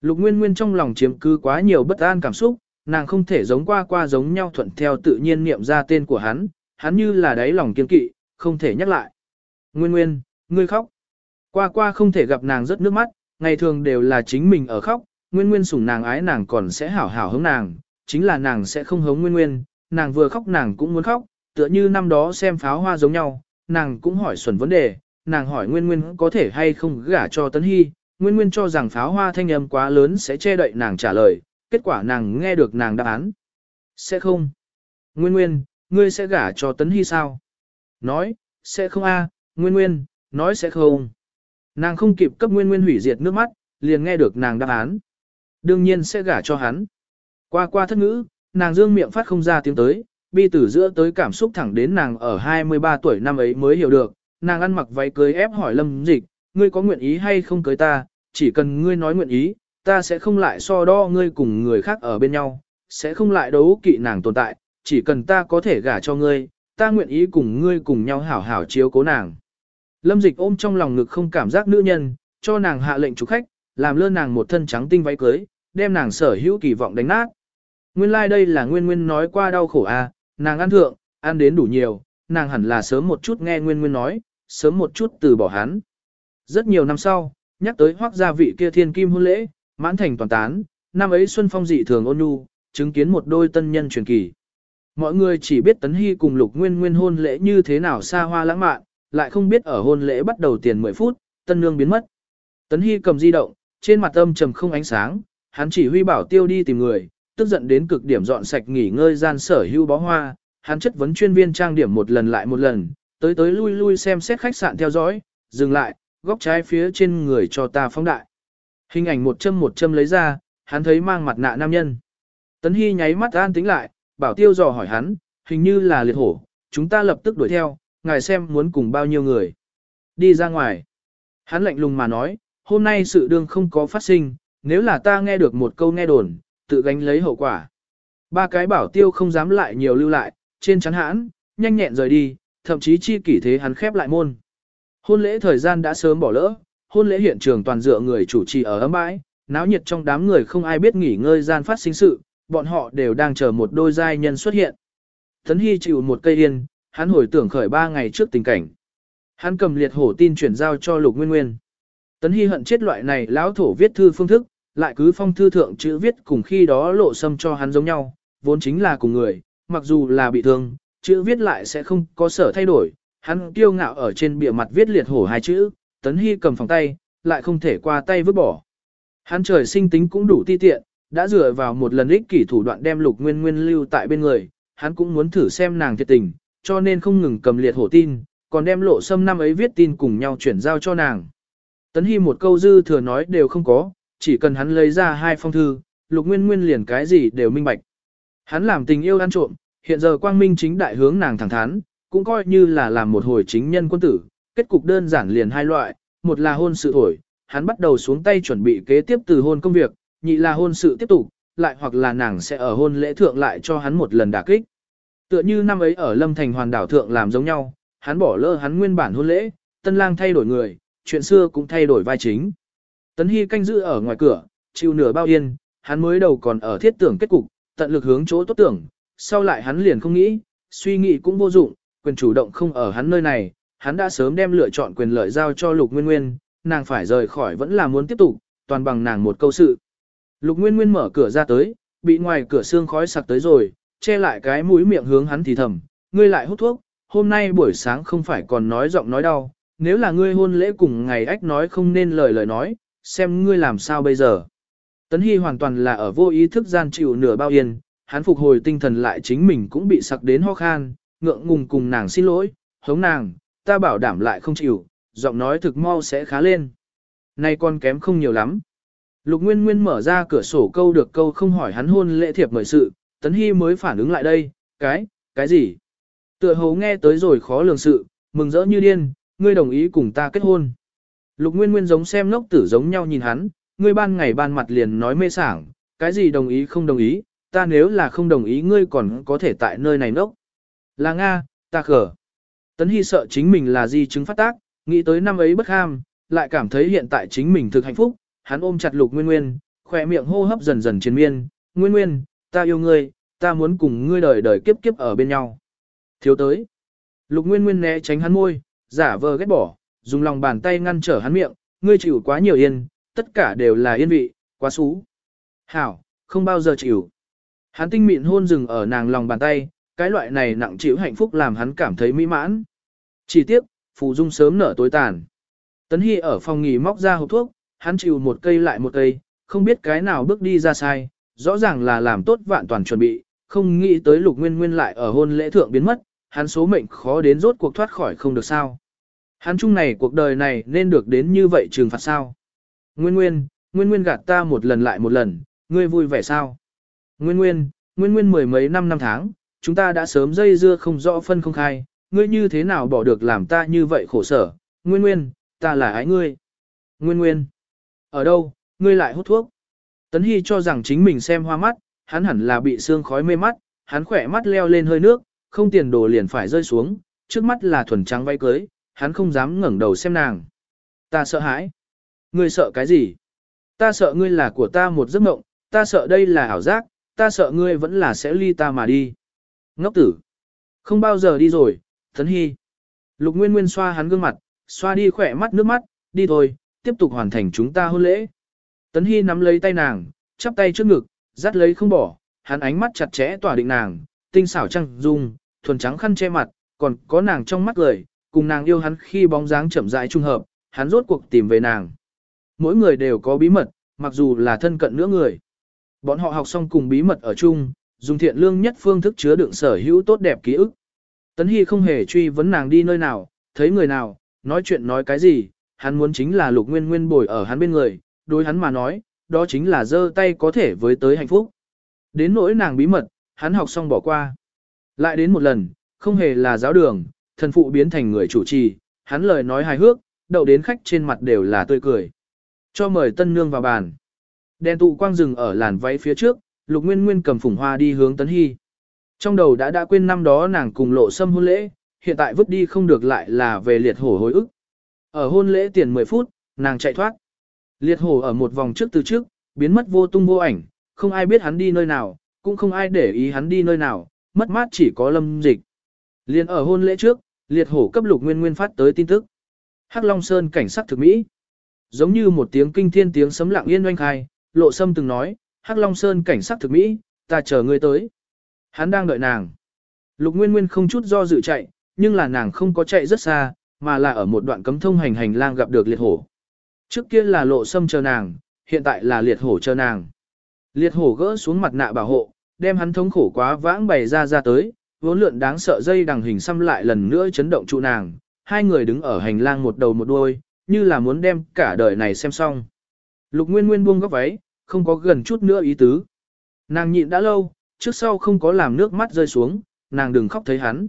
Lục Nguyên Nguyên trong lòng chiếm cứ quá nhiều bất an cảm xúc, nàng không thể giống qua qua giống nhau thuận theo tự nhiên niệm ra tên của hắn, hắn như là đáy lòng kiên kỵ, không thể nhắc lại. Nguyên Nguyên, ngươi khóc. Qua qua không thể gặp nàng rất nước mắt, ngày thường đều là chính mình ở khóc, Nguyên Nguyên sủng nàng ái nàng còn sẽ hảo hảo hống nàng, chính là nàng sẽ không hống Nguyên Nguyên, nàng vừa khóc nàng cũng muốn khóc, tựa như năm đó xem pháo hoa giống nhau, nàng cũng hỏi xuẩn vấn đề, nàng hỏi Nguyên Nguyên có thể hay không gả cho Tấn Hy, Nguyên Nguyên cho rằng pháo hoa thanh âm quá lớn sẽ che đậy nàng trả lời, kết quả nàng nghe được nàng đáp án. Sẽ không. Nguyên Nguyên, ngươi sẽ gả cho Tấn Hy sao? Nói, sẽ không a, Nguyên Nguyên, nói sẽ không. Nàng không kịp cấp Nguyên Nguyên hủy diệt nước mắt, liền nghe được nàng đáp án. Đương nhiên sẽ gả cho hắn. Qua qua thất ngữ, nàng dương miệng phát không ra tiếng tới, bi tử giữa tới cảm xúc thẳng đến nàng ở 23 tuổi năm ấy mới hiểu được, nàng ăn mặc váy cưới ép hỏi lâm dịch, ngươi có nguyện ý hay không cưới ta, chỉ cần ngươi nói nguyện ý, ta sẽ không lại so đo ngươi cùng người khác ở bên nhau, sẽ không lại đấu kỵ nàng tồn tại, chỉ cần ta có thể gả cho ngươi, ta nguyện ý cùng ngươi cùng nhau hảo hảo chiếu cố nàng. Lâm dịch ôm trong lòng ngực không cảm giác nữ nhân, cho nàng hạ lệnh chủ khách, làm lơ nàng một thân trắng tinh váy cưới, đem nàng sở hữu kỳ vọng đánh nát. Nguyên lai like đây là nguyên nguyên nói qua đau khổ à, nàng ăn thượng, ăn đến đủ nhiều, nàng hẳn là sớm một chút nghe nguyên nguyên nói, sớm một chút từ bỏ hắn. Rất nhiều năm sau, nhắc tới hoác gia vị kia thiên kim hôn lễ, mãn thành toàn tán, năm ấy Xuân Phong dị thường ôn nhu, chứng kiến một đôi tân nhân truyền kỳ. Mọi người chỉ biết Tấn Hy cùng Lục Nguyên Nguyên hôn lễ như thế nào xa hoa lãng mạn, lại không biết ở hôn lễ bắt đầu tiền 10 phút, tân nương biến mất. Tấn Hy cầm di động, trên mặt âm trầm không ánh sáng, hắn chỉ huy bảo tiêu đi tìm người, tức giận đến cực điểm dọn sạch nghỉ ngơi gian sở hưu bó hoa, hắn chất vấn chuyên viên trang điểm một lần lại một lần, tới tới lui lui xem xét khách sạn theo dõi, dừng lại, góc trái phía trên người cho ta phóng đại. Hình ảnh một châm một châm lấy ra, hắn thấy mang mặt nạ nam nhân. Tấn Hy nháy mắt an tính lại, bảo tiêu dò hỏi hắn, hình như là liệt hổ, chúng ta lập tức đuổi theo, ngài xem muốn cùng bao nhiêu người. Đi ra ngoài. Hắn lạnh lùng mà nói, hôm nay sự đương không có phát sinh, nếu là ta nghe được một câu nghe đồn, tự gánh lấy hậu quả. Ba cái bảo tiêu không dám lại nhiều lưu lại, trên chắn hãn, nhanh nhẹn rời đi, thậm chí chi kỷ thế hắn khép lại môn. Hôn lễ thời gian đã sớm bỏ lỡ, hôn lễ hiện trường toàn dựa người chủ trì ở ấm bãi, náo nhiệt trong đám người không ai biết nghỉ ngơi gian phát sinh sự, bọn họ đều đang chờ một đôi giai nhân xuất hiện. Thấn Hy chịu một cây yên, hắn hồi tưởng khởi ba ngày trước tình cảnh. Hắn cầm liệt hổ tin chuyển giao cho Lục Nguyên Nguyên. Tấn Hy hận chết loại này lão thổ viết thư phương thức, lại cứ phong thư thượng chữ viết cùng khi đó lộ xâm cho hắn giống nhau, vốn chính là cùng người, mặc dù là bị thương, chữ viết lại sẽ không có sở thay đổi. Hắn kiêu ngạo ở trên bìa mặt viết liệt hổ hai chữ, Tấn Hy cầm phòng tay, lại không thể qua tay vứt bỏ. Hắn trời sinh tính cũng đủ ti tiện, đã dựa vào một lần ích kỷ thủ đoạn đem lục nguyên nguyên lưu tại bên người, hắn cũng muốn thử xem nàng thiệt tình, cho nên không ngừng cầm liệt hổ tin, còn đem lộ sâm năm ấy viết tin cùng nhau chuyển giao cho nàng. Tấn Hy một câu dư thừa nói đều không có, chỉ cần hắn lấy ra hai phong thư, lục nguyên nguyên liền cái gì đều minh bạch. Hắn làm tình yêu ăn trộm, hiện giờ quang minh chính đại hướng nàng thẳng thắn, cũng coi như là làm một hồi chính nhân quân tử, kết cục đơn giản liền hai loại, một là hôn sự thổi, hắn bắt đầu xuống tay chuẩn bị kế tiếp từ hôn công việc, nhị là hôn sự tiếp tục, lại hoặc là nàng sẽ ở hôn lễ thượng lại cho hắn một lần đả kích. Tựa như năm ấy ở Lâm Thành hoàn đảo thượng làm giống nhau, hắn bỏ lỡ hắn nguyên bản hôn lễ, tân lang thay đổi người, chuyện xưa cũng thay đổi vai chính. Tấn Hy canh giữ ở ngoài cửa, chịu nửa bao yên, hắn mới đầu còn ở thiết tưởng kết cục, tận lực hướng chỗ tốt tưởng, sau lại hắn liền không nghĩ, suy nghĩ cũng vô dụng, quyền chủ động không ở hắn nơi này, hắn đã sớm đem lựa chọn quyền lợi giao cho Lục Nguyên Nguyên, nàng phải rời khỏi vẫn là muốn tiếp tục, toàn bằng nàng một câu sự. Lục Nguyên Nguyên mở cửa ra tới, bị ngoài cửa xương khói sặc tới rồi, che lại cái mũi miệng hướng hắn thì thầm, ngươi lại hút thuốc, hôm nay buổi sáng không phải còn nói giọng nói đau, nếu là ngươi hôn lễ cùng ngày ách nói không nên lời lời nói, xem ngươi làm sao bây giờ. Tấn Hy hoàn toàn là ở vô ý thức gian chịu nửa bao yên, hắn phục hồi tinh thần lại chính mình cũng bị sặc đến ho khan, ngượng ngùng cùng nàng xin lỗi, hống nàng, ta bảo đảm lại không chịu, giọng nói thực mau sẽ khá lên. Nay con kém không nhiều lắm. Lục Nguyên Nguyên mở ra cửa sổ câu được câu không hỏi hắn hôn lễ thiệp mời sự, Tấn Hy mới phản ứng lại đây, cái, cái gì? Tựa hồ nghe tới rồi khó lường sự, mừng rỡ như điên, ngươi đồng ý cùng ta kết hôn. Lục Nguyên Nguyên giống xem ngốc tử giống nhau nhìn hắn, ngươi ban ngày ban mặt liền nói mê sảng, cái gì đồng ý không đồng ý, ta nếu là không đồng ý ngươi còn có thể tại nơi này ngốc. Là Nga, ta khở. Tấn Hy sợ chính mình là di chứng phát tác, nghĩ tới năm ấy bất ham, lại cảm thấy hiện tại chính mình thực hạnh phúc, hắn ôm chặt Lục Nguyên Nguyên, khỏe miệng hô hấp dần dần chiến miên, Nguyên Nguyên, ta yêu ngươi, ta muốn cùng ngươi đời đời kiếp kiếp ở bên nhau. Thiếu tới. Lục Nguyên Nguyên né tránh hắn môi, giả vờ ghét bỏ, dùng lòng bàn tay ngăn trở hắn miệng, ngươi chịu quá nhiều yên, tất cả đều là yên vị, quá xú. Hảo, không bao giờ chịu. Hắn tinh mịn hôn dừng ở nàng lòng bàn tay, cái loại này nặng chịu hạnh phúc làm hắn cảm thấy mỹ mãn. Chỉ tiếc, phù dung sớm nở tối tàn. Tấn Hy ở phòng nghỉ móc ra hộp thuốc, hắn chịu một cây lại một cây, không biết cái nào bước đi ra sai, rõ ràng là làm tốt vạn toàn chuẩn bị, không nghĩ tới lục nguyên nguyên lại ở hôn lễ thượng biến mất, hắn số mệnh khó đến rốt cuộc thoát khỏi không được sao. Hắn chung này cuộc đời này nên được đến như vậy trừng phạt sao. Nguyên nguyên, nguyên nguyên gạt ta một lần lại một lần, ngươi vui vẻ sao. Nguyên nguyên, nguyên nguyên mười mấy năm năm tháng, chúng ta đã sớm dây dưa không rõ phân không khai, ngươi như thế nào bỏ được làm ta như vậy khổ sở, nguyên nguyên, ta là ái ngươi. Nguyên nguyên, ở đâu, ngươi lại hút thuốc. Tấn Hy cho rằng chính mình xem hoa mắt, hắn hẳn là bị sương khói mê mắt, hắn khỏe mắt leo lên hơi nước, không tiền đồ liền phải rơi xuống, trước mắt là thuần trắng váy cưới, hắn không dám ngẩng đầu xem nàng. Ta sợ hãi. Ngươi sợ cái gì? Ta sợ ngươi là của ta một giấc mộng, ta sợ đây là ảo giác, ta sợ ngươi vẫn là sẽ ly ta mà đi. Ngốc tử. Không bao giờ đi rồi, Tấn Hy. Lục Nguyên Nguyên xoa hắn gương mặt, xoa đi khỏe mắt nước mắt, đi thôi, tiếp tục hoàn thành chúng ta hôn lễ. Tấn Hy nắm lấy tay nàng, chắp tay trước ngực, dắt lấy không bỏ, hắn ánh mắt chặt chẽ tỏa định nàng, tinh xảo trăng dung, thuần trắng khăn che mặt, còn có nàng trong mắt cười, cùng nàng yêu hắn khi bóng dáng chậm rãi trung hợp, hắn rốt cuộc tìm về nàng. Mỗi người đều có bí mật, mặc dù là thân cận nữa người. Bọn họ học xong cùng bí mật ở chung, dùng thiện lương nhất phương thức chứa đựng sở hữu tốt đẹp ký ức. Tấn Hy không hề truy vấn nàng đi nơi nào, thấy người nào, nói chuyện nói cái gì, hắn muốn chính là lục nguyên nguyên bồi ở hắn bên người, đối hắn mà nói, đó chính là giơ tay có thể với tới hạnh phúc. Đến nỗi nàng bí mật, hắn học xong bỏ qua. Lại đến một lần, không hề là giáo đường, thần phụ biến thành người chủ trì, hắn lời nói hài hước, đậu đến khách trên mặt đều là tươi cười. Cho mời tân nương vào bàn. Đèn tụ quang rừng ở làn váy phía trước, lục nguyên nguyên cầm phủng hoa đi hướng tấn hy. Trong đầu đã đã quên năm đó nàng cùng lộ xâm hôn lễ, hiện tại vứt đi không được lại là về liệt hổ hối ức. Ở hôn lễ tiền 10 phút, nàng chạy thoát. Liệt hổ ở một vòng trước từ trước, biến mất vô tung vô ảnh, không ai biết hắn đi nơi nào, cũng không ai để ý hắn đi nơi nào, mất mát chỉ có lâm dịch. Liên ở hôn lễ trước, liệt hổ cấp lục nguyên nguyên phát tới tin tức. Hắc Long Sơn cảnh sát thực mỹ. Giống như một tiếng kinh thiên tiếng sấm lặng yên oanh khai, lộ sâm từng nói, Hắc Long Sơn cảnh sát thực mỹ, ta chờ ngươi tới. Hắn đang đợi nàng. Lục Nguyên Nguyên không chút do dự chạy, nhưng là nàng không có chạy rất xa, mà là ở một đoạn cấm thông hành hành lang gặp được liệt hổ. Trước kia là lộ sâm chờ nàng, hiện tại là liệt hổ chờ nàng. Liệt hổ gỡ xuống mặt nạ bảo hộ, đem hắn thống khổ quá vãng bày ra ra tới, vốn lượn đáng sợ dây đằng hình xăm lại lần nữa chấn động trụ nàng. Hai người đứng ở hành lang một đầu một đuôi, như là muốn đem cả đời này xem xong. Lục Nguyên Nguyên buông góc váy, không có gần chút nữa ý tứ. Nàng nhịn đã lâu, trước sau không có làm nước mắt rơi xuống, nàng đừng khóc thấy hắn.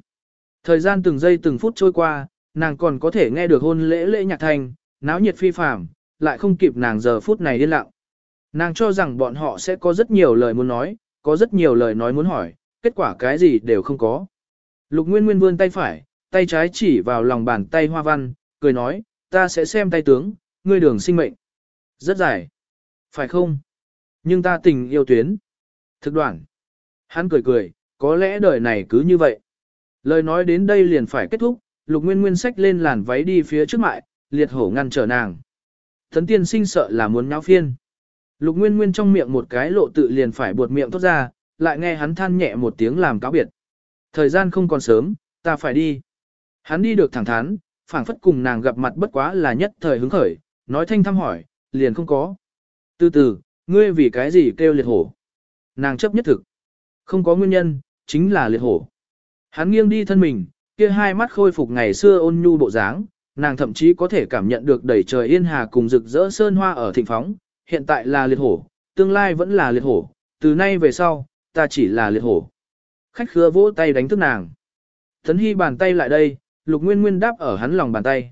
Thời gian từng giây từng phút trôi qua, nàng còn có thể nghe được hôn lễ lễ nhạc thành, náo nhiệt phi phàm, lại không kịp nàng giờ phút này yên lặng. Nàng cho rằng bọn họ sẽ có rất nhiều lời muốn nói, có rất nhiều lời nói muốn hỏi, kết quả cái gì đều không có. Lục Nguyên Nguyên vươn tay phải, tay trái chỉ vào lòng bàn tay hoa văn, cười nói, ta sẽ xem tay tướng, ngươi đường sinh mệnh. Rất dài. Phải không? Nhưng ta tình yêu tuyến. Thực đoạn. Hắn cười cười, có lẽ đời này cứ như vậy. Lời nói đến đây liền phải kết thúc, lục nguyên nguyên xách lên làn váy đi phía trước mại, liệt hổ ngăn trở nàng. Thấn tiên sinh sợ là muốn nháo phiên. Lục nguyên nguyên trong miệng một cái lộ tự liền phải buột miệng tốt ra, lại nghe hắn than nhẹ một tiếng làm cáo biệt. Thời gian không còn sớm, ta phải đi. Hắn đi được thẳng thắn, phảng phất cùng nàng gặp mặt bất quá là nhất thời hứng khởi, nói thanh thăm hỏi, liền không có. Từ từ, Ngươi vì cái gì kêu liệt hổ? Nàng chấp nhất thực. Không có nguyên nhân, chính là liệt hổ. Hắn nghiêng đi thân mình, kia hai mắt khôi phục ngày xưa ôn nhu bộ dáng, nàng thậm chí có thể cảm nhận được đầy trời yên hà cùng rực rỡ sơn hoa ở thịnh phóng, hiện tại là liệt hổ, tương lai vẫn là liệt hổ, từ nay về sau, ta chỉ là liệt hổ. Khách khứa vỗ tay đánh thức nàng. Thấn Hy bàn tay lại đây, Lục Nguyên Nguyên đáp ở hắn lòng bàn tay.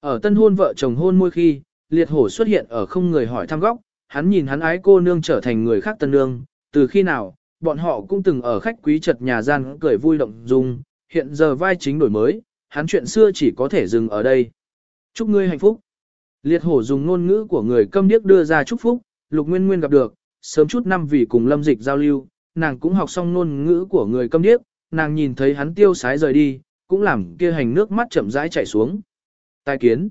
Ở tân hôn vợ chồng hôn môi khi, liệt hổ xuất hiện ở không người hỏi thăm góc, hắn nhìn hắn ái cô nương trở thành người khác tân nương, từ khi nào, bọn họ cũng từng ở khách quý trật nhà gian cười vui động dung, hiện giờ vai chính đổi mới, hắn chuyện xưa chỉ có thể dừng ở đây. Chúc ngươi hạnh phúc. Liệt hổ dùng ngôn ngữ của người câm điếc đưa ra chúc phúc, lục nguyên nguyên gặp được, sớm chút năm vì cùng lâm dịch giao lưu, nàng cũng học xong ngôn ngữ của người câm điếc, nàng nhìn thấy hắn tiêu sái rời đi, cũng làm kia hành nước mắt chậm rãi chảy xuống. Tài kiến.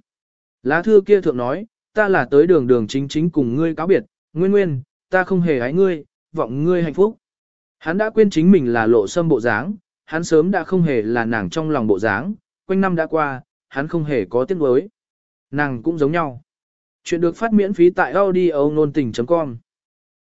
Lá thư kia thượng nói, ta là tới đường đường chính chính cùng ngươi cáo biệt, nguyên nguyên, ta không hề ái ngươi, vọng ngươi hạnh phúc. Hắn đã quên chính mình là lộ sâm bộ dáng, hắn sớm đã không hề là nàng trong lòng bộ dáng, quanh năm đã qua, hắn không hề có tiếc nuối. Nàng cũng giống nhau. Chuyện được phát miễn phí tại audio nôn tình.com